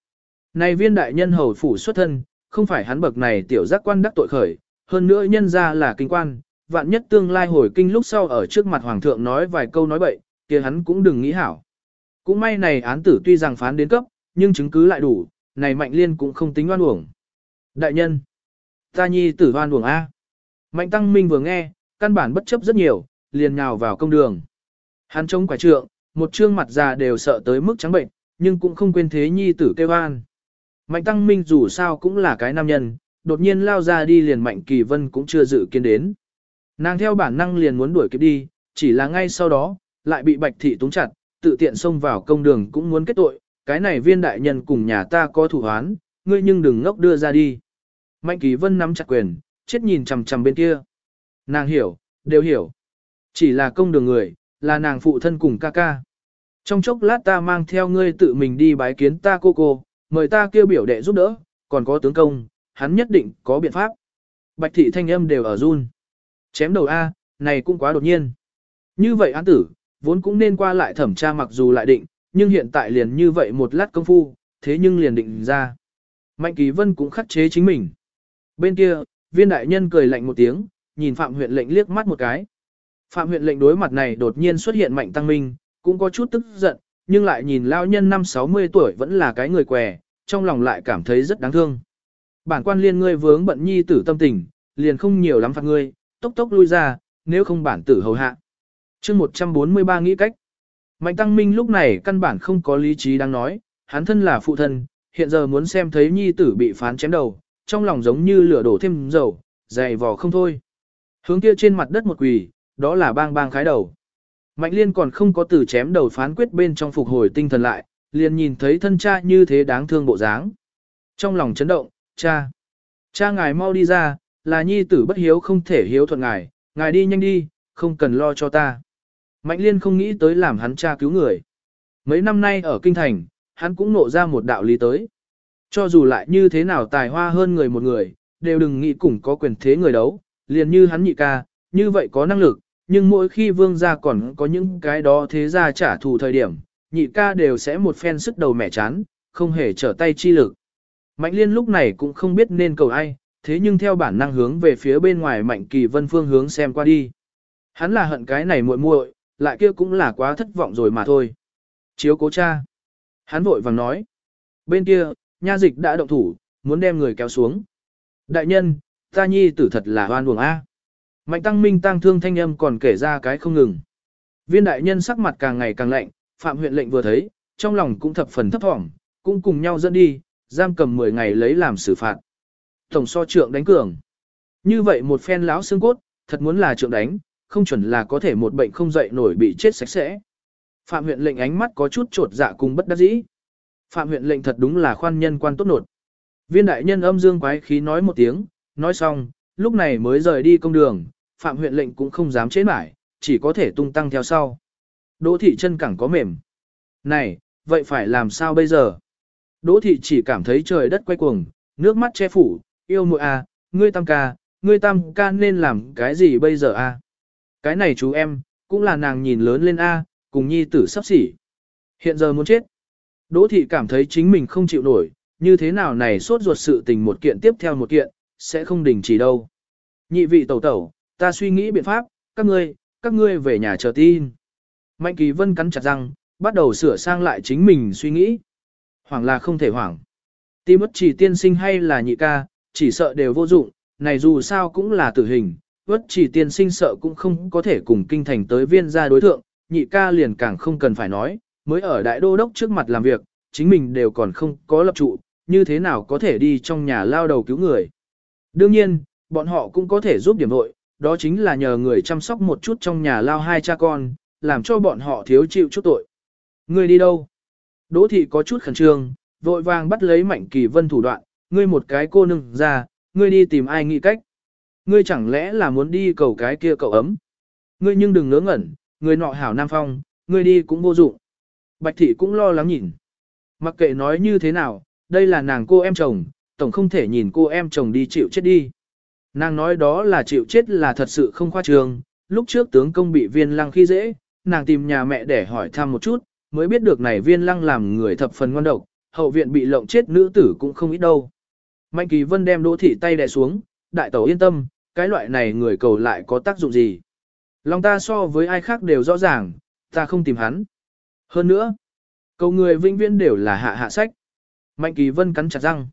Này viên đại nhân hầu phủ xuất thân, không phải hắn bậc này tiểu giác quan đắc tội khởi, hơn nữa nhân ra là kinh quan, vạn nhất tương lai hồi kinh lúc sau ở trước mặt hoàng thượng nói vài câu nói bậy, kia hắn cũng đừng nghĩ hảo. Cũng may này án tử tuy rằng phán đến cấp, nhưng chứng cứ lại đủ, này mạnh liên cũng không tính oan uổng. Đại nhân, ta nhi tử oan uổng A. Mạnh tăng minh vừa nghe, căn bản bất chấp rất nhiều, liền nhào vào công đường. Hắn trông quả trượng, một trương mặt già đều sợ tới mức trắng bệnh, nhưng cũng không quên thế nhi tử kêu an. Mạnh Tăng Minh dù sao cũng là cái nam nhân, đột nhiên lao ra đi liền Mạnh Kỳ Vân cũng chưa dự kiến đến. Nàng theo bản năng liền muốn đuổi kịp đi, chỉ là ngay sau đó, lại bị Bạch Thị túng chặt, tự tiện xông vào công đường cũng muốn kết tội, cái này viên đại nhân cùng nhà ta có thủ hoán, ngươi nhưng đừng ngốc đưa ra đi. Mạnh Kỳ Vân nắm chặt quyền, chết nhìn chằm chằm bên kia. Nàng hiểu, đều hiểu. Chỉ là công đường người, là nàng phụ thân cùng ca ca. Trong chốc lát ta mang theo ngươi tự mình đi bái kiến ta cô cô, mời ta kêu biểu đệ giúp đỡ, còn có tướng công, hắn nhất định có biện pháp. Bạch thị thanh âm đều ở run. Chém đầu A, này cũng quá đột nhiên. Như vậy án tử, vốn cũng nên qua lại thẩm tra mặc dù lại định, nhưng hiện tại liền như vậy một lát công phu, thế nhưng liền định ra. Mạnh Kỳ Vân cũng khắc chế chính mình. Bên kia, viên đại nhân cười lạnh một tiếng, nhìn Phạm huyện lệnh liếc mắt một cái. Phạm huyện lệnh đối mặt này đột nhiên xuất hiện mạnh tăng minh, cũng có chút tức giận, nhưng lại nhìn lao nhân năm 60 tuổi vẫn là cái người què, trong lòng lại cảm thấy rất đáng thương. Bản quan liên ngươi vướng bận nhi tử tâm tình, liền không nhiều lắm phạt ngươi, tốc tốc lui ra, nếu không bản tử hầu hạ. chương 143 nghĩ cách. Mạnh Tăng Minh lúc này căn bản không có lý trí đang nói, hắn thân là phụ thân, hiện giờ muốn xem thấy nhi tử bị phán chém đầu, trong lòng giống như lửa đổ thêm dầu, dày vò không thôi. Hướng kia trên mặt đất một quỳ, đó là bang bang khái đầu. Mạnh liên còn không có từ chém đầu phán quyết bên trong phục hồi tinh thần lại, liền nhìn thấy thân cha như thế đáng thương bộ dáng. Trong lòng chấn động, cha. Cha ngài mau đi ra, là nhi tử bất hiếu không thể hiếu thuận ngài, ngài đi nhanh đi, không cần lo cho ta. Mạnh liên không nghĩ tới làm hắn cha cứu người. Mấy năm nay ở kinh thành, hắn cũng nộ ra một đạo lý tới. Cho dù lại như thế nào tài hoa hơn người một người, đều đừng nghĩ cùng có quyền thế người đấu, liền như hắn nhị ca, như vậy có năng lực, nhưng mỗi khi vương gia còn có những cái đó thế gia trả thù thời điểm, nhị ca đều sẽ một phen sức đầu mẻ chán, không hề trở tay chi lực. Mạnh liên lúc này cũng không biết nên cầu ai, thế nhưng theo bản năng hướng về phía bên ngoài mạnh kỳ vân phương hướng xem qua đi. Hắn là hận cái này muội muội, lại kia cũng là quá thất vọng rồi mà thôi. Chiếu cố cha. Hắn vội vàng nói. Bên kia, nha dịch đã động thủ, muốn đem người kéo xuống. Đại nhân, ta nhi tử thật là hoan buồng A. Mạnh tăng minh tăng thương thanh âm còn kể ra cái không ngừng. Viên đại nhân sắc mặt càng ngày càng lạnh, phạm huyện lệnh vừa thấy, trong lòng cũng thập phần thấp thỏm, cũng cùng nhau dẫn đi, giam cầm 10 ngày lấy làm xử phạt. Tổng so trượng đánh cường. Như vậy một phen lão xương cốt, thật muốn là trượng đánh, không chuẩn là có thể một bệnh không dậy nổi bị chết sạch sẽ. Phạm huyện lệnh ánh mắt có chút trột dạ cùng bất đắc dĩ. Phạm huyện lệnh thật đúng là khoan nhân quan tốt nột. Viên đại nhân âm dương quái khí nói một tiếng, nói xong, lúc này mới rời đi công đường, Phạm huyện lệnh cũng không dám chế mãi, chỉ có thể tung tăng theo sau. Đỗ thị chân cẳng có mềm. Này, vậy phải làm sao bây giờ? Đỗ thị chỉ cảm thấy trời đất quay cuồng, nước mắt che phủ, yêu muội à, ngươi tam ca, ngươi tam ca nên làm cái gì bây giờ? À? Cái này chú em, cũng là nàng nhìn lớn lên a, cùng nhi tử sắp xỉ. Hiện giờ muốn chết. Đỗ thị cảm thấy chính mình không chịu nổi, như thế nào này suốt ruột sự tình một kiện tiếp theo một kiện, sẽ không đình chỉ đâu. Nhị vị tẩu tẩu, ta suy nghĩ biện pháp, các ngươi, các ngươi về nhà chờ tin. Mạnh kỳ vân cắn chặt răng, bắt đầu sửa sang lại chính mình suy nghĩ. Hoảng là không thể hoảng. Tim mất chỉ tiên sinh hay là nhị ca, chỉ sợ đều vô dụng, này dù sao cũng là tử hình, bất chỉ tiên sinh sợ cũng không có thể cùng kinh thành tới viên gia đối thượng, nhị ca liền càng không cần phải nói, mới ở đại đô đốc trước mặt làm việc, chính mình đều còn không có lập trụ, như thế nào có thể đi trong nhà lao đầu cứu người. Đương nhiên, bọn họ cũng có thể giúp điểm nội, đó chính là nhờ người chăm sóc một chút trong nhà lao hai cha con, làm cho bọn họ thiếu chịu chút tội. Người đi đâu? Đỗ thị có chút khẩn trương, vội vàng bắt lấy mạnh kỳ vân thủ đoạn, ngươi một cái cô nương ra, ngươi đi tìm ai nghĩ cách. Ngươi chẳng lẽ là muốn đi cầu cái kia cậu ấm. Ngươi nhưng đừng ngớ ngẩn, người nọ hảo nam phong, ngươi đi cũng vô dụng. Bạch thị cũng lo lắng nhìn. Mặc kệ nói như thế nào, đây là nàng cô em chồng, tổng không thể nhìn cô em chồng đi chịu chết đi. Nàng nói đó là chịu chết là thật sự không khoa trương, lúc trước tướng công bị viên lăng khi dễ, nàng tìm nhà mẹ để hỏi thăm một chút, mới biết được này viên lăng làm người thập phần ngon độc, hậu viện bị lộng chết nữ tử cũng không ít đâu. Mạnh kỳ vân đem đỗ thị tay đè xuống, đại tẩu yên tâm, cái loại này người cầu lại có tác dụng gì. Lòng ta so với ai khác đều rõ ràng, ta không tìm hắn. Hơn nữa, cầu người vĩnh viễn đều là hạ hạ sách. Mạnh kỳ vân cắn chặt răng.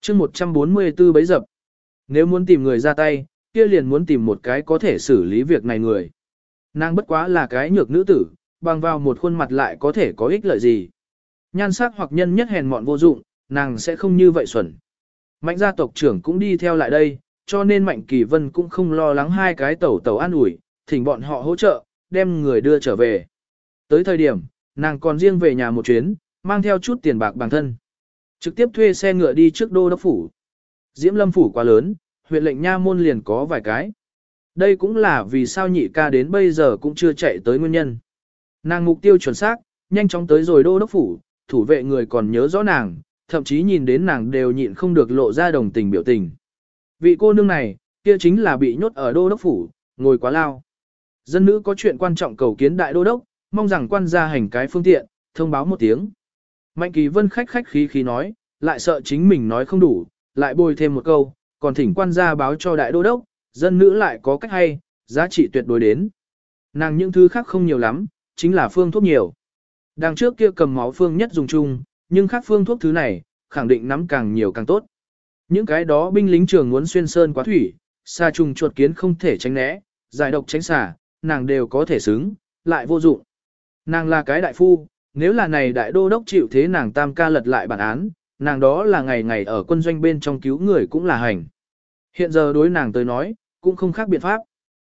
chương 144 bấy dập. Nếu muốn tìm người ra tay, kia liền muốn tìm một cái có thể xử lý việc này người. Nàng bất quá là cái nhược nữ tử, bằng vào một khuôn mặt lại có thể có ích lợi gì. Nhan sắc hoặc nhân nhất hèn mọn vô dụng, nàng sẽ không như vậy xuẩn. Mạnh gia tộc trưởng cũng đi theo lại đây, cho nên Mạnh Kỳ Vân cũng không lo lắng hai cái tẩu tẩu an ủi, thỉnh bọn họ hỗ trợ, đem người đưa trở về. Tới thời điểm, nàng còn riêng về nhà một chuyến, mang theo chút tiền bạc bản thân. Trực tiếp thuê xe ngựa đi trước đô đốc phủ. Diễm lâm phủ quá lớn, huyện lệnh nha môn liền có vài cái. Đây cũng là vì sao nhị ca đến bây giờ cũng chưa chạy tới nguyên nhân. Nàng mục tiêu chuẩn xác, nhanh chóng tới rồi đô đốc phủ, thủ vệ người còn nhớ rõ nàng, thậm chí nhìn đến nàng đều nhịn không được lộ ra đồng tình biểu tình. Vị cô nương này, kia chính là bị nhốt ở đô đốc phủ, ngồi quá lao. Dân nữ có chuyện quan trọng cầu kiến đại đô đốc, mong rằng quan gia hành cái phương tiện, thông báo một tiếng. Mạnh kỳ vân khách khách khí khí nói, lại sợ chính mình nói không đủ, lại bồi thêm một câu, còn thỉnh quan gia báo cho đại đô đốc, dân nữ lại có cách hay, giá trị tuyệt đối đến. Nàng những thứ khác không nhiều lắm, chính là phương thuốc nhiều. Đằng trước kia cầm máu phương nhất dùng chung, nhưng khác phương thuốc thứ này, khẳng định nắm càng nhiều càng tốt. Những cái đó binh lính trường muốn xuyên sơn quá thủy, xa trùng chuột kiến không thể tránh né, giải độc tránh xả, nàng đều có thể xứng, lại vô dụng. Nàng là cái đại phu, nếu là này đại đô đốc chịu thế nàng tam ca lật lại bản án, nàng đó là ngày ngày ở quân doanh bên trong cứu người cũng là hành. Hiện giờ đối nàng tới nói, cũng không khác biện pháp.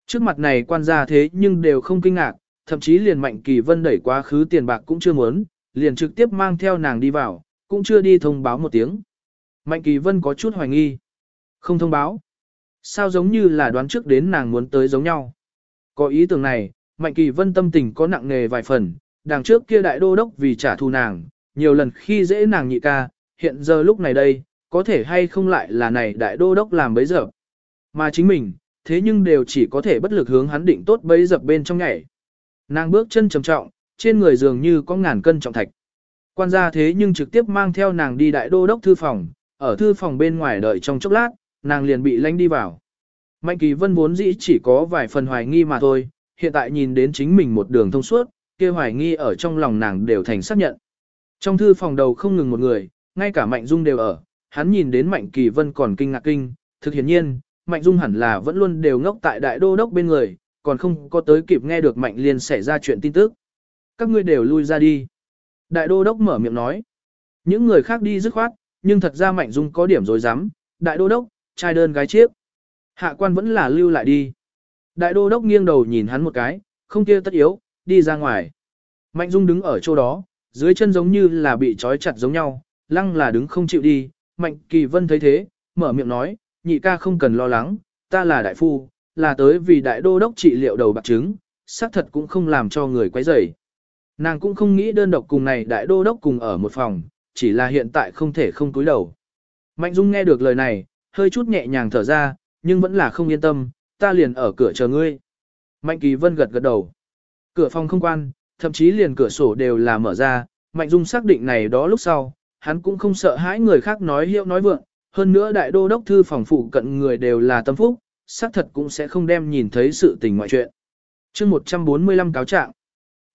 Trước mặt này quan gia thế nhưng đều không kinh ngạc, thậm chí liền mạnh kỳ vân đẩy quá khứ tiền bạc cũng chưa muốn, liền trực tiếp mang theo nàng đi vào, cũng chưa đi thông báo một tiếng. Mạnh kỳ vân có chút hoài nghi. Không thông báo. Sao giống như là đoán trước đến nàng muốn tới giống nhau. Có ý tưởng này, mạnh kỳ vân tâm tình có nặng nề vài phần, đằng trước kia đại đô đốc vì trả thù nàng, nhiều lần khi dễ nàng nhị ca, hiện giờ lúc này đây, có thể hay không lại là này đại đô đốc làm bấy giờ. Mà chính mình, thế nhưng đều chỉ có thể bất lực hướng hắn định tốt bấy dập bên trong nhảy. Nàng bước chân trầm trọng, trên người dường như có ngàn cân trọng thạch. Quan gia thế nhưng trực tiếp mang theo nàng đi đại đô đốc thư phòng, ở thư phòng bên ngoài đợi trong chốc lát, nàng liền bị lánh đi vào. Mạnh kỳ vân vốn dĩ chỉ có vài phần hoài nghi mà thôi, hiện tại nhìn đến chính mình một đường thông suốt, kia hoài nghi ở trong lòng nàng đều thành xác nhận. Trong thư phòng đầu không ngừng một người, ngay cả Mạnh Dung đều ở, hắn nhìn đến Mạnh Kỳ Vân còn kinh ngạc kinh, thực hiển nhiên, Mạnh Dung hẳn là vẫn luôn đều ngốc tại đại đô đốc bên người, còn không có tới kịp nghe được Mạnh Liên xảy ra chuyện tin tức. Các ngươi đều lui ra đi. Đại đô đốc mở miệng nói. Những người khác đi dứt khoát, nhưng thật ra Mạnh Dung có điểm dối rắm đại đô đốc, trai đơn gái chiếc. Hạ quan vẫn là lưu lại đi. Đại đô đốc nghiêng đầu nhìn hắn một cái, không kia tất yếu, đi ra ngoài. Mạnh Dung đứng ở chỗ đó, dưới chân giống như là bị trói chặt giống nhau, lăng là đứng không chịu đi. Mạnh Kỳ Vân thấy thế, mở miệng nói, nhị ca không cần lo lắng, ta là đại phu, là tới vì đại đô đốc trị liệu đầu bạc trứng, xác thật cũng không làm cho người quấy rầy. Nàng cũng không nghĩ đơn độc cùng này đại đô đốc cùng ở một phòng, chỉ là hiện tại không thể không cúi đầu. Mạnh Dung nghe được lời này, hơi chút nhẹ nhàng thở ra, nhưng vẫn là không yên tâm, ta liền ở cửa chờ ngươi. Mạnh Kỳ Vân gật gật đầu. Cửa phòng không quan, thậm chí liền cửa sổ đều là mở ra, Mạnh Dung xác định này đó lúc sau, hắn cũng không sợ hãi người khác nói hiệu nói vượng, hơn nữa đại đô đốc thư phòng phụ cận người đều là tâm phúc, xác thật cũng sẽ không đem nhìn thấy sự tình ngoại chuyện. chương 145 cáo trạng,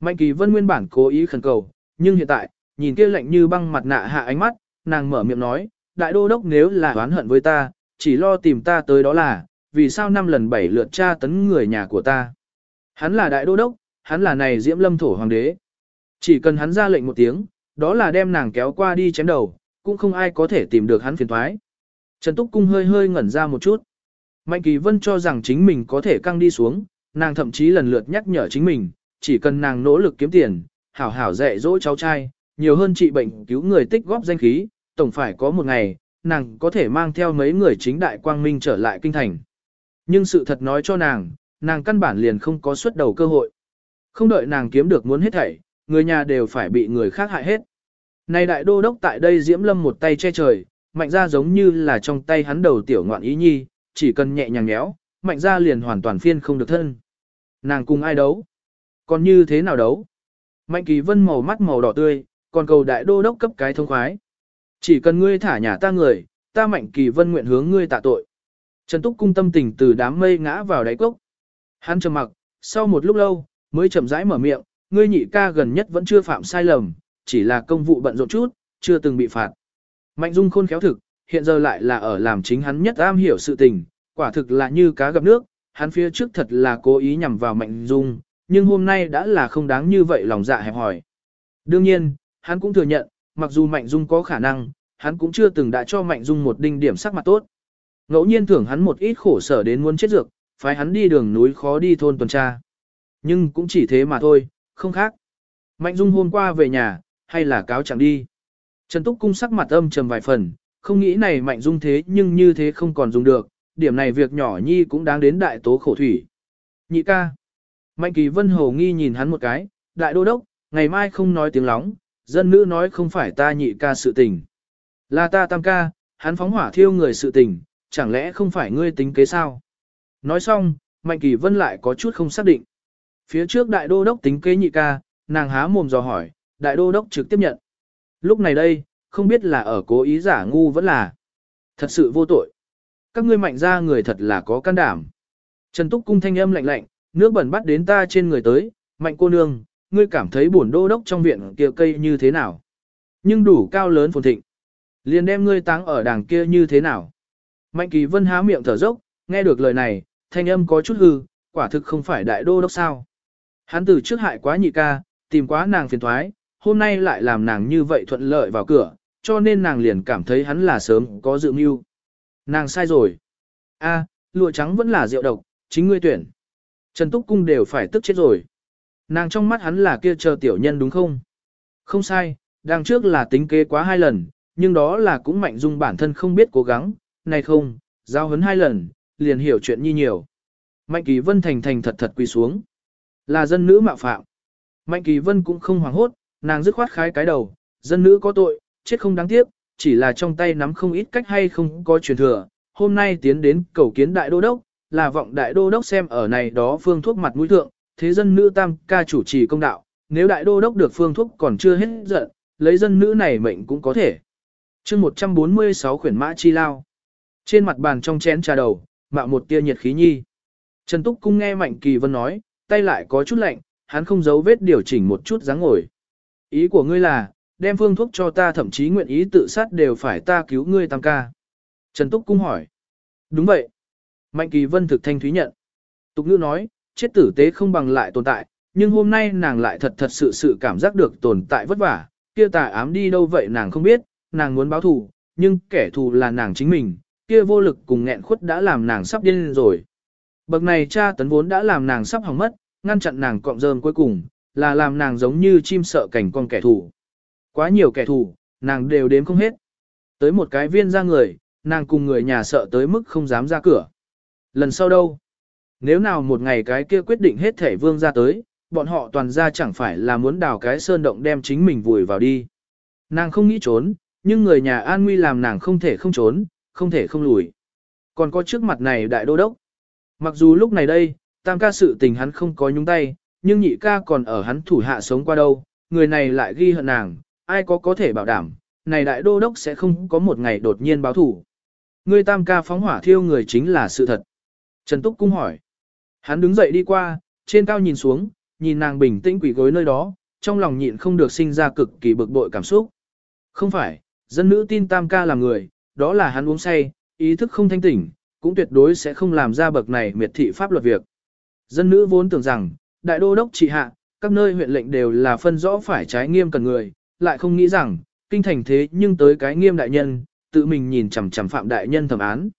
Mạnh Kỳ Vân nguyên bản cố ý khẩn cầu, nhưng hiện tại, nhìn kia lạnh như băng mặt nạ hạ ánh mắt, nàng mở miệng nói, đại đô đốc nếu là oán hận với ta, chỉ lo tìm ta tới đó là, vì sao năm lần bảy lượt tra tấn người nhà của ta. Hắn là đại đô đốc, hắn là này diễm lâm thổ hoàng đế. Chỉ cần hắn ra lệnh một tiếng, đó là đem nàng kéo qua đi chém đầu, cũng không ai có thể tìm được hắn phiền thoái. Trần Túc Cung hơi hơi ngẩn ra một chút. Mạnh Kỳ Vân cho rằng chính mình có thể căng đi xuống, nàng thậm chí lần lượt nhắc nhở chính mình, chỉ cần nàng nỗ lực kiếm tiền, hảo hảo dạy dỗ cháu trai, nhiều hơn trị bệnh cứu người tích góp danh khí, tổng phải có một ngày, nàng có thể mang theo mấy người chính đại quang minh trở lại kinh thành. Nhưng sự thật nói cho nàng, nàng căn bản liền không có xuất đầu cơ hội. Không đợi nàng kiếm được muốn hết thảy, người nhà đều phải bị người khác hại hết. Này đại đô đốc tại đây diễm lâm một tay che trời, mạnh ra giống như là trong tay hắn đầu tiểu ngoạn ý nhi, chỉ cần nhẹ nhàng nhéo, mạnh ra liền hoàn toàn phiên không được thân. Nàng cùng ai đấu? Còn như thế nào đấu? Mạnh kỳ vân màu mắt màu đỏ tươi, còn cầu đại đô đốc cấp cái thông khoái. Chỉ cần ngươi thả nhà ta người, ta mạnh kỳ vân nguyện hướng ngươi tạ tội. Trần Túc cung tâm tình từ đám mây ngã vào đáy cốc. Hắn trầm mặc, sau một lúc lâu, mới chậm rãi mở miệng, ngươi nhị ca gần nhất vẫn chưa phạm sai lầm, chỉ là công vụ bận rộn chút, chưa từng bị phạt. Mạnh Dung khôn khéo thực, hiện giờ lại là ở làm chính hắn nhất am hiểu sự tình, quả thực là như cá gặp nước, hắn phía trước thật là cố ý nhằm vào Mạnh Dung, nhưng hôm nay đã là không đáng như vậy lòng dạ hẹp hỏi. Đương nhiên, hắn cũng thừa nhận, mặc dù Mạnh Dung có khả năng, hắn cũng chưa từng đã cho Mạnh Dung một đinh điểm sắc mặt tốt. Ngẫu nhiên thưởng hắn một ít khổ sở đến muốn chết dược, phái hắn đi đường núi khó đi thôn tuần tra. Nhưng cũng chỉ thế mà thôi, không khác. Mạnh Dung hôm qua về nhà, hay là cáo chẳng đi. Trần Túc Cung sắc mặt âm trầm vài phần, không nghĩ này Mạnh Dung thế nhưng như thế không còn dùng được, điểm này việc nhỏ nhi cũng đáng đến đại tố khổ thủy. Nhị ca. Mạnh Kỳ Vân Hồ nghi nhìn hắn một cái, đại đô đốc, ngày mai không nói tiếng lóng, dân nữ nói không phải ta nhị ca sự tình. Là ta tam ca, hắn phóng hỏa thiêu người sự tình, chẳng lẽ không phải ngươi tính kế sao? Nói xong, Mạnh Kỳ Vân lại có chút không xác định. Phía trước đại đô đốc tính kế nhị ca, nàng há mồm dò hỏi, đại đô đốc trực tiếp nhận. Lúc này đây, không biết là ở cố ý giả ngu vẫn là thật sự vô tội. Các ngươi mạnh ra người thật là có can đảm. Trần Túc cung thanh âm lạnh lạnh, nước bẩn bắt đến ta trên người tới, mạnh cô nương, ngươi cảm thấy buồn đô đốc trong viện kia cây như thế nào? Nhưng đủ cao lớn phồn thịnh. Liền đem ngươi táng ở đàng kia như thế nào? Mạnh kỳ vân há miệng thở dốc, nghe được lời này, thanh âm có chút hư, quả thực không phải đại đô đốc sao. Hắn từ trước hại quá nhị ca, tìm quá nàng phiền thoái, hôm nay lại làm nàng như vậy thuận lợi vào cửa, cho nên nàng liền cảm thấy hắn là sớm có dự mưu. Nàng sai rồi. A, lụa trắng vẫn là rượu độc, chính ngươi tuyển. Trần Túc Cung đều phải tức chết rồi. Nàng trong mắt hắn là kia chờ tiểu nhân đúng không? Không sai, đằng trước là tính kế quá hai lần, nhưng đó là cũng mạnh dung bản thân không biết cố gắng, này không, giao hấn hai lần, liền hiểu chuyện như nhiều. Mạnh Kỳ Vân thành thành thật thật quỳ xuống. Là dân nữ mạo phạm. Mạnh Kỳ Vân cũng không hoảng hốt, nàng dứt khoát khái cái đầu, dân nữ có tội, chết không đáng tiếc, chỉ là trong tay nắm không ít cách hay không có truyền thừa. Hôm nay tiến đến cầu kiến đại đô đốc, là vọng đại đô đốc xem ở này đó phương thuốc mặt mũi thượng, thế dân nữ tam ca chủ trì công đạo, nếu đại đô đốc được phương thuốc còn chưa hết giận, lấy dân nữ này mệnh cũng có thể. chương 146 khuyển mã chi lao. Trên mặt bàn trong chén trà đầu, mạo một tia nhiệt khí nhi. Trần Túc Cung nghe Mạnh Kỳ Vân nói, tay lại có chút lạnh, hắn không giấu vết điều chỉnh một chút dáng ngồi. Ý của ngươi là, đem phương thuốc cho ta thậm chí nguyện ý tự sát đều phải ta cứu ngươi tam ca. Trần Túc Cung hỏi. Đúng vậy. Mạnh Kỳ Vân thực thanh thúy nhận. Tục ngữ nói, chết tử tế không bằng lại tồn tại, nhưng hôm nay nàng lại thật thật sự sự cảm giác được tồn tại vất vả, kia tà ám đi đâu vậy nàng không biết, nàng muốn báo thù, nhưng kẻ thù là nàng chính mình, kia vô lực cùng nghẹn khuất đã làm nàng sắp điên rồi. Bậc này cha tấn vốn đã làm nàng sắp hỏng mất, ngăn chặn nàng cọng rơm cuối cùng, là làm nàng giống như chim sợ cảnh con kẻ thù. Quá nhiều kẻ thù, nàng đều đếm không hết. Tới một cái viên ra người, nàng cùng người nhà sợ tới mức không dám ra cửa. Lần sau đâu? Nếu nào một ngày cái kia quyết định hết thể vương ra tới, bọn họ toàn ra chẳng phải là muốn đào cái sơn động đem chính mình vùi vào đi. Nàng không nghĩ trốn, nhưng người nhà an nguy làm nàng không thể không trốn, không thể không lùi. Còn có trước mặt này đại đô đốc. Mặc dù lúc này đây, tam ca sự tình hắn không có nhúng tay, nhưng nhị ca còn ở hắn thủ hạ sống qua đâu, người này lại ghi hận nàng, ai có có thể bảo đảm, này đại đô đốc sẽ không có một ngày đột nhiên báo thủ. Người tam ca phóng hỏa thiêu người chính là sự thật. Trần Túc cung hỏi. Hắn đứng dậy đi qua, trên cao nhìn xuống, nhìn nàng bình tĩnh quỷ gối nơi đó, trong lòng nhịn không được sinh ra cực kỳ bực bội cảm xúc. Không phải, dân nữ tin tam ca là người, đó là hắn uống say, ý thức không thanh tỉnh, cũng tuyệt đối sẽ không làm ra bậc này miệt thị pháp luật việc. Dân nữ vốn tưởng rằng, đại đô đốc trị hạ, các nơi huyện lệnh đều là phân rõ phải trái nghiêm cần người, lại không nghĩ rằng, kinh thành thế nhưng tới cái nghiêm đại nhân, tự mình nhìn chằm chằm phạm đại nhân thẩm án.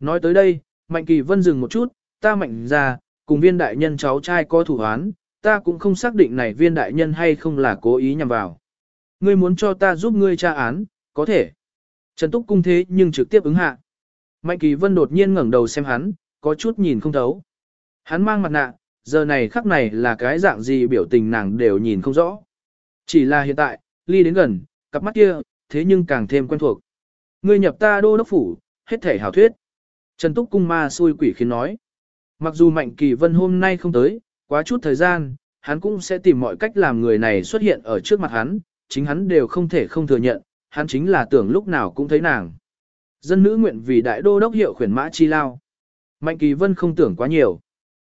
Nói tới đây, Mạnh Kỳ Vân dừng một chút, ta mạnh ra, cùng viên đại nhân cháu trai có thủ án, ta cũng không xác định này viên đại nhân hay không là cố ý nhằm vào. Ngươi muốn cho ta giúp ngươi tra án, có thể. Trần Túc cung thế nhưng trực tiếp ứng hạ. Mạnh Kỳ Vân đột nhiên ngẩng đầu xem hắn, có chút nhìn không thấu. Hắn mang mặt nạ, giờ này khắc này là cái dạng gì biểu tình nàng đều nhìn không rõ. Chỉ là hiện tại, ly đến gần, cặp mắt kia, thế nhưng càng thêm quen thuộc. Ngươi nhập ta đô đốc phủ, hết thể hảo thuyết. Trần Túc cung ma xui quỷ khiến nói. Mặc dù Mạnh Kỳ Vân hôm nay không tới, quá chút thời gian, hắn cũng sẽ tìm mọi cách làm người này xuất hiện ở trước mặt hắn, chính hắn đều không thể không thừa nhận, hắn chính là tưởng lúc nào cũng thấy nàng. Dân nữ nguyện vì đại đô đốc hiệu khuyển mã chi lao. Mạnh Kỳ Vân không tưởng quá nhiều.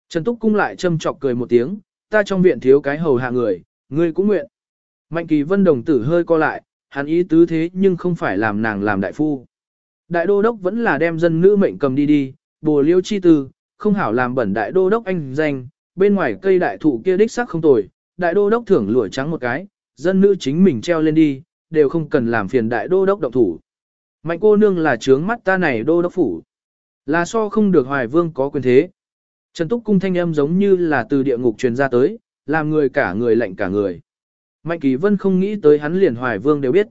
Trần Túc Cung lại châm chọc cười một tiếng, ta trong viện thiếu cái hầu hạ người, ngươi cũng nguyện. Mạnh Kỳ Vân đồng tử hơi co lại, hắn ý tứ thế nhưng không phải làm nàng làm đại phu. Đại đô đốc vẫn là đem dân nữ mệnh cầm đi đi, bồ liêu chi tư, không hảo làm bẩn đại đô đốc anh danh, bên ngoài cây đại thụ kia đích sắc không tồi, đại đô đốc thưởng lụa trắng một cái, dân nữ chính mình treo lên đi, đều không cần làm phiền đại đô đốc động thủ. Mạnh cô nương là trướng mắt ta này đô đốc phủ. Là so không được hoài vương có quyền thế. Trần Túc cung thanh âm giống như là từ địa ngục truyền ra tới, làm người cả người lạnh cả người. Mạnh Kỳ Vân không nghĩ tới hắn liền hoài vương đều biết.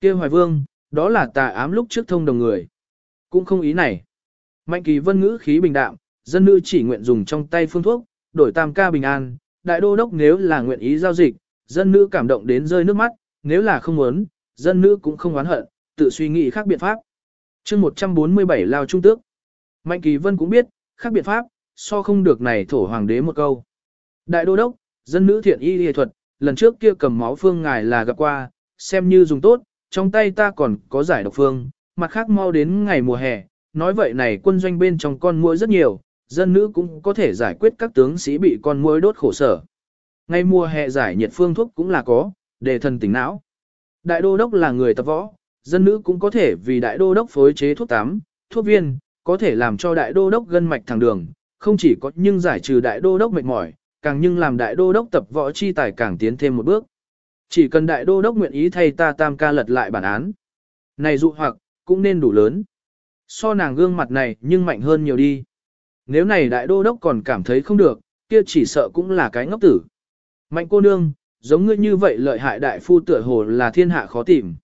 kia hoài vương, đó là tà ám lúc trước thông đồng người. Cũng không ý này. Mạnh Kỳ Vân ngữ khí bình đạm, dân nữ chỉ nguyện dùng trong tay phương thuốc, đổi tam ca bình an, đại đô đốc nếu là nguyện ý giao dịch, dân nữ cảm động đến rơi nước mắt, nếu là không muốn, dân nữ cũng không oán hận, tự suy nghĩ khác biện pháp. chương 147 lao trung tước. Mạnh Kỳ Vân cũng biết, khác biện pháp, so không được này thổ hoàng đế một câu. Đại đô đốc, dân nữ thiện y y thuật, lần trước kia cầm máu phương ngài là gặp qua, xem như dùng tốt, trong tay ta còn có giải độc phương, mặt khác mau đến ngày mùa hè, nói vậy này quân doanh bên trong con muỗi rất nhiều, dân nữ cũng có thể giải quyết các tướng sĩ bị con muỗi đốt khổ sở. Ngày mùa hè giải nhiệt phương thuốc cũng là có, để thần tỉnh não. Đại đô đốc là người tập võ, dân nữ cũng có thể vì đại đô đốc phối chế thuốc tắm, thuốc viên, có thể làm cho đại đô đốc gân mạch thẳng đường, không chỉ có nhưng giải trừ đại đô đốc mệt mỏi, càng nhưng làm đại đô đốc tập võ chi tài càng tiến thêm một bước. Chỉ cần đại đô đốc nguyện ý thay ta tam ca lật lại bản án. Này dụ hoặc, cũng nên đủ lớn. So nàng gương mặt này nhưng mạnh hơn nhiều đi. Nếu này đại đô đốc còn cảm thấy không được, kia chỉ sợ cũng là cái ngốc tử. Mạnh cô nương, giống ngươi như vậy lợi hại đại phu tựa hồ là thiên hạ khó tìm.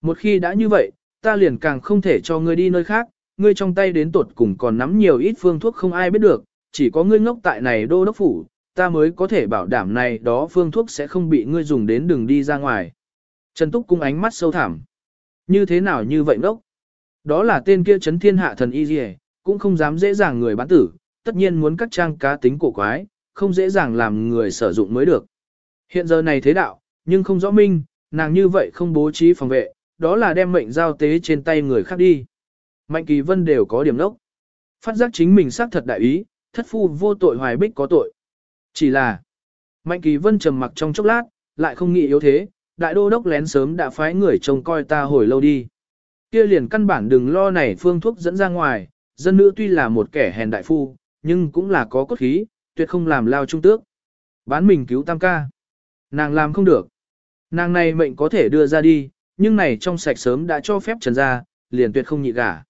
Một khi đã như vậy, ta liền càng không thể cho ngươi đi nơi khác, ngươi trong tay đến tột cùng còn nắm nhiều ít phương thuốc không ai biết được, chỉ có ngươi ngốc tại này đô đốc phủ, ta mới có thể bảo đảm này đó phương thuốc sẽ không bị ngươi dùng đến đường đi ra ngoài. Trần Túc cung ánh mắt sâu thẳm. Như thế nào như vậy ngốc? Đó là tên kia chấn thiên hạ thần y dì cũng không dám dễ dàng người bán tử, tất nhiên muốn các trang cá tính cổ quái, không dễ dàng làm người sử dụng mới được. Hiện giờ này thế đạo, nhưng không rõ minh, nàng như vậy không bố trí phòng vệ, đó là đem mệnh giao tế trên tay người khác đi. Mạnh kỳ vân đều có điểm đốc. Phát giác chính mình xác thật đại ý, thất phu vô tội hoài bích có tội. Chỉ là, Mạnh kỳ vân trầm mặc trong chốc lát, lại không nghĩ yếu thế, đại đô đốc lén sớm đã phái người trông coi ta hồi lâu đi. Kia liền căn bản đừng lo này phương thuốc dẫn ra ngoài, dân nữ tuy là một kẻ hèn đại phu, nhưng cũng là có cốt khí, tuyệt không làm lao trung tước. Bán mình cứu tam ca. Nàng làm không được. Nàng này mệnh có thể đưa ra đi, nhưng này trong sạch sớm đã cho phép trần ra, liền tuyệt không nhị gả.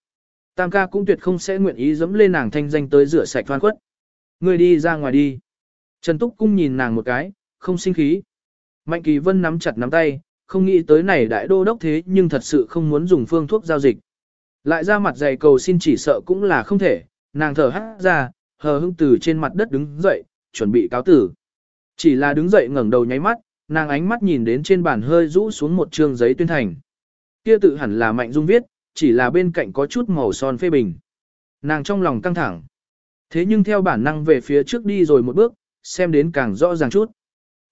Tam ca cũng tuyệt không sẽ nguyện ý dẫm lên nàng thanh danh tới rửa sạch thoan quất. Người đi ra ngoài đi. Trần Túc Cung nhìn nàng một cái, không sinh khí. Mạnh Kỳ Vân nắm chặt nắm tay, không nghĩ tới này đại đô đốc thế nhưng thật sự không muốn dùng phương thuốc giao dịch. Lại ra mặt dày cầu xin chỉ sợ cũng là không thể, nàng thở hắt ra, hờ hững từ trên mặt đất đứng dậy, chuẩn bị cáo tử. Chỉ là đứng dậy ngẩng đầu nháy mắt, nàng ánh mắt nhìn đến trên bàn hơi rũ xuống một trương giấy tuyên thành. Kia tự hẳn là mạnh dung viết, chỉ là bên cạnh có chút màu son phê bình. Nàng trong lòng căng thẳng. Thế nhưng theo bản năng về phía trước đi rồi một bước, xem đến càng rõ ràng chút.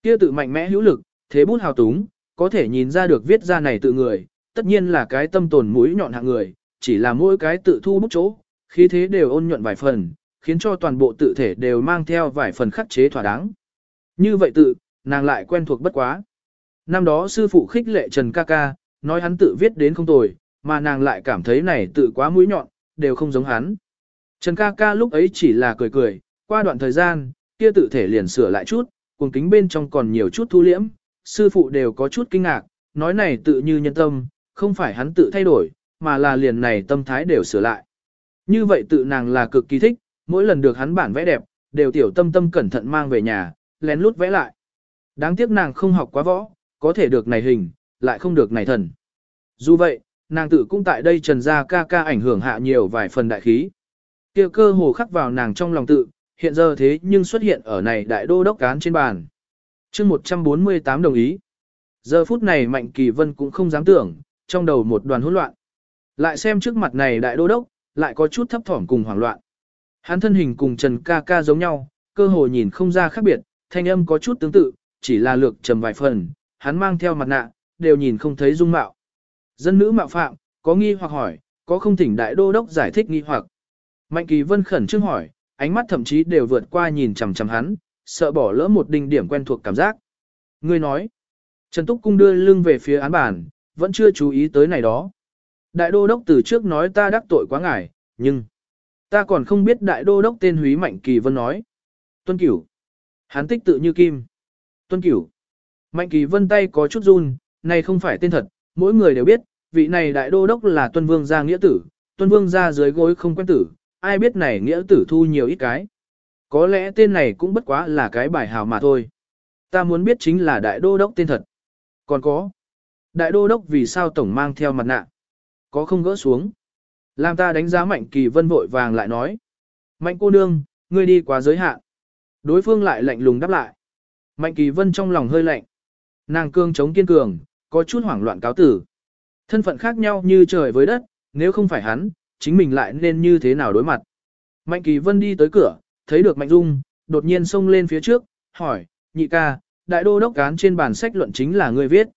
Kia tự mạnh mẽ hữu lực, thế bút hào túng, có thể nhìn ra được viết ra này tự người, tất nhiên là cái tâm tồn mũi nhọn hạng người, chỉ là mỗi cái tự thu bút chỗ, khí thế đều ôn nhuận vài phần, khiến cho toàn bộ tự thể đều mang theo vài phần khắc chế thỏa đáng. Như vậy tự, nàng lại quen thuộc bất quá. Năm đó sư phụ khích lệ Trần ca ca, nói hắn tự viết đến không tồi, mà nàng lại cảm thấy này tự quá mũi nhọn, đều không giống hắn. Trần ca ca lúc ấy chỉ là cười cười, qua đoạn thời gian, kia tự thể liền sửa lại chút, cuồng kính bên trong còn nhiều chút thu liễm, sư phụ đều có chút kinh ngạc, nói này tự như nhân tâm, không phải hắn tự thay đổi, mà là liền này tâm thái đều sửa lại. Như vậy tự nàng là cực kỳ thích, mỗi lần được hắn bản vẽ đẹp, đều tiểu tâm tâm cẩn thận mang về nhà, lén lút vẽ lại. Đáng tiếc nàng không học quá võ, có thể được này hình, lại không được này thần. Dù vậy, nàng tự cũng tại đây trần ra ca ca ảnh hưởng hạ nhiều vài phần đại khí. kia cơ hồ khắc vào nàng trong lòng tự, hiện giờ thế nhưng xuất hiện ở này đại đô đốc cán trên bàn. chương 148 đồng ý. Giờ phút này Mạnh Kỳ Vân cũng không dám tưởng, trong đầu một đoàn hỗn loạn. Lại xem trước mặt này đại đô đốc, lại có chút thấp thỏm cùng hoảng loạn. Hắn thân hình cùng Trần ca ca giống nhau, cơ hồ nhìn không ra khác biệt, thanh âm có chút tương tự, chỉ là lược trầm vài phần, hắn mang theo mặt nạ, đều nhìn không thấy dung mạo. Dân nữ mạo phạm, có nghi hoặc hỏi, có không thỉnh đại đô đốc giải thích nghi hoặc. Mạnh Kỳ Vân khẩn trương hỏi, ánh mắt thậm chí đều vượt qua nhìn chằm chằm hắn, sợ bỏ lỡ một đinh điểm quen thuộc cảm giác. Ngươi nói, Trần Túc Cung đưa lưng về phía án bản, vẫn chưa chú ý tới này đó. Đại đô đốc từ trước nói ta đắc tội quá ngải, nhưng ta còn không biết đại đô đốc tên Húy Mạnh Kỳ Vân nói. Tuân Cửu. Hắn tích tự như kim. Tuân Cửu. Mạnh Kỳ Vân tay có chút run, này không phải tên thật, mỗi người đều biết, vị này đại đô đốc là Tuân Vương gia nghĩa tử, Tuân Vương gia dưới gối không quen tử, ai biết này nghĩa tử thu nhiều ít cái. Có lẽ tên này cũng bất quá là cái bài hào mà thôi. Ta muốn biết chính là đại đô đốc tên thật. Còn có. Đại đô đốc vì sao tổng mang theo mặt nạ? Có không gỡ xuống? Làm ta đánh giá Mạnh Kỳ Vân vội vàng lại nói. Mạnh cô nương, ngươi đi quá giới hạn. Đối phương lại lạnh lùng đáp lại. Mạnh Kỳ Vân trong lòng hơi lạnh. Nàng cương chống kiên cường, có chút hoảng loạn cáo tử. Thân phận khác nhau như trời với đất, nếu không phải hắn, chính mình lại nên như thế nào đối mặt. Mạnh Kỳ Vân đi tới cửa, thấy được Mạnh Dung, đột nhiên xông lên phía trước, hỏi, nhị ca, đại đô đốc cán trên bản sách luận chính là người viết.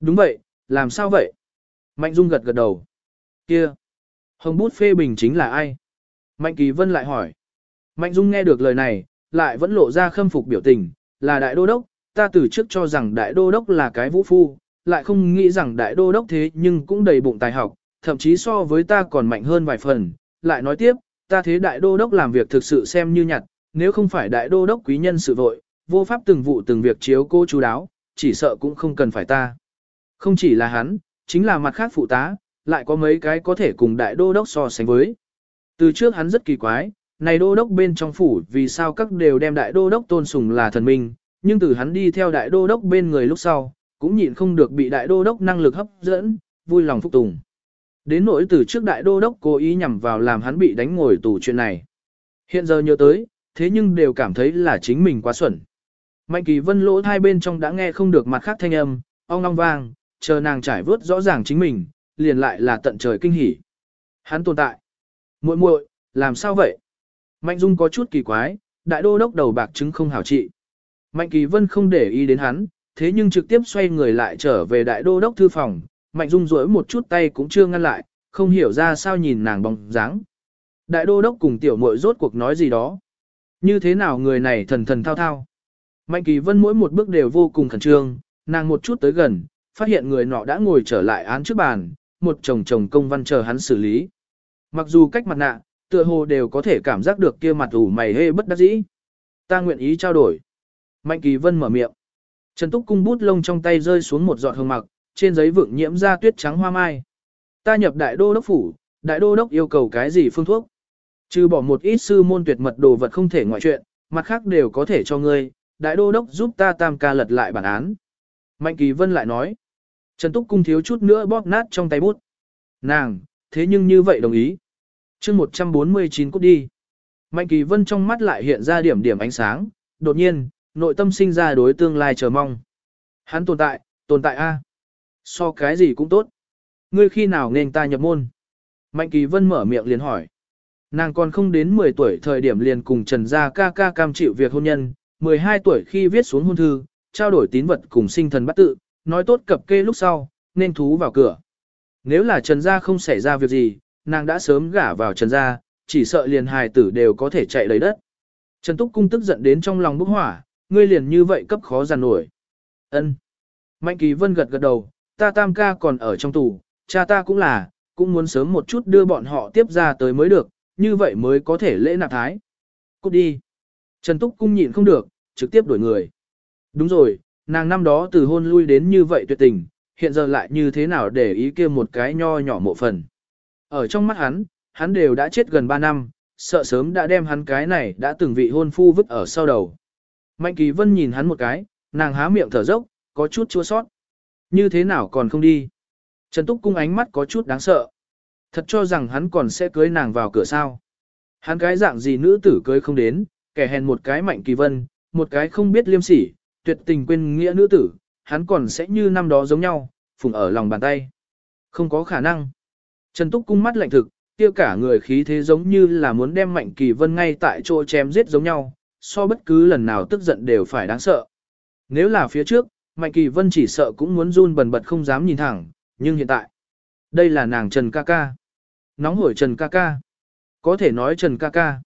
Đúng vậy, làm sao vậy? Mạnh Dung gật gật đầu. Kia, hồng bút phê bình chính là ai? Mạnh Kỳ Vân lại hỏi. Mạnh Dung nghe được lời này, lại vẫn lộ ra khâm phục biểu tình, là đại đô đốc, ta từ trước cho rằng đại đô đốc là cái vũ phu, lại không nghĩ rằng đại đô đốc thế nhưng cũng đầy bụng tài học, thậm chí so với ta còn mạnh hơn vài phần. Lại nói tiếp, ta thế đại đô đốc làm việc thực sự xem như nhặt, nếu không phải đại đô đốc quý nhân sự vội, vô pháp từng vụ từng việc chiếu cô chú đáo, chỉ sợ cũng không cần phải ta. Không chỉ là hắn, chính là mặt khác phụ tá, lại có mấy cái có thể cùng đại đô đốc so sánh với. Từ trước hắn rất kỳ quái, này đô đốc bên trong phủ vì sao các đều đem đại đô đốc tôn sùng là thần minh, nhưng từ hắn đi theo đại đô đốc bên người lúc sau, cũng nhịn không được bị đại đô đốc năng lực hấp dẫn, vui lòng phục tùng. Đến nỗi từ trước đại đô đốc cố ý nhằm vào làm hắn bị đánh ngồi tù chuyện này. Hiện giờ nhớ tới, thế nhưng đều cảm thấy là chính mình quá xuẩn. Mạnh kỳ vân lỗ hai bên trong đã nghe không được mặt khác thanh âm, ong ong vang, chờ nàng trải vớt rõ ràng chính mình, liền lại là tận trời kinh hỉ. Hắn tồn tại. muội muội, làm sao vậy? Mạnh Dung có chút kỳ quái, đại đô đốc đầu bạc chứng không hảo trị. Mạnh Kỳ Vân không để ý đến hắn, thế nhưng trực tiếp xoay người lại trở về đại đô đốc thư phòng, Mạnh Dung rỗi một chút tay cũng chưa ngăn lại, không hiểu ra sao nhìn nàng bóng dáng. Đại đô đốc cùng tiểu muội rốt cuộc nói gì đó. Như thế nào người này thần thần thao thao. Mạnh Kỳ Vân mỗi một bước đều vô cùng khẩn trương, nàng một chút tới gần, phát hiện người nọ đã ngồi trở lại án trước bàn, một chồng chồng công văn chờ hắn xử lý. Mặc dù cách mặt nạ, tựa hồ đều có thể cảm giác được kia mặt ủ mày hê bất đắc dĩ. Ta nguyện ý trao đổi. Mạnh Kỳ Vân mở miệng. Trần Túc cung bút lông trong tay rơi xuống một giọt hương mặc, trên giấy vượng nhiễm ra tuyết trắng hoa mai. Ta nhập đại đô đốc phủ, đại đô đốc yêu cầu cái gì phương thuốc? Trừ bỏ một ít sư môn tuyệt mật đồ vật không thể ngoại chuyện, mặt khác đều có thể cho ngươi, đại đô đốc giúp ta tam ca lật lại bản án. Mạnh Kỳ Vân lại nói. Trần Túc cung thiếu chút nữa bóp nát trong tay bút. Nàng, thế nhưng như vậy đồng ý chương 149 cút đi. Mạnh Kỳ Vân trong mắt lại hiện ra điểm điểm ánh sáng, đột nhiên, nội tâm sinh ra đối tương lai chờ mong. Hắn tồn tại, tồn tại a. So cái gì cũng tốt. Ngươi khi nào nên ta nhập môn? Mạnh Kỳ Vân mở miệng liền hỏi. Nàng còn không đến 10 tuổi thời điểm liền cùng Trần Gia ca ca cam chịu việc hôn nhân, 12 tuổi khi viết xuống hôn thư, trao đổi tín vật cùng sinh thần bắt tự, nói tốt cập kê lúc sau, nên thú vào cửa. Nếu là Trần Gia không xảy ra việc gì, nàng đã sớm gả vào Trần gia, chỉ sợ liền hài tử đều có thể chạy lấy đất. Trần Túc Cung tức giận đến trong lòng bốc hỏa, ngươi liền như vậy cấp khó giàn nổi. Ân. Mạnh Kỳ Vân gật gật đầu, ta tam ca còn ở trong tù, cha ta cũng là, cũng muốn sớm một chút đưa bọn họ tiếp ra tới mới được, như vậy mới có thể lễ nạp thái. Cút đi. Trần Túc Cung nhịn không được, trực tiếp đuổi người. Đúng rồi, nàng năm đó từ hôn lui đến như vậy tuyệt tình, hiện giờ lại như thế nào để ý kia một cái nho nhỏ mộ phần. Ở trong mắt hắn, hắn đều đã chết gần 3 năm, sợ sớm đã đem hắn cái này đã từng vị hôn phu vứt ở sau đầu. Mạnh Kỳ Vân nhìn hắn một cái, nàng há miệng thở dốc, có chút chua sót. Như thế nào còn không đi? Trần Túc Cung ánh mắt có chút đáng sợ. Thật cho rằng hắn còn sẽ cưới nàng vào cửa sao. Hắn cái dạng gì nữ tử cưới không đến, kẻ hèn một cái Mạnh Kỳ Vân, một cái không biết liêm sỉ, tuyệt tình quên nghĩa nữ tử, hắn còn sẽ như năm đó giống nhau, phùng ở lòng bàn tay. Không có khả năng. Trần Túc cung mắt lạnh thực, kia cả người khí thế giống như là muốn đem Mạnh Kỳ Vân ngay tại chỗ chém giết giống nhau, so bất cứ lần nào tức giận đều phải đáng sợ. Nếu là phía trước, Mạnh Kỳ Vân chỉ sợ cũng muốn run bần bật không dám nhìn thẳng, nhưng hiện tại, đây là nàng Trần ca ca. Nóng hổi Trần ca ca. Có thể nói Trần ca ca.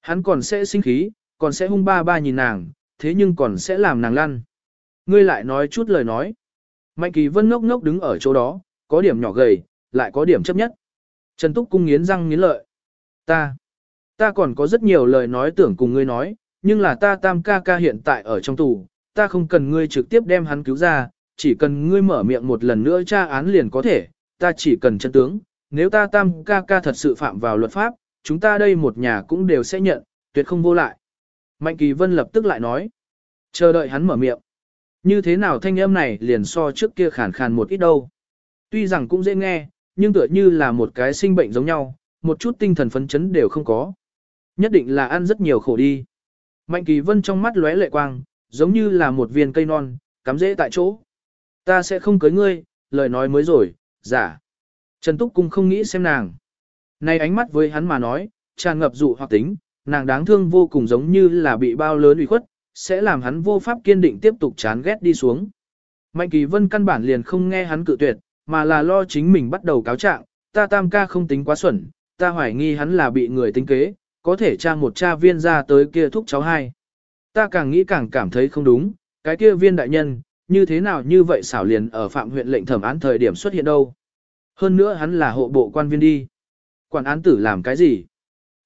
Hắn còn sẽ sinh khí, còn sẽ hung ba ba nhìn nàng, thế nhưng còn sẽ làm nàng lăn. Ngươi lại nói chút lời nói. Mạnh Kỳ Vân ngốc ngốc đứng ở chỗ đó, có điểm nhỏ gầy, lại có điểm chấp nhất. Trần Túc Cung nghiến răng nghiến lợi. Ta, ta còn có rất nhiều lời nói tưởng cùng ngươi nói, nhưng là ta tam ca ca hiện tại ở trong tù, ta không cần ngươi trực tiếp đem hắn cứu ra, chỉ cần ngươi mở miệng một lần nữa tra án liền có thể, ta chỉ cần chân tướng, nếu ta tam ca ca thật sự phạm vào luật pháp, chúng ta đây một nhà cũng đều sẽ nhận, tuyệt không vô lại. Mạnh Kỳ Vân lập tức lại nói, chờ đợi hắn mở miệng. Như thế nào thanh âm này liền so trước kia khàn khàn một ít đâu. Tuy rằng cũng dễ nghe, nhưng tựa như là một cái sinh bệnh giống nhau, một chút tinh thần phấn chấn đều không có. Nhất định là ăn rất nhiều khổ đi. Mạnh Kỳ Vân trong mắt lóe lệ quang, giống như là một viên cây non, cắm rễ tại chỗ. Ta sẽ không cưới ngươi, lời nói mới rồi, giả. Trần Túc Cung không nghĩ xem nàng. Này ánh mắt với hắn mà nói, tràn ngập dụ hoặc tính, nàng đáng thương vô cùng giống như là bị bao lớn ủy khuất, sẽ làm hắn vô pháp kiên định tiếp tục chán ghét đi xuống. Mạnh Kỳ Vân căn bản liền không nghe hắn cự tuyệt, mà là lo chính mình bắt đầu cáo trạng, ta tam ca không tính quá xuẩn, ta hoài nghi hắn là bị người tính kế, có thể tra một cha viên ra tới kia thúc cháu hai. Ta càng nghĩ càng cảm thấy không đúng, cái kia viên đại nhân, như thế nào như vậy xảo liền ở phạm huyện lệnh thẩm án thời điểm xuất hiện đâu. Hơn nữa hắn là hộ bộ quan viên đi. Quản án tử làm cái gì?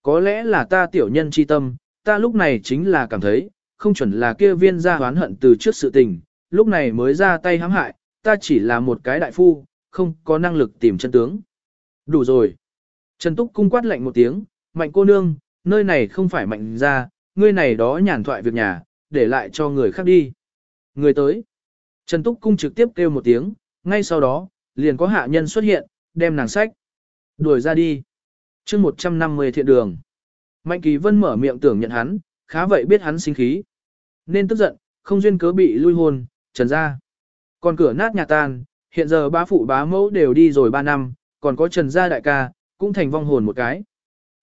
Có lẽ là ta tiểu nhân chi tâm, ta lúc này chính là cảm thấy, không chuẩn là kia viên ra hoán hận từ trước sự tình, lúc này mới ra tay hãm hại, ta chỉ là một cái đại phu, không có năng lực tìm chân tướng. Đủ rồi. Trần Túc cung quát lạnh một tiếng, mạnh cô nương, nơi này không phải mạnh ra, ngươi này đó nhàn thoại việc nhà, để lại cho người khác đi. Người tới. Trần Túc cung trực tiếp kêu một tiếng, ngay sau đó, liền có hạ nhân xuất hiện, đem nàng sách. Đuổi ra đi. chương 150 thiện đường. Mạnh Kỳ Vân mở miệng tưởng nhận hắn, khá vậy biết hắn sinh khí. Nên tức giận, không duyên cớ bị lui hôn, trần ra. Còn cửa nát nhà tan, hiện giờ bá phụ bá mẫu đều đi rồi ba năm, còn có trần gia đại ca, cũng thành vong hồn một cái.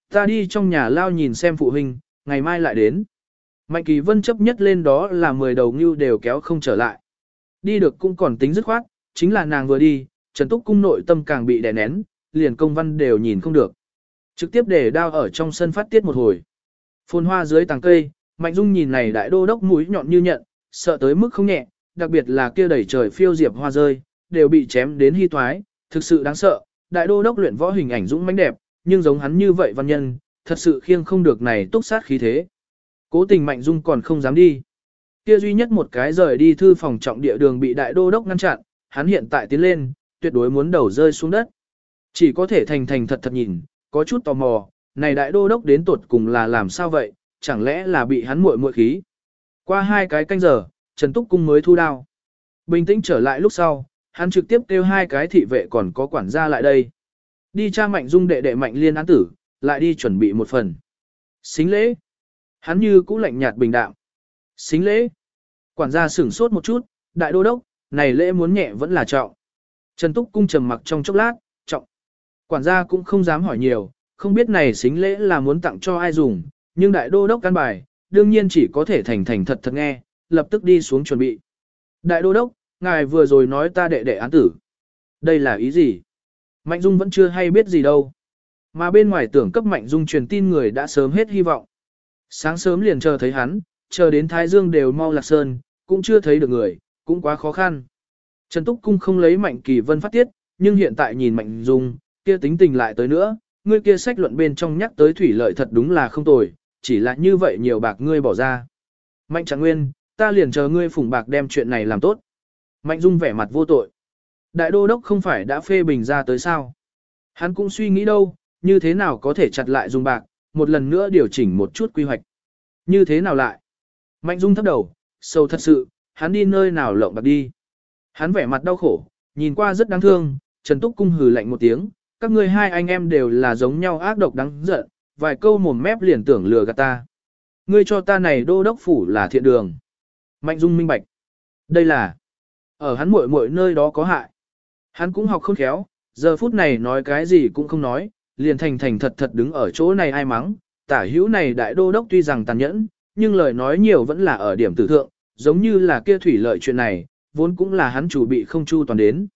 Ta đi trong nhà lao nhìn xem phụ huynh, ngày mai lại đến. Mạnh Kỳ Vân chấp nhất lên đó là 10 đầu ngưu đều kéo không trở lại. Đi được cũng còn tính dứt khoát, chính là nàng vừa đi, Trần Túc cung nội tâm càng bị đè nén, liền công văn đều nhìn không được. Trực tiếp để đao ở trong sân phát tiết một hồi. Phồn hoa dưới tàng cây, Mạnh Dung nhìn này đại đô đốc mũi nhọn như nhận, sợ tới mức không nhẹ, đặc biệt là kia đẩy trời phiêu diệp hoa rơi, đều bị chém đến hy toái, thực sự đáng sợ. Đại đô đốc luyện võ hình ảnh dũng mãnh đẹp, nhưng giống hắn như vậy văn nhân, thật sự khiêng không được này túc sát khí thế. Cố tình Mạnh Dung còn không dám đi. Kia duy nhất một cái rời đi thư phòng trọng địa đường bị đại đô đốc ngăn chặn, hắn hiện tại tiến lên, tuyệt đối muốn đầu rơi xuống đất. Chỉ có thể thành thành thật thật nhìn, có chút tò mò, này đại đô đốc đến tuột cùng là làm sao vậy, chẳng lẽ là bị hắn muội muội khí. Qua hai cái canh giờ, Trần Túc Cung mới thu đao. Bình tĩnh trở lại lúc sau, hắn trực tiếp kêu hai cái thị vệ còn có quản gia lại đây. Đi cha mạnh dung đệ đệ mạnh liên án tử, lại đi chuẩn bị một phần. Xính lễ. Hắn như cũ lạnh nhạt bình đạm. Xính lễ. Quản gia sửng sốt một chút, đại đô đốc, này lễ muốn nhẹ vẫn là trọng. Trần Túc Cung trầm mặc trong chốc lát, trọng. Quản gia cũng không dám hỏi nhiều, không biết này xính lễ là muốn tặng cho ai dùng, nhưng đại đô đốc căn bài, đương nhiên chỉ có thể thành thành thật thật nghe, lập tức đi xuống chuẩn bị. Đại đô đốc, ngài vừa rồi nói ta đệ đệ án tử. Đây là ý gì? Mạnh Dung vẫn chưa hay biết gì đâu. Mà bên ngoài tưởng cấp Mạnh Dung truyền tin người đã sớm hết hy vọng. Sáng sớm liền chờ thấy hắn, chờ đến Thái Dương đều mau lạc sơn, cũng chưa thấy được người, cũng quá khó khăn. Trần Túc Cung không lấy Mạnh Kỳ Vân phát tiết, nhưng hiện tại nhìn Mạnh Dung, kia tính tình lại tới nữa, ngươi kia sách luận bên trong nhắc tới thủy lợi thật đúng là không tồi, chỉ là như vậy nhiều bạc ngươi bỏ ra. Mạnh Trạng Nguyên, ta liền chờ ngươi phủng bạc đem chuyện này làm tốt. Mạnh Dung vẻ mặt vô tội. Đại đô đốc không phải đã phê bình ra tới sao? Hắn cũng suy nghĩ đâu, như thế nào có thể chặt lại dùng bạc, một lần nữa điều chỉnh một chút quy hoạch. Như thế nào lại? Mạnh Dung thấp đầu, sâu thật sự, hắn đi nơi nào lộng bạc đi. Hắn vẻ mặt đau khổ, nhìn qua rất đáng thương, Trần Túc Cung hừ lạnh một tiếng, các ngươi hai anh em đều là giống nhau ác độc đáng giận, vài câu mồm mép liền tưởng lừa gạt ta. Ngươi cho ta này đô đốc phủ là thiện đường. Mạnh Dung minh bạch. Đây là, ở hắn muội muội nơi đó có hại. Hắn cũng học không khéo, giờ phút này nói cái gì cũng không nói, liền thành thành thật thật đứng ở chỗ này ai mắng, tả hữu này đại đô đốc tuy rằng tàn nhẫn, nhưng lời nói nhiều vẫn là ở điểm tử thượng, giống như là kia thủy lợi chuyện này, vốn cũng là hắn chủ bị không chu toàn đến.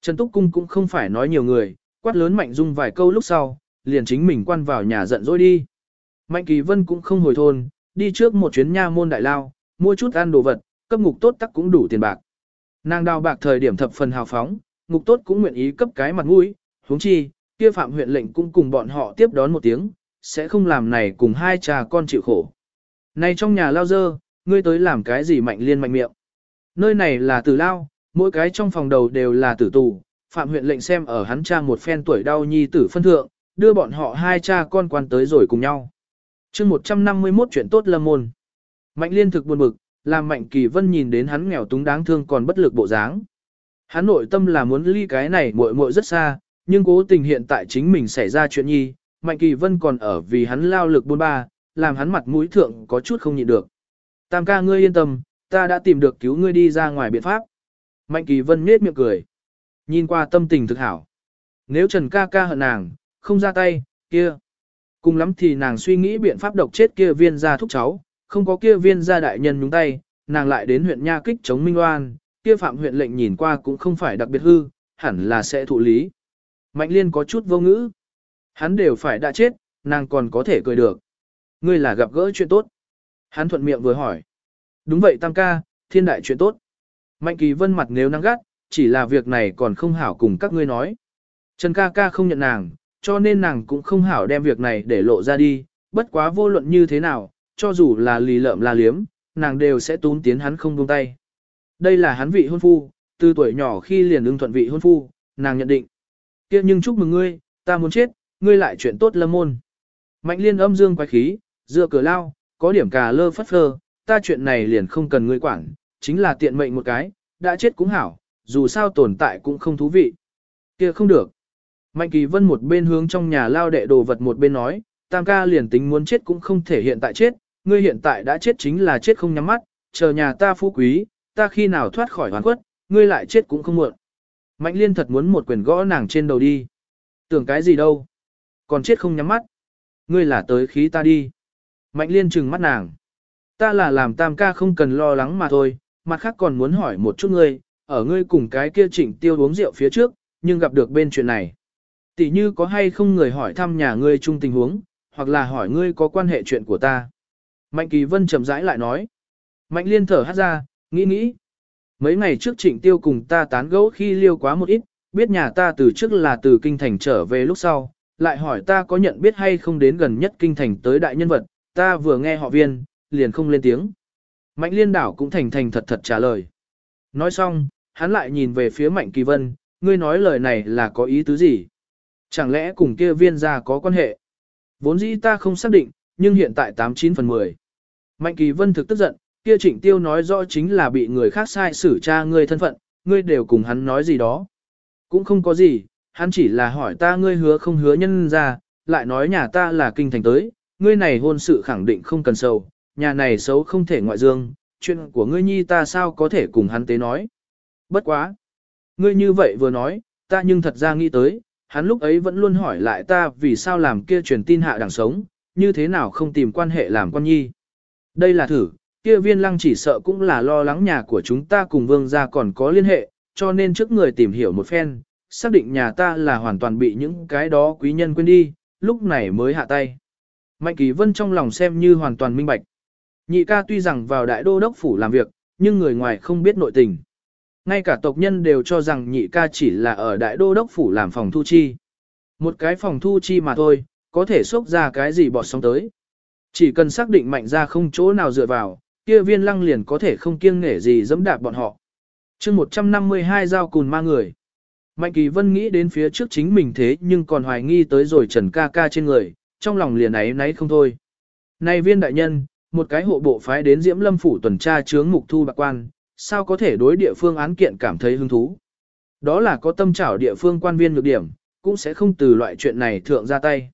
Trần Túc Cung cũng không phải nói nhiều người, quát lớn Mạnh Dung vài câu lúc sau, liền chính mình quan vào nhà giận dỗi đi. Mạnh Kỳ Vân cũng không hồi thôn, đi trước một chuyến nha môn đại lao, mua chút ăn đồ vật, cấp ngục tốt tắc cũng đủ tiền bạc. Nàng đào bạc thời điểm thập phần hào phóng, ngục tốt cũng nguyện ý cấp cái mặt mũi, huống chi, kia phạm huyện lệnh cũng cùng bọn họ tiếp đón một tiếng, sẽ không làm này cùng hai cha con chịu khổ. Này trong nhà lao dơ, ngươi tới làm cái gì mạnh liên mạnh miệng. Nơi này là tử lao, mỗi cái trong phòng đầu đều là tử tù, Phạm huyện lệnh xem ở hắn cha một phen tuổi đau nhi tử phân thượng, đưa bọn họ hai cha con quan tới rồi cùng nhau. chương 151 chuyện tốt lâm môn. Mạnh liên thực buồn bực, làm mạnh kỳ vân nhìn đến hắn nghèo túng đáng thương còn bất lực bộ dáng. Hắn nội tâm là muốn ly cái này muội muội rất xa, nhưng cố tình hiện tại chính mình xảy ra chuyện nhi, mạnh kỳ vân còn ở vì hắn lao lực buôn ba, làm hắn mặt mũi thượng có chút không nhịn được. Tam ca ngươi yên tâm, ta đã tìm được cứu ngươi đi ra ngoài biện pháp. Mạnh kỳ vân nết miệng cười. Nhìn qua tâm tình thực hảo. Nếu Trần ca ca hận nàng, không ra tay, kia. Cùng lắm thì nàng suy nghĩ biện pháp độc chết kia viên gia thúc cháu, không có kia viên gia đại nhân nhúng tay, nàng lại đến huyện Nha Kích chống Minh Oan, kia phạm huyện lệnh nhìn qua cũng không phải đặc biệt hư, hẳn là sẽ thụ lý. Mạnh liên có chút vô ngữ. Hắn đều phải đã chết, nàng còn có thể cười được. Ngươi là gặp gỡ chuyện tốt. Hắn thuận miệng vừa hỏi. Đúng vậy tam ca, thiên đại chuyện tốt. Mạnh kỳ vân mặt nếu nắng gắt, chỉ là việc này còn không hảo cùng các ngươi nói. Trần ca ca không nhận nàng, cho nên nàng cũng không hảo đem việc này để lộ ra đi, bất quá vô luận như thế nào, cho dù là lì lợm là liếm, nàng đều sẽ tún tiến hắn không buông tay. Đây là hắn vị hôn phu, từ tuổi nhỏ khi liền ưng thuận vị hôn phu, nàng nhận định kia nhưng chúc mừng ngươi, ta muốn chết, ngươi lại chuyện tốt lâm môn. Mạnh liên âm dương quái khí, dựa cửa lao, có điểm cà lơ phất phơ, ta chuyện này liền không cần ngươi quản, chính là tiện mệnh một cái, đã chết cũng hảo, dù sao tồn tại cũng không thú vị. kia không được. Mạnh kỳ vân một bên hướng trong nhà lao đệ đồ vật một bên nói, tam ca liền tính muốn chết cũng không thể hiện tại chết, ngươi hiện tại đã chết chính là chết không nhắm mắt, chờ nhà ta phú quý, ta khi nào thoát khỏi hoàn quất, ngươi lại chết cũng không muộn. Mạnh liên thật muốn một quyền gõ nàng trên đầu đi. Tưởng cái gì đâu. Còn chết không nhắm mắt. Ngươi là tới khí ta đi. Mạnh liên trừng mắt nàng. Ta là làm tam ca không cần lo lắng mà thôi, mặt khác còn muốn hỏi một chút ngươi, ở ngươi cùng cái kia trịnh tiêu uống rượu phía trước, nhưng gặp được bên chuyện này. Tỷ như có hay không người hỏi thăm nhà ngươi chung tình huống, hoặc là hỏi ngươi có quan hệ chuyện của ta. Mạnh Kỳ Vân chậm rãi lại nói. Mạnh Liên thở hát ra, nghĩ nghĩ. Mấy ngày trước trịnh tiêu cùng ta tán gẫu khi liêu quá một ít, biết nhà ta từ trước là từ kinh thành trở về lúc sau, lại hỏi ta có nhận biết hay không đến gần nhất kinh thành tới đại nhân vật, ta vừa nghe họ viên, liền không lên tiếng. Mạnh Liên đảo cũng thành thành thật thật trả lời. Nói xong, hắn lại nhìn về phía Mạnh Kỳ Vân, ngươi nói lời này là có ý tứ gì? Chẳng lẽ cùng kia viên gia có quan hệ? Vốn dĩ ta không xác định, nhưng hiện tại 89 phần 10. Mạnh Kỳ Vân thực tức giận, kia trịnh tiêu nói rõ chính là bị người khác sai xử tra ngươi thân phận, ngươi đều cùng hắn nói gì đó. Cũng không có gì, hắn chỉ là hỏi ta ngươi hứa không hứa nhân ra, lại nói nhà ta là kinh thành tới, ngươi này hôn sự khẳng định không cần sầu, nhà này xấu không thể ngoại dương, chuyện của ngươi nhi ta sao có thể cùng hắn tế nói. Bất quá. Ngươi như vậy vừa nói, ta nhưng thật ra nghĩ tới, hắn lúc ấy vẫn luôn hỏi lại ta vì sao làm kia truyền tin hạ đảng sống, như thế nào không tìm quan hệ làm quan nhi. Đây là thử, kia viên lăng chỉ sợ cũng là lo lắng nhà của chúng ta cùng vương gia còn có liên hệ, cho nên trước người tìm hiểu một phen, xác định nhà ta là hoàn toàn bị những cái đó quý nhân quên đi, lúc này mới hạ tay. Mạnh Kỳ Vân trong lòng xem như hoàn toàn minh bạch. Nhị ca tuy rằng vào đại đô đốc phủ làm việc, nhưng người ngoài không biết nội tình. Ngay cả tộc nhân đều cho rằng nhị ca chỉ là ở đại đô đốc phủ làm phòng thu chi. Một cái phòng thu chi mà thôi, có thể xúc ra cái gì bọt sóng tới. Chỉ cần xác định mạnh ra không chỗ nào dựa vào, kia viên lăng liền có thể không kiêng nể gì dẫm đạp bọn họ. chương 152 giao cùn ma người. Mạnh kỳ vân nghĩ đến phía trước chính mình thế nhưng còn hoài nghi tới rồi trần ca ca trên người, trong lòng liền ấy nấy không thôi. Này viên đại nhân, một cái hộ bộ phái đến diễm lâm phủ tuần tra chướng mục thu bạc quan, sao có thể đối địa phương án kiện cảm thấy hứng thú. Đó là có tâm trảo địa phương quan viên nhược điểm, cũng sẽ không từ loại chuyện này thượng ra tay.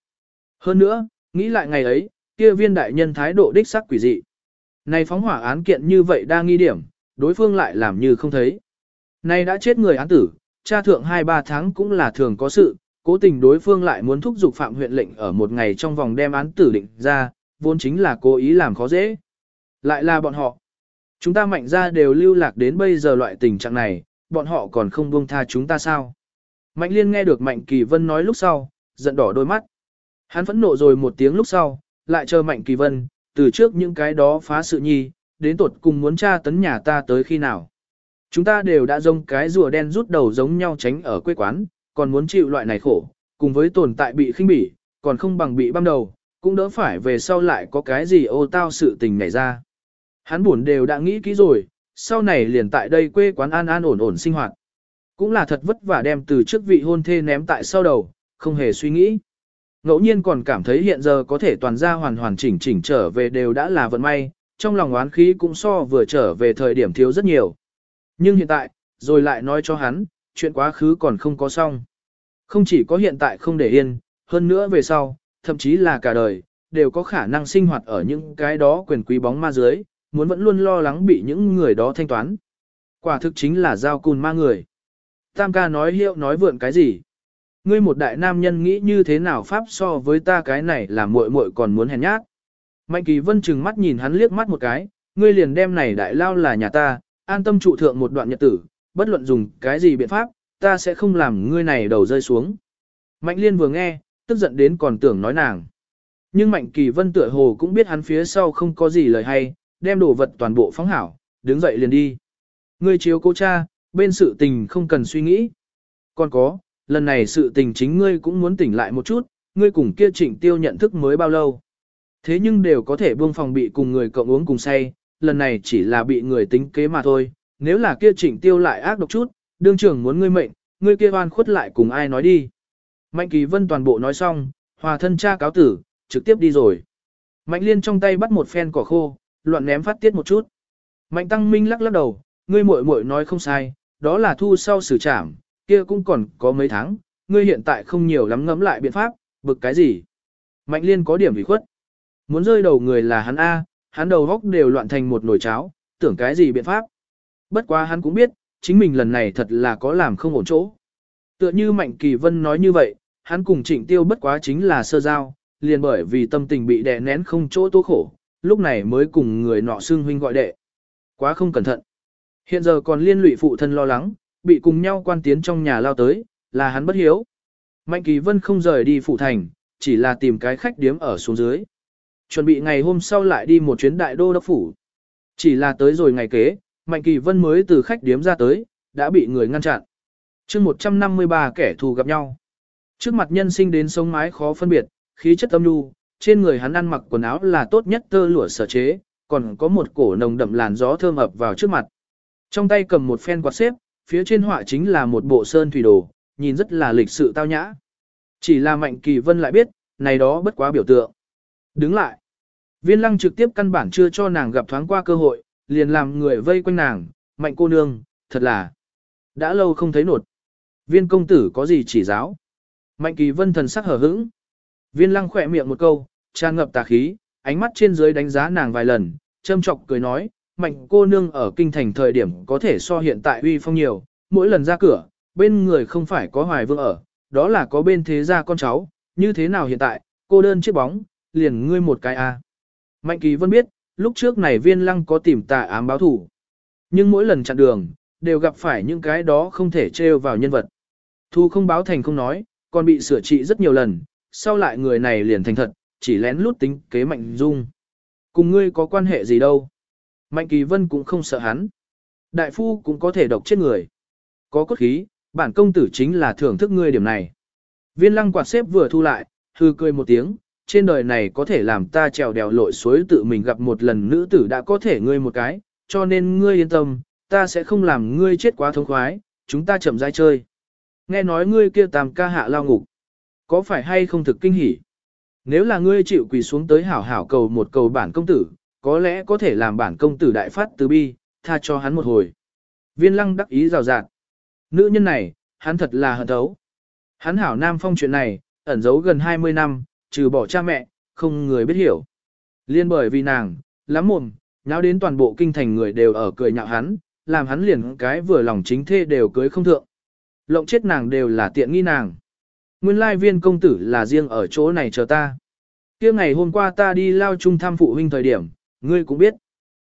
Hơn nữa, nghĩ lại ngày ấy, kia viên đại nhân thái độ đích sắc quỷ dị. Này phóng hỏa án kiện như vậy đa nghi điểm, đối phương lại làm như không thấy. Này đã chết người án tử, cha thượng 2-3 tháng cũng là thường có sự, cố tình đối phương lại muốn thúc giục phạm huyện lệnh ở một ngày trong vòng đem án tử định ra, vốn chính là cố ý làm khó dễ. Lại là bọn họ. Chúng ta mạnh ra đều lưu lạc đến bây giờ loại tình trạng này, bọn họ còn không buông tha chúng ta sao? Mạnh liên nghe được Mạnh Kỳ Vân nói lúc sau, giận đỏ đôi mắt. Hắn phẫn nộ rồi một tiếng lúc sau, lại chờ Mạnh Kỳ Vân, từ trước những cái đó phá sự nhi, đến tột cùng muốn tra tấn nhà ta tới khi nào. Chúng ta đều đã giống cái rùa đen rút đầu giống nhau tránh ở quê quán, còn muốn chịu loại này khổ, cùng với tồn tại bị khinh bỉ, còn không bằng bị băm đầu, cũng đỡ phải về sau lại có cái gì ô tao sự tình nảy ra. Hắn buồn đều đã nghĩ kỹ rồi, sau này liền tại đây quê quán an an ổn ổn sinh hoạt. Cũng là thật vất vả đem từ trước vị hôn thê ném tại sau đầu, không hề suy nghĩ. Ngẫu nhiên còn cảm thấy hiện giờ có thể toàn ra hoàn hoàn chỉnh chỉnh trở về đều đã là vận may, trong lòng oán khí cũng so vừa trở về thời điểm thiếu rất nhiều. Nhưng hiện tại, rồi lại nói cho hắn, chuyện quá khứ còn không có xong. Không chỉ có hiện tại không để yên, hơn nữa về sau, thậm chí là cả đời, đều có khả năng sinh hoạt ở những cái đó quyền quý bóng ma dưới, muốn vẫn luôn lo lắng bị những người đó thanh toán. Quả thực chính là giao cùn ma người. Tam ca nói hiệu nói vượn cái gì? Ngươi một đại nam nhân nghĩ như thế nào pháp so với ta cái này là muội muội còn muốn hèn nhát. Mạnh kỳ vân chừng mắt nhìn hắn liếc mắt một cái, ngươi liền đem này đại lao là nhà ta, an tâm trụ thượng một đoạn nhật tử, bất luận dùng cái gì biện pháp, ta sẽ không làm ngươi này đầu rơi xuống. Mạnh liên vừa nghe, tức giận đến còn tưởng nói nàng. Nhưng Mạnh Kỳ Vân tựa hồ cũng biết hắn phía sau không có gì lời hay, đem đồ vật toàn bộ phóng hảo, đứng dậy liền đi. Ngươi chiếu cô cha, bên sự tình không cần suy nghĩ. Còn có, lần này sự tình chính ngươi cũng muốn tỉnh lại một chút, ngươi cùng kia trịnh tiêu nhận thức mới bao lâu. Thế nhưng đều có thể buông phòng bị cùng người cộng uống cùng say, lần này chỉ là bị người tính kế mà thôi, nếu là kia trịnh tiêu lại ác độc chút, đương trưởng muốn ngươi mệnh, ngươi kia oan khuất lại cùng ai nói đi. Mạnh Kỳ Vân toàn bộ nói xong, hòa thân cha cáo tử, trực tiếp đi rồi. Mạnh Liên trong tay bắt một phen cỏ khô, loạn ném phát tiết một chút. Mạnh Tăng Minh lắc lắc đầu, ngươi muội muội nói không sai, đó là thu sau xử trảm, kia cũng còn có mấy tháng, ngươi hiện tại không nhiều lắm ngẫm lại biện pháp, bực cái gì. Mạnh Liên có điểm ủy khuất. Muốn rơi đầu người là hắn A, hắn đầu góc đều loạn thành một nồi cháo, tưởng cái gì biện pháp. Bất quá hắn cũng biết, chính mình lần này thật là có làm không ổn chỗ. Tựa như Mạnh Kỳ Vân nói như vậy, hắn cùng trịnh tiêu bất quá chính là sơ giao, liền bởi vì tâm tình bị đè nén không chỗ tố khổ, lúc này mới cùng người nọ xương huynh gọi đệ. Quá không cẩn thận. Hiện giờ còn liên lụy phụ thân lo lắng, bị cùng nhau quan tiến trong nhà lao tới, là hắn bất hiếu. Mạnh Kỳ Vân không rời đi phụ thành, chỉ là tìm cái khách điếm ở xuống dưới. Chuẩn bị ngày hôm sau lại đi một chuyến đại đô đốc phủ. Chỉ là tới rồi ngày kế, Mạnh Kỳ Vân mới từ khách điếm ra tới, đã bị người ngăn chặn. chương 153 kẻ thù gặp nhau. Trước mặt nhân sinh đến sống mái khó phân biệt, khí chất âm nhu, trên người hắn ăn mặc quần áo là tốt nhất tơ lụa sở chế, còn có một cổ nồng đậm làn gió thơm ập vào trước mặt. Trong tay cầm một phen quạt xếp, phía trên họa chính là một bộ sơn thủy đồ, nhìn rất là lịch sự tao nhã. Chỉ là Mạnh Kỳ Vân lại biết, này đó bất quá biểu tượng. Đứng lại. Viên lăng trực tiếp căn bản chưa cho nàng gặp thoáng qua cơ hội, liền làm người vây quanh nàng, mạnh cô nương, thật là đã lâu không thấy nột. Viên công tử có gì chỉ giáo? Mạnh kỳ vân thần sắc hở hững. Viên lăng khỏe miệng một câu, tràn ngập tà khí, ánh mắt trên dưới đánh giá nàng vài lần, châm chọc cười nói, mạnh cô nương ở kinh thành thời điểm có thể so hiện tại uy phong nhiều, mỗi lần ra cửa, bên người không phải có hoài vương ở, đó là có bên thế gia con cháu, như thế nào hiện tại, cô đơn chiếc bóng, liền ngươi một cái a. Mạnh kỳ vân biết, lúc trước này viên lăng có tìm tà ám báo thủ. Nhưng mỗi lần chặn đường, đều gặp phải những cái đó không thể trêu vào nhân vật. Thu không báo thành không nói, còn bị sửa trị rất nhiều lần, sau lại người này liền thành thật, chỉ lén lút tính kế Mạnh Dung. Cùng ngươi có quan hệ gì đâu. Mạnh Kỳ Vân cũng không sợ hắn. Đại phu cũng có thể độc chết người. Có cốt khí, bản công tử chính là thưởng thức ngươi điểm này. Viên lăng quạt xếp vừa thu lại, hư cười một tiếng, trên đời này có thể làm ta trèo đèo lội suối tự mình gặp một lần nữ tử đã có thể ngươi một cái, cho nên ngươi yên tâm, ta sẽ không làm ngươi chết quá thống khoái, chúng ta chậm rãi chơi. Nghe nói ngươi kia tam ca hạ lao ngục, có phải hay không thực kinh hỉ? Nếu là ngươi chịu quỳ xuống tới hảo hảo cầu một cầu bản công tử, có lẽ có thể làm bản công tử đại phát từ bi, tha cho hắn một hồi. Viên lăng đắc ý rào rạt. Nữ nhân này, hắn thật là hận thấu. Hắn hảo nam phong chuyện này, ẩn giấu gần 20 năm, trừ bỏ cha mẹ, không người biết hiểu. Liên bởi vì nàng, lắm mồm, nháo đến toàn bộ kinh thành người đều ở cười nhạo hắn, làm hắn liền cái vừa lòng chính thê đều cưới không thượng. Lộng chết nàng đều là tiện nghi nàng. Nguyên lai viên công tử là riêng ở chỗ này chờ ta. kia ngày hôm qua ta đi lao chung thăm phụ huynh thời điểm, ngươi cũng biết.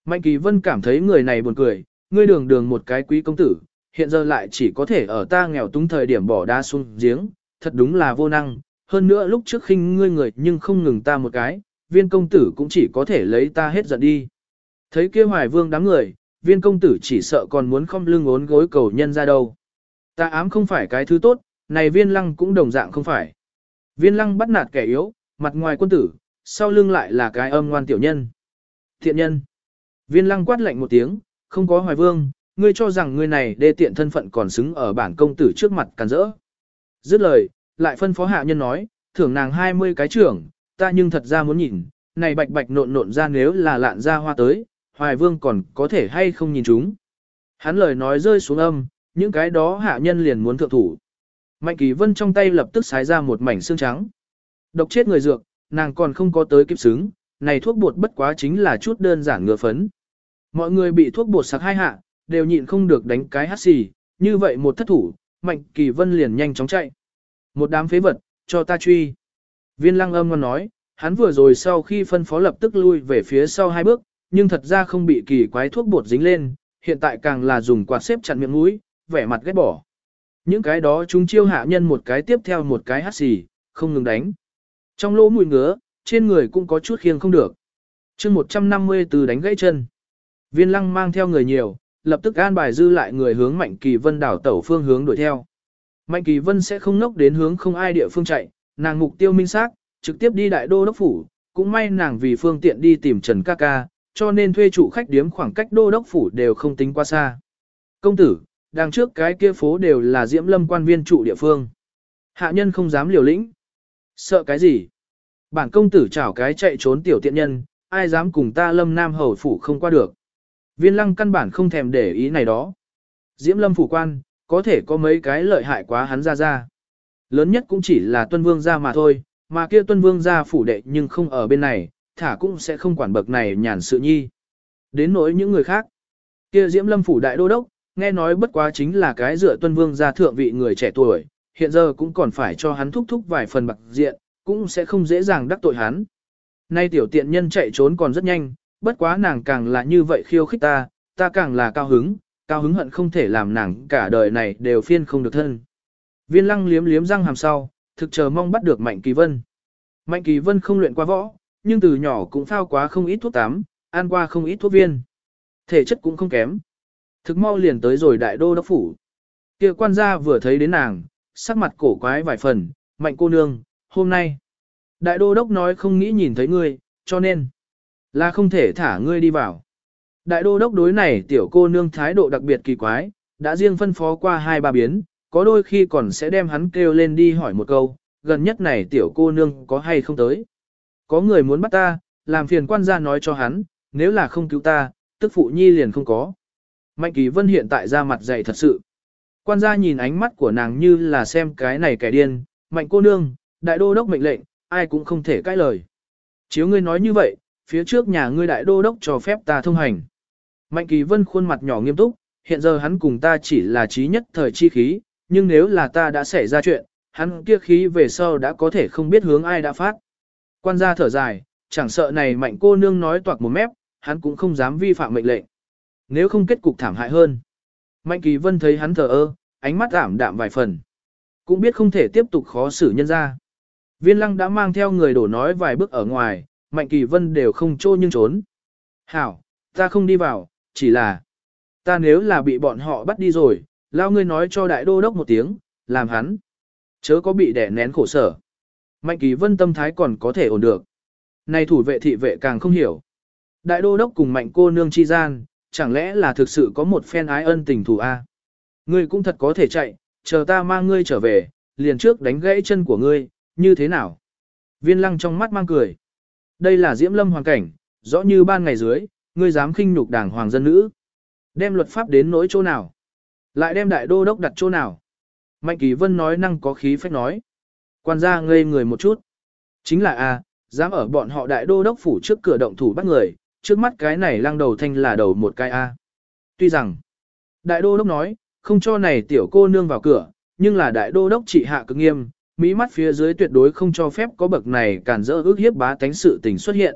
Mạnh kỳ vân cảm thấy người này buồn cười, ngươi đường đường một cái quý công tử, hiện giờ lại chỉ có thể ở ta nghèo túng thời điểm bỏ đa xuống giếng, thật đúng là vô năng, hơn nữa lúc trước khinh ngươi người nhưng không ngừng ta một cái, viên công tử cũng chỉ có thể lấy ta hết giận đi. Thấy kia hoài vương đám người, viên công tử chỉ sợ còn muốn không lưng ốn gối cầu nhân ra đâu. Ta ám không phải cái thứ tốt, này viên lăng cũng đồng dạng không phải. Viên lăng bắt nạt kẻ yếu, mặt ngoài quân tử, sau lưng lại là cái âm ngoan tiểu nhân. Thiện nhân. Viên lăng quát lạnh một tiếng, không có hoài vương, ngươi cho rằng ngươi này đê tiện thân phận còn xứng ở bản công tử trước mặt càn rỡ. Dứt lời, lại phân phó hạ nhân nói, thưởng nàng 20 cái trưởng, ta nhưng thật ra muốn nhìn, này bạch bạch nộn nộn ra nếu là lạn ra hoa tới, hoài vương còn có thể hay không nhìn chúng. Hắn lời nói rơi xuống âm, những cái đó hạ nhân liền muốn thượng thủ. Mạnh kỳ vân trong tay lập tức xái ra một mảnh xương trắng. Độc chết người dược, nàng còn không có tới kịp xứng, này thuốc bột bất quá chính là chút đơn giản ngừa phấn. Mọi người bị thuốc bột sặc hai hạ, đều nhịn không được đánh cái hát xì, như vậy một thất thủ, Mạnh Kỳ Vân liền nhanh chóng chạy. Một đám phế vật, cho ta truy. Viên lăng âm ngon nói, hắn vừa rồi sau khi phân phó lập tức lui về phía sau hai bước, nhưng thật ra không bị kỳ quái thuốc bột dính lên, hiện tại càng là dùng quạt xếp chặn miệng mũi, vẻ mặt ghét bỏ. Những cái đó chúng chiêu hạ nhân một cái tiếp theo một cái hát xì, không ngừng đánh. Trong lỗ mùi ngứa, trên người cũng có chút khiêng không được. chương 150 từ đánh gãy chân. Viên lăng mang theo người nhiều, lập tức an bài dư lại người hướng Mạnh Kỳ Vân đảo tẩu phương hướng đuổi theo. Mạnh Kỳ Vân sẽ không nốc đến hướng không ai địa phương chạy, nàng mục tiêu minh xác, trực tiếp đi đại đô đốc phủ, cũng may nàng vì phương tiện đi tìm Trần ca ca, cho nên thuê trụ khách điếm khoảng cách đô đốc phủ đều không tính quá xa. Công tử, đằng trước cái kia phố đều là diễm lâm quan viên trụ địa phương. Hạ nhân không dám liều lĩnh. Sợ cái gì? Bản công tử chảo cái chạy trốn tiểu tiện nhân, ai dám cùng ta lâm nam hầu phủ không qua được. Viên lăng căn bản không thèm để ý này đó. Diễm lâm phủ quan, có thể có mấy cái lợi hại quá hắn ra ra. Lớn nhất cũng chỉ là tuân vương gia mà thôi, mà kia tuân vương gia phủ đệ nhưng không ở bên này, thả cũng sẽ không quản bậc này nhàn sự nhi. Đến nỗi những người khác. Kia diễm lâm phủ đại đô đốc, nghe nói bất quá chính là cái dựa tuân vương gia thượng vị người trẻ tuổi, hiện giờ cũng còn phải cho hắn thúc thúc vài phần bạc diện, cũng sẽ không dễ dàng đắc tội hắn. Nay tiểu tiện nhân chạy trốn còn rất nhanh, bất quá nàng càng là như vậy khiêu khích ta, ta càng là cao hứng, cao hứng hận không thể làm nàng cả đời này đều phiên không được thân. Viên lăng liếm liếm răng hàm sau, thực chờ mong bắt được Mạnh Kỳ Vân. Mạnh Kỳ Vân không luyện qua võ, nhưng từ nhỏ cũng phao quá không ít thuốc tắm, ăn qua không ít thuốc viên. Thể chất cũng không kém. Thực mau liền tới rồi đại đô đốc phủ. kia quan gia vừa thấy đến nàng, sắc mặt cổ quái vài phần, mạnh cô nương, hôm nay. Đại đô đốc nói không nghĩ nhìn thấy ngươi, cho nên là không thể thả ngươi đi vào. Đại đô đốc đối này tiểu cô nương thái độ đặc biệt kỳ quái, đã riêng phân phó qua hai ba biến, có đôi khi còn sẽ đem hắn kêu lên đi hỏi một câu, gần nhất này tiểu cô nương có hay không tới. Có người muốn bắt ta, làm phiền quan gia nói cho hắn, nếu là không cứu ta, tức phụ nhi liền không có. Mạnh Kỳ Vân hiện tại ra mặt dày thật sự. Quan gia nhìn ánh mắt của nàng như là xem cái này kẻ điên, mạnh cô nương, đại đô đốc mệnh lệnh, ai cũng không thể cãi lời. Chiếu ngươi nói như vậy, phía trước nhà ngươi đại đô đốc cho phép ta thông hành. Mạnh Kỳ Vân khuôn mặt nhỏ nghiêm túc, hiện giờ hắn cùng ta chỉ là trí nhất thời chi khí, nhưng nếu là ta đã xảy ra chuyện, hắn kia khí về sau đã có thể không biết hướng ai đã phát. Quan gia thở dài, chẳng sợ này mạnh cô nương nói toạc một mép, hắn cũng không dám vi phạm mệnh lệnh. Nếu không kết cục thảm hại hơn. Mạnh Kỳ Vân thấy hắn thở ơ, ánh mắt ảm đạm vài phần. Cũng biết không thể tiếp tục khó xử nhân ra. Viên lăng đã mang theo người đổ nói vài bước ở ngoài, Mạnh Kỳ Vân đều không trô nhưng trốn. Hảo, ta không đi vào, chỉ là... Ta nếu là bị bọn họ bắt đi rồi, lao ngươi nói cho đại đô đốc một tiếng, làm hắn. Chớ có bị đẻ nén khổ sở. Mạnh Kỳ Vân tâm thái còn có thể ổn được. Này thủ vệ thị vệ càng không hiểu. Đại đô đốc cùng mạnh cô nương chi gian, chẳng lẽ là thực sự có một phen ái ân tình thù a? Ngươi cũng thật có thể chạy, chờ ta mang ngươi trở về, liền trước đánh gãy chân của ngươi, như thế nào? Viên lăng trong mắt mang cười. Đây là diễm lâm hoàn cảnh, rõ như ban ngày dưới, ngươi dám khinh nhục đảng hoàng dân nữ. Đem luật pháp đến nỗi chỗ nào? Lại đem đại đô đốc đặt chỗ nào? Mạnh Kỳ Vân nói năng có khí phách nói. Quan gia ngây người một chút. Chính là a, dám ở bọn họ đại đô đốc phủ trước cửa động thủ bắt người, trước mắt cái này lăng đầu thanh là đầu một cái a. Tuy rằng, đại đô đốc nói, không cho này tiểu cô nương vào cửa, nhưng là đại đô đốc trị hạ cực nghiêm, mỹ mắt phía dưới tuyệt đối không cho phép có bậc này cản rỡ ước hiếp bá tánh sự tình xuất hiện.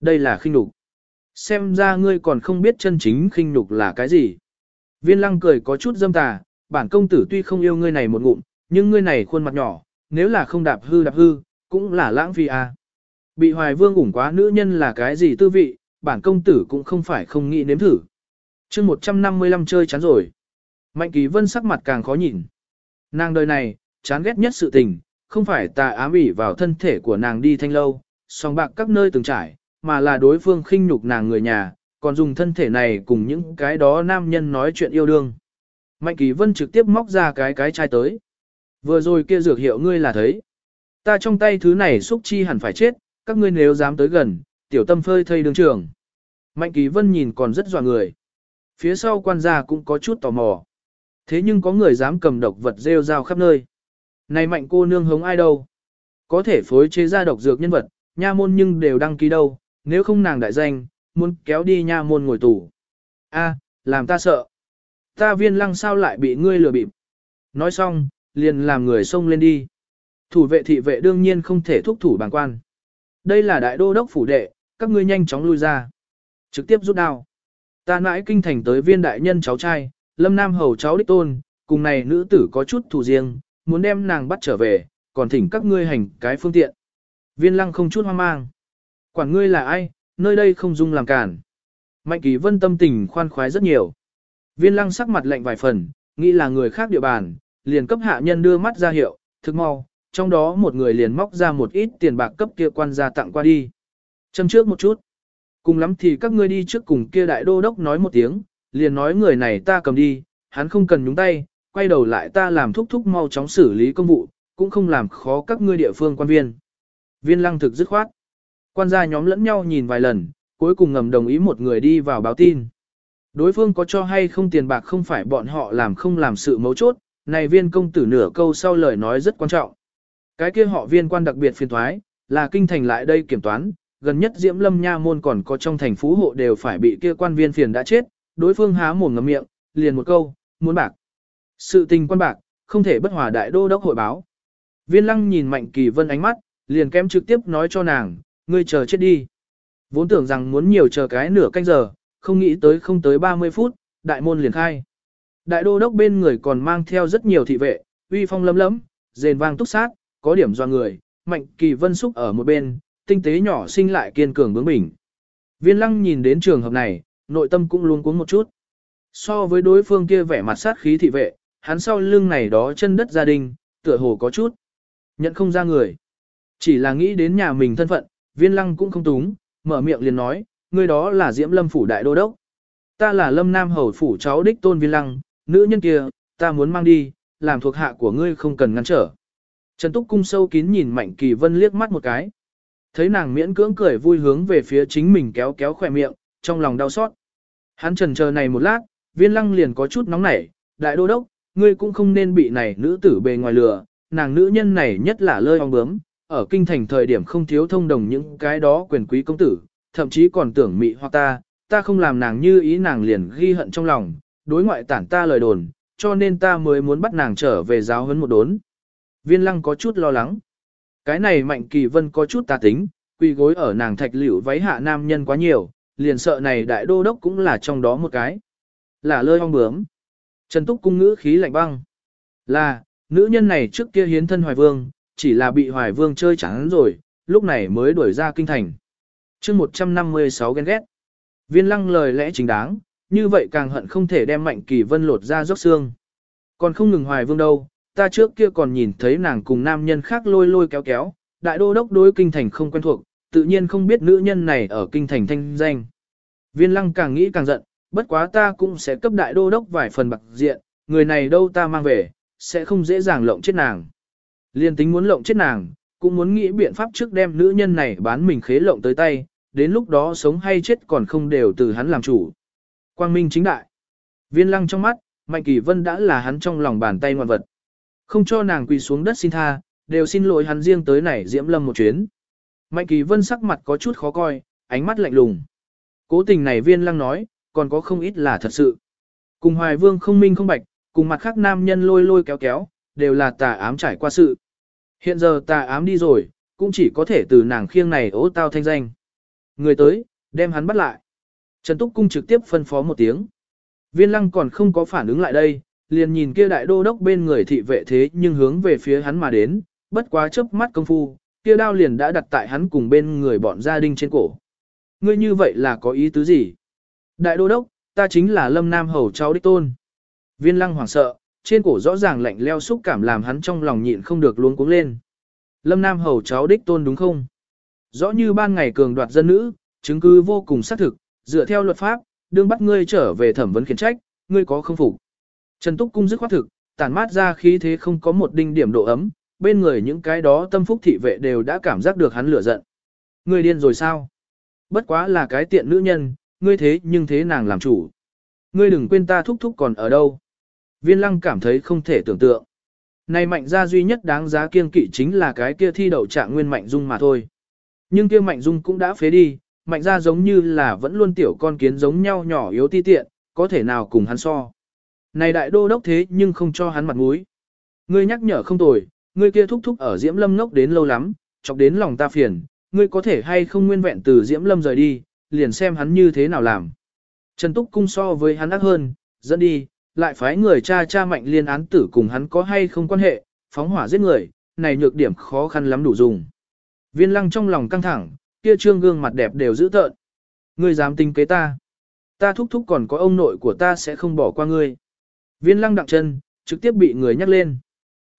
Đây là khinh nhục. Xem ra ngươi còn không biết chân chính khinh nhục là cái gì. Viên lăng cười có chút dâm tà, bản công tử tuy không yêu ngươi này một ngụm, nhưng ngươi này khuôn mặt nhỏ, nếu là không đạp hư đạp hư, cũng là lãng phí à. Bị hoài vương ủng quá nữ nhân là cái gì tư vị, bản công tử cũng không phải không nghĩ nếm thử. chương 155 chơi chán rồi. Mạnh kỳ vân sắc mặt càng khó nhìn. Nàng đời này, chán ghét nhất sự tình, không phải ta ám ủy vào thân thể của nàng đi thanh lâu, song bạc các nơi từng trải, mà là đối phương khinh nhục nàng người nhà, còn dùng thân thể này cùng những cái đó nam nhân nói chuyện yêu đương. Mạnh Kỳ Vân trực tiếp móc ra cái cái chai tới. Vừa rồi kia dược hiệu ngươi là thấy. Ta trong tay thứ này xúc chi hẳn phải chết, các ngươi nếu dám tới gần, tiểu tâm phơi thây đường trường. Mạnh Kỳ Vân nhìn còn rất dọa người. Phía sau quan gia cũng có chút tò mò. Thế nhưng có người dám cầm độc vật rêu rao khắp nơi. Này mạnh cô nương hống ai đâu? Có thể phối chế ra độc dược nhân vật, nha môn nhưng đều đăng ký đâu, nếu không nàng đại danh, muốn kéo đi nha môn ngồi tù. A, làm ta sợ. Ta viên lăng sao lại bị ngươi lừa bịp. Nói xong, liền làm người xông lên đi. Thủ vệ thị vệ đương nhiên không thể thúc thủ bằng quan. Đây là đại đô đốc phủ đệ, các ngươi nhanh chóng lui ra. Trực tiếp rút đao. Ta mãi kinh thành tới viên đại nhân cháu trai, lâm nam hầu cháu đích tôn, cùng này nữ tử có chút thù riêng, muốn đem nàng bắt trở về, còn thỉnh các ngươi hành cái phương tiện. Viên lăng không chút hoang mang. Quản ngươi là ai, nơi đây không dung làm cản. Mạnh kỳ vân tâm tình khoan khoái rất nhiều. Viên lăng sắc mặt lạnh vài phần, nghĩ là người khác địa bàn, liền cấp hạ nhân đưa mắt ra hiệu, thực mau, trong đó một người liền móc ra một ít tiền bạc cấp kia quan gia tặng qua đi. Châm trước một chút. Cùng lắm thì các ngươi đi trước cùng kia đại đô đốc nói một tiếng, liền nói người này ta cầm đi, hắn không cần nhúng tay, quay đầu lại ta làm thúc thúc mau chóng xử lý công vụ, cũng không làm khó các ngươi địa phương quan viên. Viên lăng thực dứt khoát. Quan gia nhóm lẫn nhau nhìn vài lần, cuối cùng ngầm đồng ý một người đi vào báo tin. Đối phương có cho hay không tiền bạc không phải bọn họ làm không làm sự mấu chốt, này viên công tử nửa câu sau lời nói rất quan trọng. Cái kia họ viên quan đặc biệt phiền thoái, là kinh thành lại đây kiểm toán, gần nhất Diễm Lâm Nha môn còn có trong thành phú hộ đều phải bị kia quan viên phiền đã chết, đối phương há mồm ngậm miệng, liền một câu, muốn bạc. Sự tình quan bạc, không thể bất hòa đại đô đốc hội báo. Viên lăng nhìn Mạnh Kỳ Vân ánh mắt, liền kém trực tiếp nói cho nàng, ngươi chờ chết đi. Vốn tưởng rằng muốn nhiều chờ cái nửa canh giờ, không nghĩ tới không tới 30 phút, đại môn liền khai. Đại đô đốc bên người còn mang theo rất nhiều thị vệ, uy phong lấm lấm, rền vang túc sát, có điểm do người, Mạnh Kỳ Vân xúc ở một bên, tinh tế nhỏ sinh lại kiên cường bướng bỉnh. Viên lăng nhìn đến trường hợp này, nội tâm cũng luôn cuống một chút. So với đối phương kia vẻ mặt sát khí thị vệ, hắn sau lưng này đó chân đất gia đình, tựa hồ có chút. Nhận không ra người. Chỉ là nghĩ đến nhà mình thân phận, viên lăng cũng không túng, mở miệng liền nói, người đó là Diễm Lâm Phủ Đại Đô Đốc. Ta là Lâm Nam Hầu Phủ cháu đích tôn viên lăng, nữ nhân kia, ta muốn mang đi, làm thuộc hạ của ngươi không cần ngăn trở. Trần Túc Cung sâu kín nhìn Mạnh Kỳ Vân liếc mắt một cái. Thấy nàng miễn cưỡng cười vui hướng về phía chính mình kéo kéo khỏe miệng, trong lòng đau xót. Hắn trần chờ này một lát, viên lăng liền có chút nóng nảy, đại đô đốc, ngươi cũng không nên bị này nữ tử bề ngoài lừa, nàng nữ nhân này nhất là lơi ong bướm, ở kinh thành thời điểm không thiếu thông đồng những cái đó quyền quý công tử, thậm chí còn tưởng mị hoặc ta, ta không làm nàng như ý nàng liền ghi hận trong lòng, đối ngoại tản ta lời đồn, cho nên ta mới muốn bắt nàng trở về giáo huấn một đốn. Viên lăng có chút lo lắng. Cái này mạnh kỳ vân có chút tà tính, quỳ gối ở nàng thạch liễu váy hạ nam nhân quá nhiều, liền sợ này đại đô đốc cũng là trong đó một cái. Là lơi ong bướm. Trần Túc cung ngữ khí lạnh băng. Là, nữ nhân này trước kia hiến thân hoài vương, chỉ là bị hoài vương chơi chán rồi, lúc này mới đuổi ra kinh thành. chương 156 ghen ghét. Viên lăng lời lẽ chính đáng, như vậy càng hận không thể đem mạnh kỳ vân lột ra rốt xương. Còn không ngừng hoài vương đâu, ta trước kia còn nhìn thấy nàng cùng nam nhân khác lôi lôi kéo kéo, đại đô đốc đối kinh thành không quen thuộc, tự nhiên không biết nữ nhân này ở kinh thành thanh danh. Viên lăng càng nghĩ càng giận, bất quá ta cũng sẽ cấp đại đô đốc vài phần bạc diện, người này đâu ta mang về, sẽ không dễ dàng lộng chết nàng. Liên tính muốn lộng chết nàng, cũng muốn nghĩ biện pháp trước đem nữ nhân này bán mình khế lộng tới tay, đến lúc đó sống hay chết còn không đều từ hắn làm chủ. Quang minh chính đại. Viên lăng trong mắt, Mạnh Kỳ Vân đã là hắn trong lòng bàn tay ngoan vật. Không cho nàng quỳ xuống đất xin tha, đều xin lỗi hắn riêng tới này Diễm Lâm một chuyến. Mạnh Kỳ Vân sắc mặt có chút khó coi, ánh mắt lạnh lùng. Cố tình này viên lăng nói, còn có không ít là thật sự. Cùng Hoài Vương không minh không bạch, cùng mặt khác nam nhân lôi lôi kéo kéo, đều là tà ám trải qua sự. Hiện giờ tà ám đi rồi, cũng chỉ có thể từ nàng khiêng này ố tao thanh danh. Người tới, đem hắn bắt lại. Trần Túc Cung trực tiếp phân phó một tiếng. Viên lăng còn không có phản ứng lại đây, liền nhìn kia đại đô đốc bên người thị vệ thế nhưng hướng về phía hắn mà đến, bất quá chớp mắt công phu, kia đao liền đã đặt tại hắn cùng bên người bọn gia đình trên cổ. Ngươi như vậy là có ý tứ gì? Đại đô đốc, ta chính là Lâm Nam Hầu cháu đích tôn. Viên lăng hoảng sợ, trên cổ rõ ràng lạnh leo xúc cảm làm hắn trong lòng nhịn không được luống cuống lên. Lâm Nam Hầu cháu đích tôn đúng không? Rõ như ban ngày cường đoạt dân nữ, chứng cứ vô cùng xác thực, dựa theo luật pháp, đương bắt ngươi trở về thẩm vấn khiển trách, ngươi có không phục. Trần Túc cung dứt khoát thực, tản mát ra khí thế không có một đinh điểm độ ấm, bên người những cái đó tâm phúc thị vệ đều đã cảm giác được hắn lửa giận. Ngươi điên rồi sao? Bất quá là cái tiện nữ nhân, ngươi thế nhưng thế nàng làm chủ. Ngươi đừng quên ta thúc thúc còn ở đâu. Viên lăng cảm thấy không thể tưởng tượng. Này mạnh gia duy nhất đáng giá kiên kỵ chính là cái kia thi đậu trạng nguyên mạnh dung mà thôi. Nhưng kia mạnh dung cũng đã phế đi, mạnh gia giống như là vẫn luôn tiểu con kiến giống nhau nhỏ yếu ti tiện, có thể nào cùng hắn so. Này đại đô đốc thế nhưng không cho hắn mặt mũi. Ngươi nhắc nhở không tồi, ngươi kia thúc thúc ở Diễm Lâm ngốc đến lâu lắm, chọc đến lòng ta phiền, ngươi có thể hay không nguyên vẹn từ Diễm Lâm rời đi, liền xem hắn như thế nào làm. Trần Túc cung so với hắn ác hơn, dẫn đi, lại phái người cha cha mạnh liên án tử cùng hắn có hay không quan hệ, phóng hỏa giết người, này nhược điểm khó khăn lắm đủ dùng. Viên lăng trong lòng căng thẳng, kia trương gương mặt đẹp đều giữ tợn. Ngươi dám tính kế ta. Ta thúc thúc còn có ông nội của ta sẽ không bỏ qua ngươi. Viên lăng đặng chân, trực tiếp bị người nhắc lên.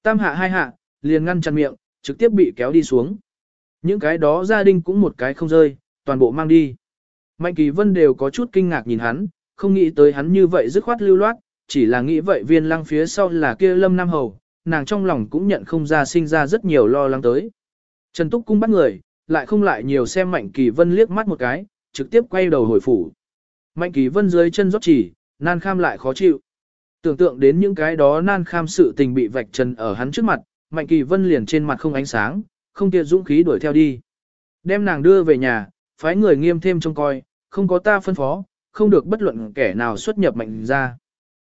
Tam hạ hai hạ, liền ngăn chặn miệng, trực tiếp bị kéo đi xuống. Những cái đó gia đình cũng một cái không rơi, toàn bộ mang đi. Mạnh kỳ vân đều có chút kinh ngạc nhìn hắn, không nghĩ tới hắn như vậy dứt khoát lưu loát, chỉ là nghĩ vậy viên lăng phía sau là kia lâm nam hầu, nàng trong lòng cũng nhận không ra sinh ra rất nhiều lo lắng tới. Trần Túc cung bắt người, lại không lại nhiều xem Mạnh Kỳ Vân liếc mắt một cái, trực tiếp quay đầu hồi phủ. Mạnh Kỳ Vân dưới chân rót chỉ, nan kham lại khó chịu. Tưởng tượng đến những cái đó nan kham sự tình bị vạch trần ở hắn trước mặt, Mạnh Kỳ Vân liền trên mặt không ánh sáng, không tiện dũng khí đuổi theo đi. Đem nàng đưa về nhà, phái người nghiêm thêm trông coi, không có ta phân phó, không được bất luận kẻ nào xuất nhập mạnh ra.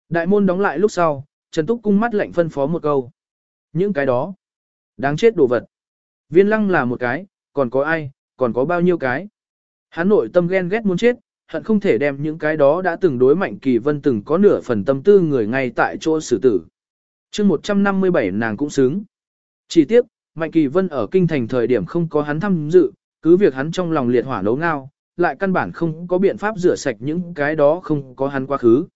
Đại môn đóng lại lúc sau, Trần Túc cung mắt lạnh phân phó một câu. Những cái đó, đáng chết đồ vật. Viên lăng là một cái, còn có ai, còn có bao nhiêu cái. Hắn nội tâm ghen ghét muốn chết, hận không thể đem những cái đó đã từng đối mạnh kỳ vân từng có nửa phần tâm tư người ngay tại chỗ xử tử. chương 157 nàng cũng xứng. Chỉ tiếc, mạnh kỳ vân ở kinh thành thời điểm không có hắn tham dự, cứ việc hắn trong lòng liệt hỏa nấu ngao, lại căn bản không có biện pháp rửa sạch những cái đó không có hắn quá khứ.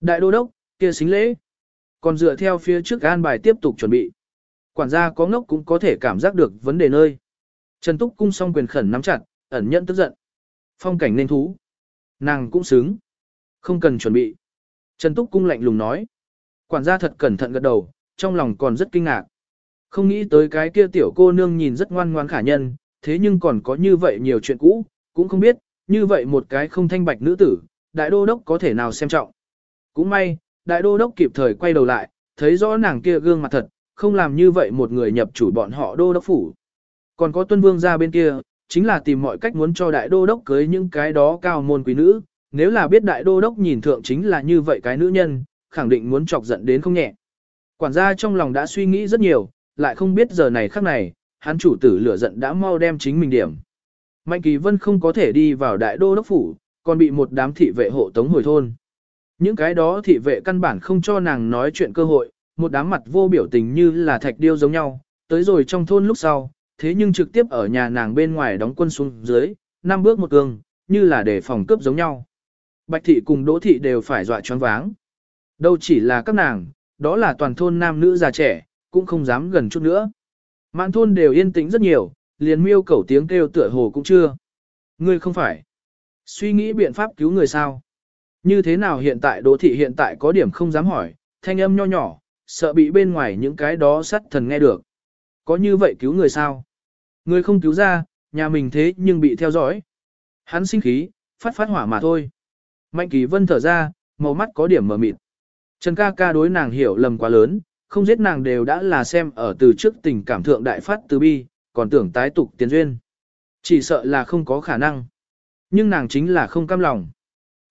Đại đô đốc, kia xính lễ. Còn dựa theo phía trước an bài tiếp tục chuẩn bị. Quản gia có ngốc cũng có thể cảm giác được vấn đề nơi. Trần Túc cung song quyền khẩn nắm chặt, ẩn nhận tức giận. Phong cảnh nên thú. Nàng cũng xứng. Không cần chuẩn bị. Trần Túc cung lạnh lùng nói. Quản gia thật cẩn thận gật đầu, trong lòng còn rất kinh ngạc. Không nghĩ tới cái kia tiểu cô nương nhìn rất ngoan ngoan khả nhân, thế nhưng còn có như vậy nhiều chuyện cũ, cũng không biết, như vậy một cái không thanh bạch nữ tử, đại đô đốc có thể nào xem trọng. Cũng may, đại đô đốc kịp thời quay đầu lại, thấy rõ nàng kia gương mặt thật, không làm như vậy một người nhập chủ bọn họ đô đốc phủ. Còn có tuân vương ra bên kia, chính là tìm mọi cách muốn cho đại đô đốc cưới những cái đó cao môn quý nữ, nếu là biết đại đô đốc nhìn thượng chính là như vậy cái nữ nhân, khẳng định muốn chọc giận đến không nhẹ. Quản gia trong lòng đã suy nghĩ rất nhiều, lại không biết giờ này khắc này, hắn chủ tử lửa giận đã mau đem chính mình điểm. Mạnh Kỳ Vân không có thể đi vào đại đô đốc phủ, còn bị một đám thị vệ hộ tống hồi thôn. Những cái đó thị vệ căn bản không cho nàng nói chuyện cơ hội, một đám mặt vô biểu tình như là thạch điêu giống nhau, tới rồi trong thôn lúc sau, thế nhưng trực tiếp ở nhà nàng bên ngoài đóng quân xuống dưới, năm bước một cương, như là để phòng cướp giống nhau. Bạch thị cùng đỗ thị đều phải dọa choáng váng. Đâu chỉ là các nàng, đó là toàn thôn nam nữ già trẻ, cũng không dám gần chút nữa. Mạn thôn đều yên tĩnh rất nhiều, liền miêu cẩu tiếng kêu tựa hồ cũng chưa. Ngươi không phải. Suy nghĩ biện pháp cứu người sao? Như thế nào hiện tại đỗ thị hiện tại có điểm không dám hỏi, thanh âm nho nhỏ, sợ bị bên ngoài những cái đó sắt thần nghe được. Có như vậy cứu người sao? Người không cứu ra, nhà mình thế nhưng bị theo dõi. Hắn sinh khí, phát phát hỏa mà thôi. Mạnh kỳ vân thở ra, màu mắt có điểm mờ mịt. Trần ca ca đối nàng hiểu lầm quá lớn, không giết nàng đều đã là xem ở từ trước tình cảm thượng đại phát từ bi, còn tưởng tái tục tiền duyên. Chỉ sợ là không có khả năng. Nhưng nàng chính là không cam lòng.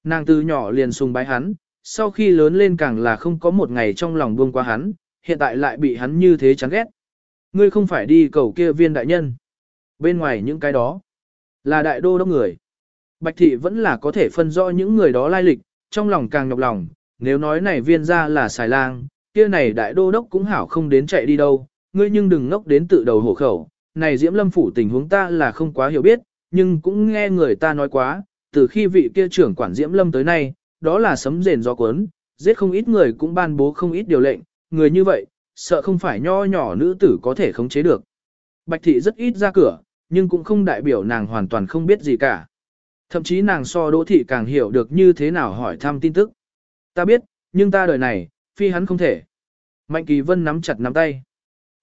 Nàng từ nhỏ liền sùng bái hắn, sau khi lớn lên càng là không có một ngày trong lòng buông qua hắn, hiện tại lại bị hắn như thế chán ghét. Ngươi không phải đi cầu kia viên đại nhân. Bên ngoài những cái đó, là đại đô đốc người. Bạch thị vẫn là có thể phân rõ những người đó lai lịch, trong lòng càng nhọc lòng, nếu nói này viên ra là xài lang, kia này đại đô đốc cũng hảo không đến chạy đi đâu, ngươi nhưng đừng ngốc đến tự đầu hổ khẩu, này diễm lâm phủ tình huống ta là không quá hiểu biết, nhưng cũng nghe người ta nói quá, từ khi vị kia trưởng quản diễm lâm tới nay, đó là sấm rền gió cuốn, giết không ít người cũng ban bố không ít điều lệnh, người như vậy, sợ không phải nho nhỏ nữ tử có thể khống chế được. Bạch thị rất ít ra cửa, nhưng cũng không đại biểu nàng hoàn toàn không biết gì cả. Thậm chí nàng so đỗ thị càng hiểu được như thế nào hỏi thăm tin tức. Ta biết, nhưng ta đời này, phi hắn không thể. Mạnh kỳ vân nắm chặt nắm tay.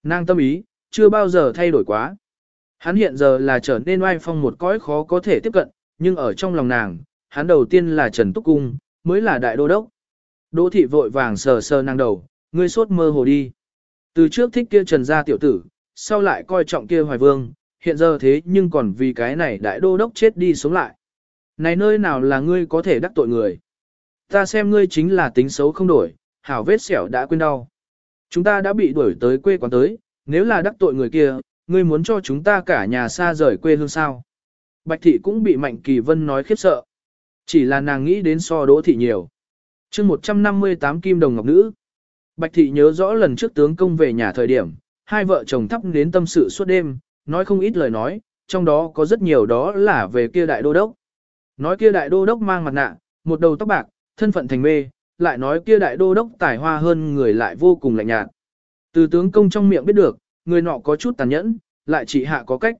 Nàng tâm ý, chưa bao giờ thay đổi quá. Hắn hiện giờ là trở nên oai phong một cõi khó có thể tiếp cận, nhưng ở trong lòng nàng, hắn đầu tiên là Trần Túc Cung, mới là đại đô đốc. Đỗ thị vội vàng sờ sờ nàng đầu, ngươi sốt mơ hồ đi. Từ trước thích kia Trần gia tiểu tử, sau lại coi trọng kia Hoài Vương, hiện giờ thế nhưng còn vì cái này đại đô đốc chết đi sống lại. Này nơi nào là ngươi có thể đắc tội người? Ta xem ngươi chính là tính xấu không đổi, hảo vết xẻo đã quên đau. Chúng ta đã bị đuổi tới quê quán tới, nếu là đắc tội người kia, ngươi muốn cho chúng ta cả nhà xa rời quê hương sao. Bạch thị cũng bị Mạnh Kỳ Vân nói khiếp sợ. Chỉ là nàng nghĩ đến so đỗ thị nhiều. chương 158 kim đồng ngọc nữ. Bạch thị nhớ rõ lần trước tướng công về nhà thời điểm, hai vợ chồng thắp đến tâm sự suốt đêm, nói không ít lời nói, trong đó có rất nhiều đó là về kia đại đô đốc. Nói kia đại đô đốc mang mặt nạ, một đầu tóc bạc, thân phận thành mê, lại nói kia đại đô đốc tài hoa hơn người lại vô cùng lạnh nhạt. Từ tướng công trong miệng biết được, người nọ có chút tàn nhẫn, lại chỉ hạ có cách.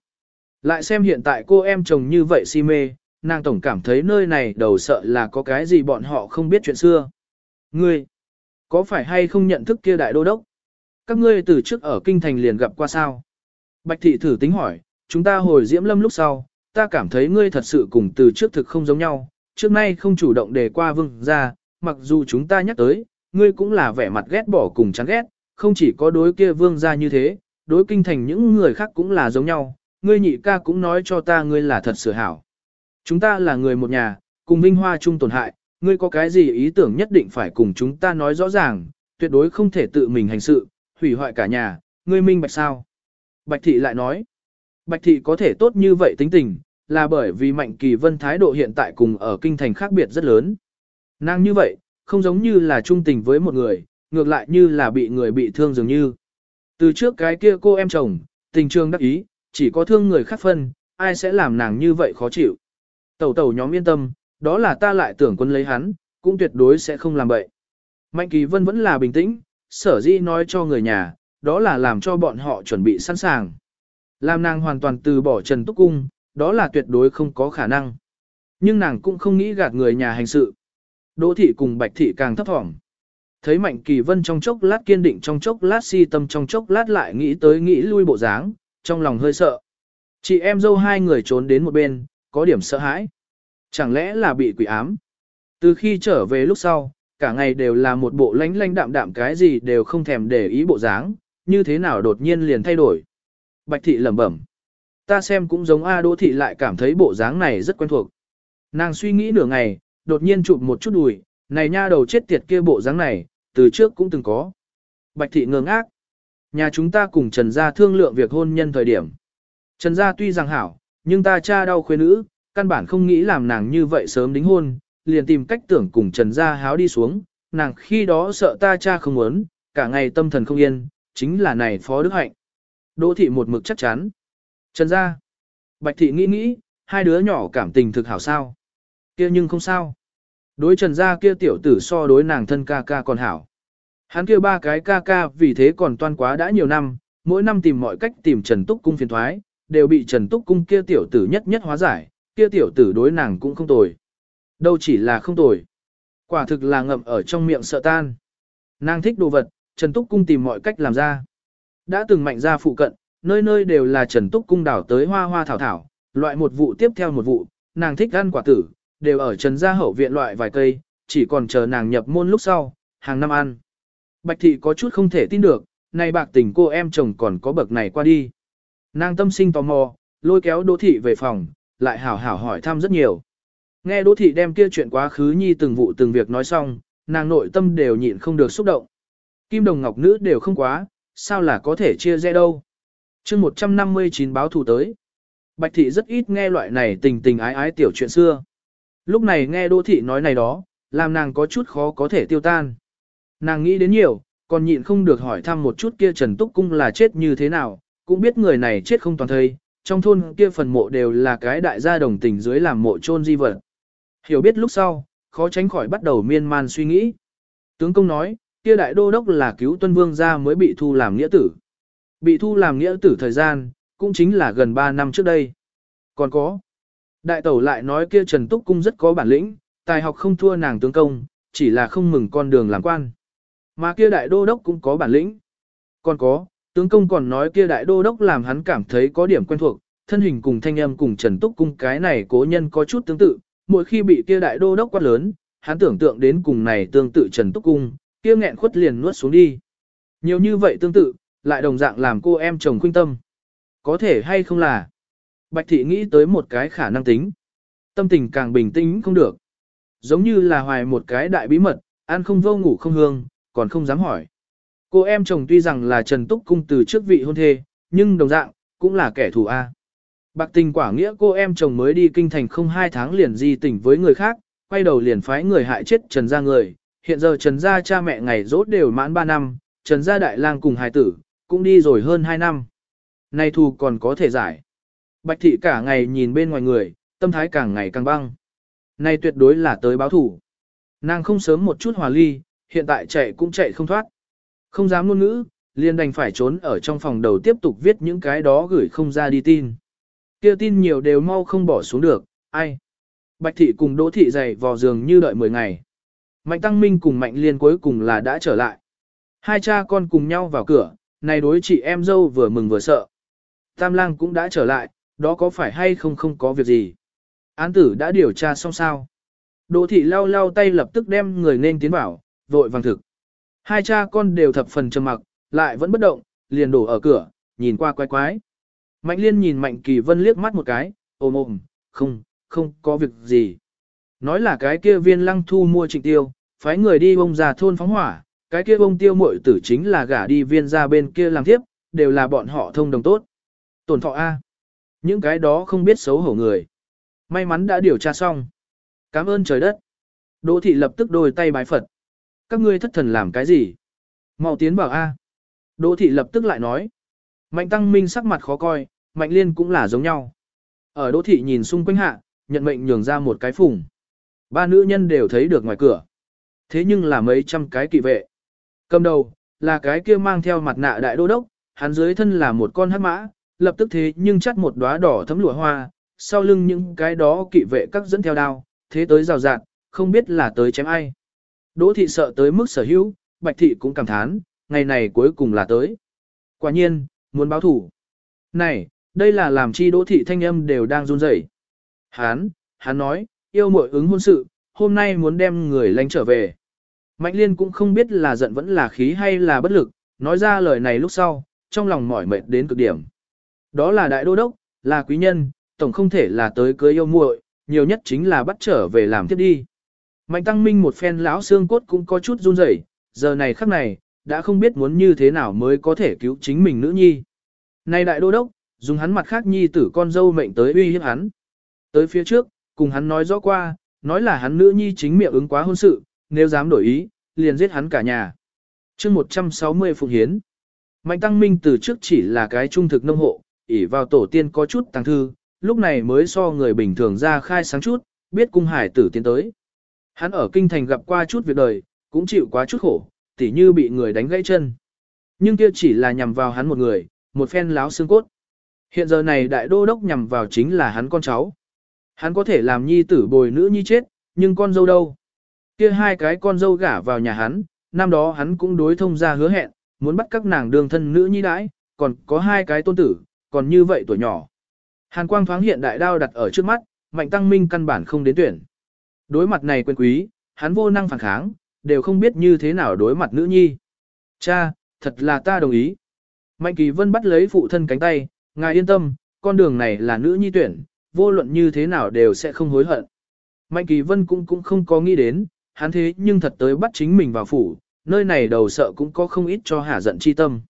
Lại xem hiện tại cô em chồng như vậy si mê, nàng tổng cảm thấy nơi này đầu sợ là có cái gì bọn họ không biết chuyện xưa. Ngươi, có phải hay không nhận thức kia đại đô đốc? Các ngươi từ trước ở kinh thành liền gặp qua sao? Bạch thị thử tính hỏi, chúng ta hồi diễm lâm lúc sau, ta cảm thấy ngươi thật sự cùng từ trước thực không giống nhau, trước nay không chủ động đề qua vương ra, mặc dù chúng ta nhắc tới, ngươi cũng là vẻ mặt ghét bỏ cùng chán ghét, không chỉ có đối kia vương gia như thế, đối kinh thành những người khác cũng là giống nhau, ngươi nhị ca cũng nói cho ta ngươi là thật sửa hảo. Chúng ta là người một nhà, cùng vinh hoa chung tổn hại, ngươi có cái gì ý tưởng nhất định phải cùng chúng ta nói rõ ràng, tuyệt đối không thể tự mình hành sự, hủy hoại cả nhà, ngươi minh bạch sao. Bạch thị lại nói, Bạch thị có thể tốt như vậy tính tình, là bởi vì Mạnh Kỳ Vân thái độ hiện tại cùng ở kinh thành khác biệt rất lớn. Nàng như vậy, không giống như là trung tình với một người, ngược lại như là bị người bị thương dường như. Từ trước cái kia cô em chồng, tình trường đắc ý, chỉ có thương người khác phân, ai sẽ làm nàng như vậy khó chịu. Tẩu tẩu nhóm yên tâm, đó là ta lại tưởng quân lấy hắn, cũng tuyệt đối sẽ không làm vậy. Mạnh Kỳ Vân vẫn là bình tĩnh, sở dĩ nói cho người nhà, đó là làm cho bọn họ chuẩn bị sẵn sàng. Làm nàng hoàn toàn từ bỏ Trần Túc Cung, đó là tuyệt đối không có khả năng. Nhưng nàng cũng không nghĩ gạt người nhà hành sự. Đỗ thị cùng Bạch thị càng thấp thỏm. Thấy Mạnh Kỳ Vân trong chốc lát kiên định trong chốc lát si tâm trong chốc lát lại nghĩ tới nghĩ lui bộ dáng, trong lòng hơi sợ. Chị em dâu hai người trốn đến một bên, có điểm sợ hãi. Chẳng lẽ là bị quỷ ám? Từ khi trở về lúc sau, cả ngày đều là một bộ lánh lánh đạm đạm cái gì đều không thèm để ý bộ dáng, như thế nào đột nhiên liền thay đổi. Bạch thị lẩm bẩm. Ta xem cũng giống A Đỗ thị lại cảm thấy bộ dáng này rất quen thuộc. Nàng suy nghĩ nửa ngày, đột nhiên chụp một chút đùi, này nha đầu chết tiệt kia bộ dáng này, từ trước cũng từng có. Bạch thị ngơ ngác. Nhà chúng ta cùng Trần Gia thương lượng việc hôn nhân thời điểm. Trần Gia tuy rằng hảo, nhưng ta cha đau khuê nữ, căn bản không nghĩ làm nàng như vậy sớm đính hôn, liền tìm cách tưởng cùng Trần Gia háo đi xuống, nàng khi đó sợ ta cha không muốn, cả ngày tâm thần không yên, chính là này phó đức hạnh. Đỗ thị một mực chắc chắn. Trần gia. Bạch thị nghĩ nghĩ, hai đứa nhỏ cảm tình thực hảo sao kia nhưng không sao. Đối trần gia kia tiểu tử so đối nàng thân ca ca còn hảo. Hắn kia ba cái ca ca vì thế còn toan quá đã nhiều năm, mỗi năm tìm mọi cách tìm Trần Túc Cung phiền thoái, đều bị Trần Túc Cung kia tiểu tử nhất nhất hóa giải, kia tiểu tử đối nàng cũng không tồi. Đâu chỉ là không tồi. Quả thực là ngậm ở trong miệng sợ tan. Nàng thích đồ vật, Trần Túc Cung tìm mọi cách làm ra. Đã từng mạnh ra phụ cận, nơi nơi đều là Trần Túc cung đảo tới hoa hoa thảo thảo, loại một vụ tiếp theo một vụ, nàng thích ăn quả tử, đều ở Trần gia hậu viện loại vài cây, chỉ còn chờ nàng nhập môn lúc sau, hàng năm ăn. Bạch thị có chút không thể tin được, này bạc tình cô em chồng còn có bậc này qua đi. Nàng tâm sinh tò mò, lôi kéo Đỗ thị về phòng, lại hảo hảo hỏi thăm rất nhiều. Nghe Đỗ thị đem kia chuyện quá khứ nhi từng vụ từng việc nói xong, nàng nội tâm đều nhịn không được xúc động. Kim đồng ngọc nữ đều không quá, sao là có thể chia rẽ đâu. chương 159 báo thù tới. Bạch thị rất ít nghe loại này tình tình ái ái tiểu chuyện xưa. Lúc này nghe đô thị nói này đó, làm nàng có chút khó có thể tiêu tan. Nàng nghĩ đến nhiều, còn nhịn không được hỏi thăm một chút kia Trần Túc Cung là chết như thế nào, cũng biết người này chết không toàn thây, trong thôn kia phần mộ đều là cái đại gia đồng tình dưới làm mộ chôn di vật. Hiểu biết lúc sau, khó tránh khỏi bắt đầu miên man suy nghĩ. Tướng công nói, kia đại đô đốc là cứu tuân vương gia mới bị thu làm nghĩa tử. Bị thu làm nghĩa tử thời gian, cũng chính là gần 3 năm trước đây. Còn có, đại tẩu lại nói kia Trần Túc Cung rất có bản lĩnh, tài học không thua nàng tướng công, chỉ là không mừng con đường làm quan. Mà kia đại đô đốc cũng có bản lĩnh. Còn có, tướng công còn nói kia đại đô đốc làm hắn cảm thấy có điểm quen thuộc, thân hình cùng thanh âm cùng Trần Túc Cung cái này cố nhân có chút tương tự, mỗi khi bị kia đại đô đốc quát lớn, hắn tưởng tượng đến cùng này tương tự Trần Túc Cung, kia nghẹn khuất liền nuốt xuống đi. Nhiều như vậy tương tự, lại đồng dạng làm cô em chồng khuyên tâm. Có thể hay không là? Bạch thị nghĩ tới một cái khả năng tính. Tâm tình càng bình tĩnh không được. Giống như là hoài một cái đại bí mật, ăn không vô ngủ không hương, còn không dám hỏi. Cô em chồng tuy rằng là Trần Túc Cung từ trước vị hôn thê, nhưng đồng dạng, cũng là kẻ thù A. Bạc tình quả nghĩa cô em chồng mới đi kinh thành không hai tháng liền di tình với người khác, quay đầu liền phái người hại chết Trần gia người. Hiện giờ Trần gia cha mẹ ngày rốt đều mãn 3 năm, Trần gia đại lang cùng hài tử, cũng đi rồi hơn 2 năm. Nay thù còn có thể giải. Bạch thị cả ngày nhìn bên ngoài người, tâm thái càng ngày càng băng. Nay tuyệt đối là tới báo thủ. Nàng không sớm một chút hòa ly, hiện tại chạy cũng chạy không thoát. Không dám ngôn ngữ, liền đành phải trốn ở trong phòng đầu tiếp tục viết những cái đó gửi không ra đi tin. Kia tin nhiều đều mau không bỏ xuống được, ai. Bạch thị cùng đỗ thị dày vò giường như đợi 10 ngày. Mạnh Tăng Minh cùng Mạnh Liên cuối cùng là đã trở lại. Hai cha con cùng nhau vào cửa, này đối chị em dâu vừa mừng vừa sợ. Tam lang cũng đã trở lại, đó có phải hay không không có việc gì. Án tử đã điều tra xong sao. Đỗ thị lau lau tay lập tức đem người nên tiến vào, vội vàng thực. Hai cha con đều thập phần trầm mặc, lại vẫn bất động, liền đổ ở cửa, nhìn qua quái quái. Mạnh liên nhìn Mạnh Kỳ Vân liếc mắt một cái, ôm ôm, không, không có việc gì. Nói là cái kia viên lăng thu mua trịnh tiêu, phái người đi bông ra thôn phóng hỏa, cái kia bông tiêu muội tử chính là gả đi viên ra bên kia làm tiếp, đều là bọn họ thông đồng tốt. Tổn thọ A. Những cái đó không biết xấu hổ người. May mắn đã điều tra xong. Cảm ơn trời đất. Đỗ thị lập tức đôi tay bái Phật. Các ngươi thất thần làm cái gì? Mau tiến bảo A. Đỗ thị lập tức lại nói. Mạnh tăng minh sắc mặt khó coi, mạnh liên cũng là giống nhau. Ở đỗ thị nhìn xung quanh hạ, nhận mệnh nhường ra một cái phùng. Ba nữ nhân đều thấy được ngoài cửa. Thế nhưng là mấy trăm cái kỵ vệ. Cầm đầu, là cái kia mang theo mặt nạ đại đô đốc, hắn dưới thân là một con hắc mã, lập tức thế nhưng chắt một đóa đỏ thấm lụa hoa, sau lưng những cái đó kỵ vệ các dẫn theo đao, thế tới rào rạt, không biết là tới chém ai. Đỗ thị sợ tới mức sở hữu, bạch thị cũng cảm thán, ngày này cuối cùng là tới. Quả nhiên, muốn báo thủ. Này, đây là làm chi đỗ thị thanh âm đều đang run rẩy. Hán, hắn nói, yêu muội ứng hôn sự, hôm nay muốn đem người lánh trở về. Mạnh liên cũng không biết là giận vẫn là khí hay là bất lực, nói ra lời này lúc sau, trong lòng mỏi mệt đến cực điểm. Đó là đại đô đốc, là quý nhân, tổng không thể là tới cưới yêu muội, nhiều nhất chính là bắt trở về làm tiếp đi. Mạnh tăng minh một phen lão xương cốt cũng có chút run rẩy, giờ này khắc này, đã không biết muốn như thế nào mới có thể cứu chính mình nữ nhi. Này đại đô đốc, dùng hắn mặt khác nhi tử con dâu mệnh tới uy hiếp hắn. Tới phía trước, cùng hắn nói rõ qua, nói là hắn nữ nhi chính miệng ứng quá hôn sự, nếu dám đổi ý, liền giết hắn cả nhà. chương 160 Phụng Hiến Mạnh Tăng Minh từ trước chỉ là cái trung thực nông hộ, ỉ vào tổ tiên có chút tăng thư, lúc này mới so người bình thường ra khai sáng chút, biết cung hải tử tiến tới. Hắn ở kinh thành gặp qua chút việc đời, cũng chịu quá chút khổ, tỉ như bị người đánh gãy chân. Nhưng kia chỉ là nhằm vào hắn một người, một phen láo xương cốt. Hiện giờ này đại đô đốc nhằm vào chính là hắn con cháu. Hắn có thể làm nhi tử bồi nữ nhi chết, nhưng con dâu đâu? Kia hai cái con dâu gả vào nhà hắn, năm đó hắn cũng đối thông ra hứa hẹn, muốn bắt các nàng đường thân nữ nhi đãi, còn có hai cái tôn tử, còn như vậy tuổi nhỏ. Hàn quang thoáng hiện đại đao đặt ở trước mắt, mạnh tăng minh căn bản không đến tuyển. Đối mặt này quyền quý, hắn vô năng phản kháng, đều không biết như thế nào đối mặt nữ nhi. Cha, thật là ta đồng ý. Mạnh kỳ vân bắt lấy phụ thân cánh tay, ngài yên tâm, con đường này là nữ nhi tuyển, vô luận như thế nào đều sẽ không hối hận. Mạnh kỳ vân cũng cũng không có nghĩ đến, hắn thế nhưng thật tới bắt chính mình vào phủ, nơi này đầu sợ cũng có không ít cho hả giận chi tâm.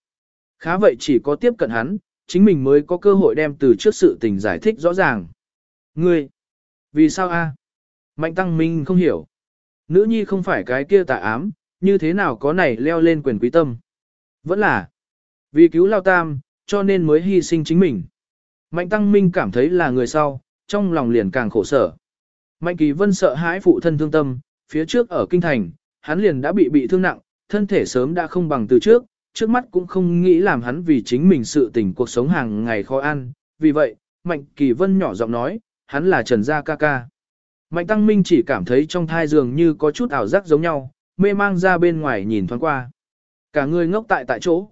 Khá vậy chỉ có tiếp cận hắn, chính mình mới có cơ hội đem từ trước sự tình giải thích rõ ràng. Ngươi, vì sao a? Mạnh tăng minh không hiểu. Nữ nhi không phải cái kia tà ám, như thế nào có này leo lên quyền quý tâm. Vẫn là, vì cứu lao tam, cho nên mới hy sinh chính mình. Mạnh tăng minh cảm thấy là người sau, trong lòng liền càng khổ sở. Mạnh kỳ vân sợ hãi phụ thân thương tâm, phía trước ở kinh thành, hắn liền đã bị bị thương nặng, thân thể sớm đã không bằng từ trước, trước mắt cũng không nghĩ làm hắn vì chính mình sự tình cuộc sống hàng ngày khó ăn, vì vậy, Mạnh Kỳ Vân nhỏ giọng nói, hắn là Trần Gia ca ca. Mạnh Tăng Minh chỉ cảm thấy trong thai giường như có chút ảo giác giống nhau, mê mang ra bên ngoài nhìn thoáng qua. Cả người ngốc tại tại chỗ.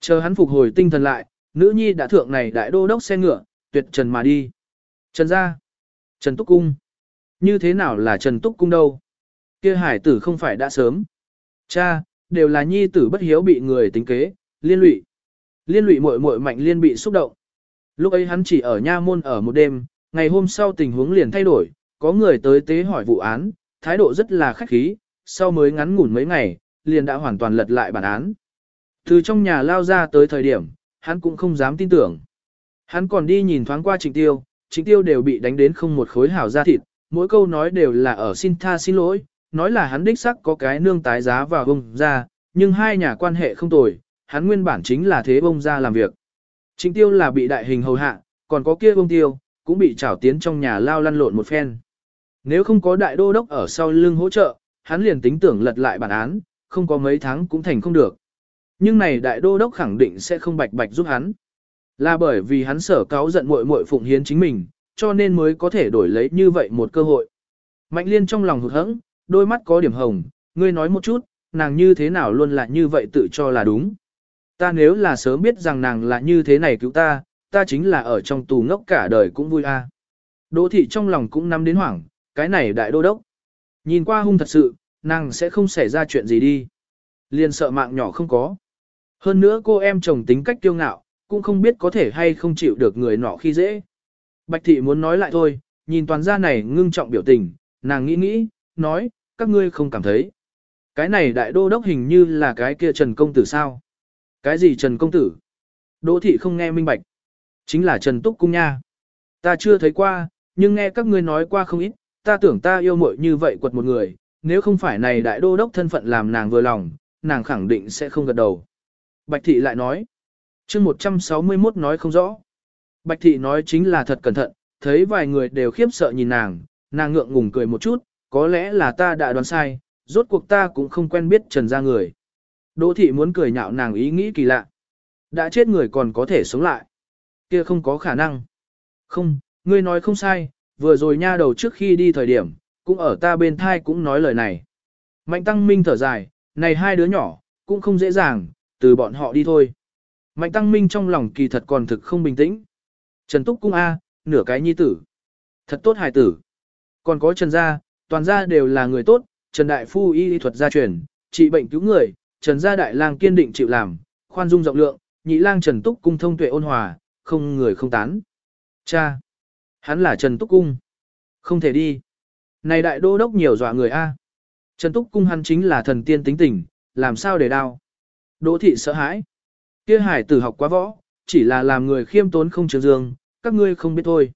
Chờ hắn phục hồi tinh thần lại, nữ nhi đã thượng này đại đô đốc xe ngựa, tuyệt trần mà đi. Trần gia, Trần Túc Cung. Như thế nào là Trần Túc Cung đâu? Kia hải tử không phải đã sớm. Cha, đều là nhi tử bất hiếu bị người tính kế, liên lụy. Liên lụy muội muội mạnh liên bị xúc động. Lúc ấy hắn chỉ ở nha môn ở một đêm, ngày hôm sau tình huống liền thay đổi, có người tới tế hỏi vụ án, thái độ rất là khách khí, sau mới ngắn ngủn mấy ngày, liền đã hoàn toàn lật lại bản án. Từ trong nhà lao ra tới thời điểm, hắn cũng không dám tin tưởng. Hắn còn đi nhìn thoáng qua trịnh tiêu, trịnh tiêu đều bị đánh đến không một khối hảo da thịt, mỗi câu nói đều là ở xin tha xin lỗi, nói là hắn đích sắc có cái nương tái giá vào bông ra, nhưng hai nhà quan hệ không tồi, hắn nguyên bản chính là thế bông ra làm việc. Trịnh tiêu là bị đại hình hầu hạ, còn có kia bông tiêu, cũng bị trảo tiến trong nhà lao lăn lộn một phen. Nếu không có đại đô đốc ở sau lưng hỗ trợ, hắn liền tính tưởng lật lại bản án, không có mấy tháng cũng thành không được. Nhưng này đại đô đốc khẳng định sẽ không bạch bạch giúp hắn. Là bởi vì hắn sở cáo giận muội muội phụng hiến chính mình, cho nên mới có thể đổi lấy như vậy một cơ hội. Mạnh liên trong lòng hụt hẫng, đôi mắt có điểm hồng, ngươi nói một chút, nàng như thế nào luôn là như vậy tự cho là đúng. Ta nếu là sớm biết rằng nàng là như thế này cứu ta, ta chính là ở trong tù ngốc cả đời cũng vui a. Đỗ thị trong lòng cũng nắm đến hoảng, cái này đại đô đốc. Nhìn qua hung thật sự, nàng sẽ không xảy ra chuyện gì đi. Liền sợ mạng nhỏ không có. Hơn nữa cô em chồng tính cách kiêu ngạo, cũng không biết có thể hay không chịu được người nọ khi dễ. Bạch thị muốn nói lại thôi, nhìn toàn gia này ngưng trọng biểu tình, nàng nghĩ nghĩ, nói, các ngươi không cảm thấy. Cái này đại đô đốc hình như là cái kia Trần Công Tử sao? Cái gì Trần Công Tử? Đỗ thị không nghe minh bạch. Chính là Trần Túc Cung nha. Ta chưa thấy qua, nhưng nghe các ngươi nói qua không ít, ta tưởng ta yêu muội như vậy quật một người, nếu không phải này đại đô đốc thân phận làm nàng vừa lòng, nàng khẳng định sẽ không gật đầu. Bạch thị lại nói, chương 161 nói không rõ. Bạch thị nói chính là thật cẩn thận, thấy vài người đều khiếp sợ nhìn nàng, nàng ngượng ngùng cười một chút, có lẽ là ta đã đoán sai, rốt cuộc ta cũng không quen biết trần gia người. Đỗ thị muốn cười nhạo nàng ý nghĩ kỳ lạ. Đã chết người còn có thể sống lại. Kia không có khả năng. Không, ngươi nói không sai, vừa rồi nha đầu trước khi đi thời điểm, cũng ở ta bên thai cũng nói lời này. Mạnh tăng minh thở dài, này hai đứa nhỏ, cũng không dễ dàng, từ bọn họ đi thôi. Mạnh tăng minh trong lòng kỳ thật còn thực không bình tĩnh. Trần Túc Cung A, nửa cái nhi tử. Thật tốt hài tử. Còn có Trần Gia, toàn gia đều là người tốt, Trần Đại Phu y y thuật gia truyền, trị bệnh cứu người, Trần Gia Đại lang kiên định chịu làm, khoan dung rộng lượng, nhị lang Trần Túc Cung thông tuệ ôn hòa, không người không tán. Cha! Hắn là Trần Túc Cung. Không thể đi. Này đại đô đốc nhiều dọa người A. Trần Túc Cung hắn chính là thần tiên tính tình, làm sao để đao. Đỗ thị sợ hãi. Kia hải tử học quá võ, chỉ là làm người khiêm tốn không trường dương, các ngươi không biết thôi.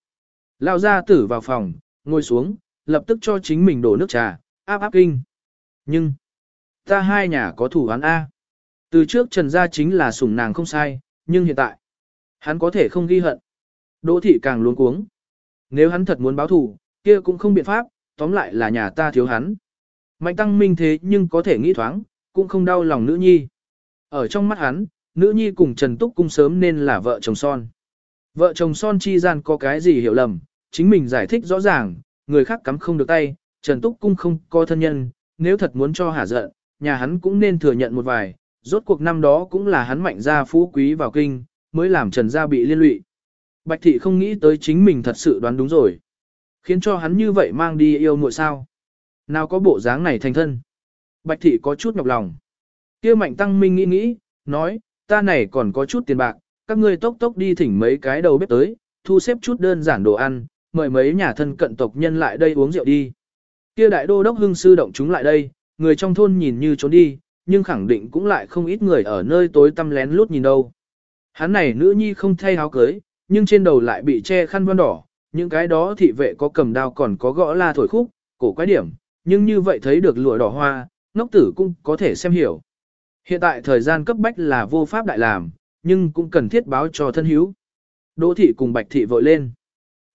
Lão gia tử vào phòng, ngồi xuống, lập tức cho chính mình đổ nước trà, áp áp kinh. Nhưng, ta hai nhà có thủ án A. Từ trước Trần Gia chính là sủng nàng không sai, nhưng hiện tại, hắn có thể không ghi hận. Đỗ thị càng luống cuống. Nếu hắn thật muốn báo thù, kia cũng không biện pháp, tóm lại là nhà ta thiếu hắn. Mạnh tăng minh thế nhưng có thể nghĩ thoáng, cũng không đau lòng nữ nhi. Ở trong mắt hắn, nữ nhi cùng Trần Túc Cung sớm nên là vợ chồng son. Vợ chồng son chi gian có cái gì hiểu lầm, chính mình giải thích rõ ràng, người khác cắm không được tay, Trần Túc Cung không có thân nhân, nếu thật muốn cho hả giận, nhà hắn cũng nên thừa nhận một vài, rốt cuộc năm đó cũng là hắn mạnh gia phú quý vào kinh, mới làm Trần gia bị liên lụy. Bạch thị không nghĩ tới chính mình thật sự đoán đúng rồi. Khiến cho hắn như vậy mang đi yêu muội sao. Nào có bộ dáng này thành thân. Bạch thị có chút nhọc lòng. kia mạnh tăng minh nghĩ nghĩ, nói, ta này còn có chút tiền bạc, các ngươi tốc tốc đi thỉnh mấy cái đầu bếp tới, thu xếp chút đơn giản đồ ăn, mời mấy nhà thân cận tộc nhân lại đây uống rượu đi. Kia đại đô đốc hưng sư động chúng lại đây, người trong thôn nhìn như trốn đi, nhưng khẳng định cũng lại không ít người ở nơi tối tăm lén lút nhìn đâu. Hắn này nữ nhi không thay áo cưới, nhưng trên đầu lại bị che khăn vân đỏ, những cái đó thị vệ có cầm đao còn có gõ la thổi khúc, cổ quái điểm, nhưng như vậy thấy được lụa đỏ hoa, ngốc tử cũng có thể xem hiểu. Hiện tại thời gian cấp bách là vô pháp đại làm, nhưng cũng cần thiết báo cho thân hữu. Đỗ thị cùng bạch thị vội lên.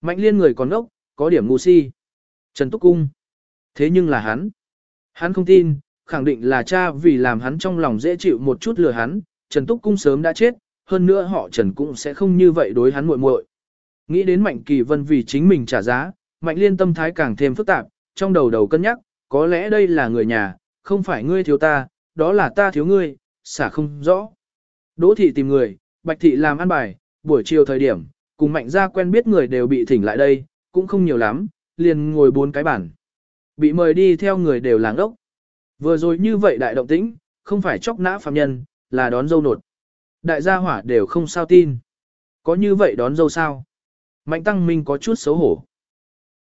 Mạnh liên người còn ngốc, có điểm ngu si. Trần Túc Cung. Thế nhưng là hắn. Hắn không tin, khẳng định là cha vì làm hắn trong lòng dễ chịu một chút lừa hắn, Trần Túc Cung sớm đã chết, hơn nữa họ Trần cũng sẽ không như vậy đối hắn muội muội. Nghĩ đến Mạnh Kỳ Vân vì chính mình trả giá, Mạnh Liên tâm thái càng thêm phức tạp, trong đầu đầu cân nhắc, có lẽ đây là người nhà, không phải ngươi thiếu ta, đó là ta thiếu ngươi, xả không rõ. Đỗ thị tìm người, Bạch thị làm ăn bài, buổi chiều thời điểm, cùng Mạnh gia quen biết người đều bị thỉnh lại đây, cũng không nhiều lắm, liền ngồi bốn cái bản. Bị mời đi theo người đều làng ốc. Vừa rồi như vậy đại động tĩnh, không phải chóc nã phạm nhân, là đón dâu nột. Đại gia hỏa đều không sao tin. Có như vậy đón dâu sao? Mạnh tăng minh có chút xấu hổ.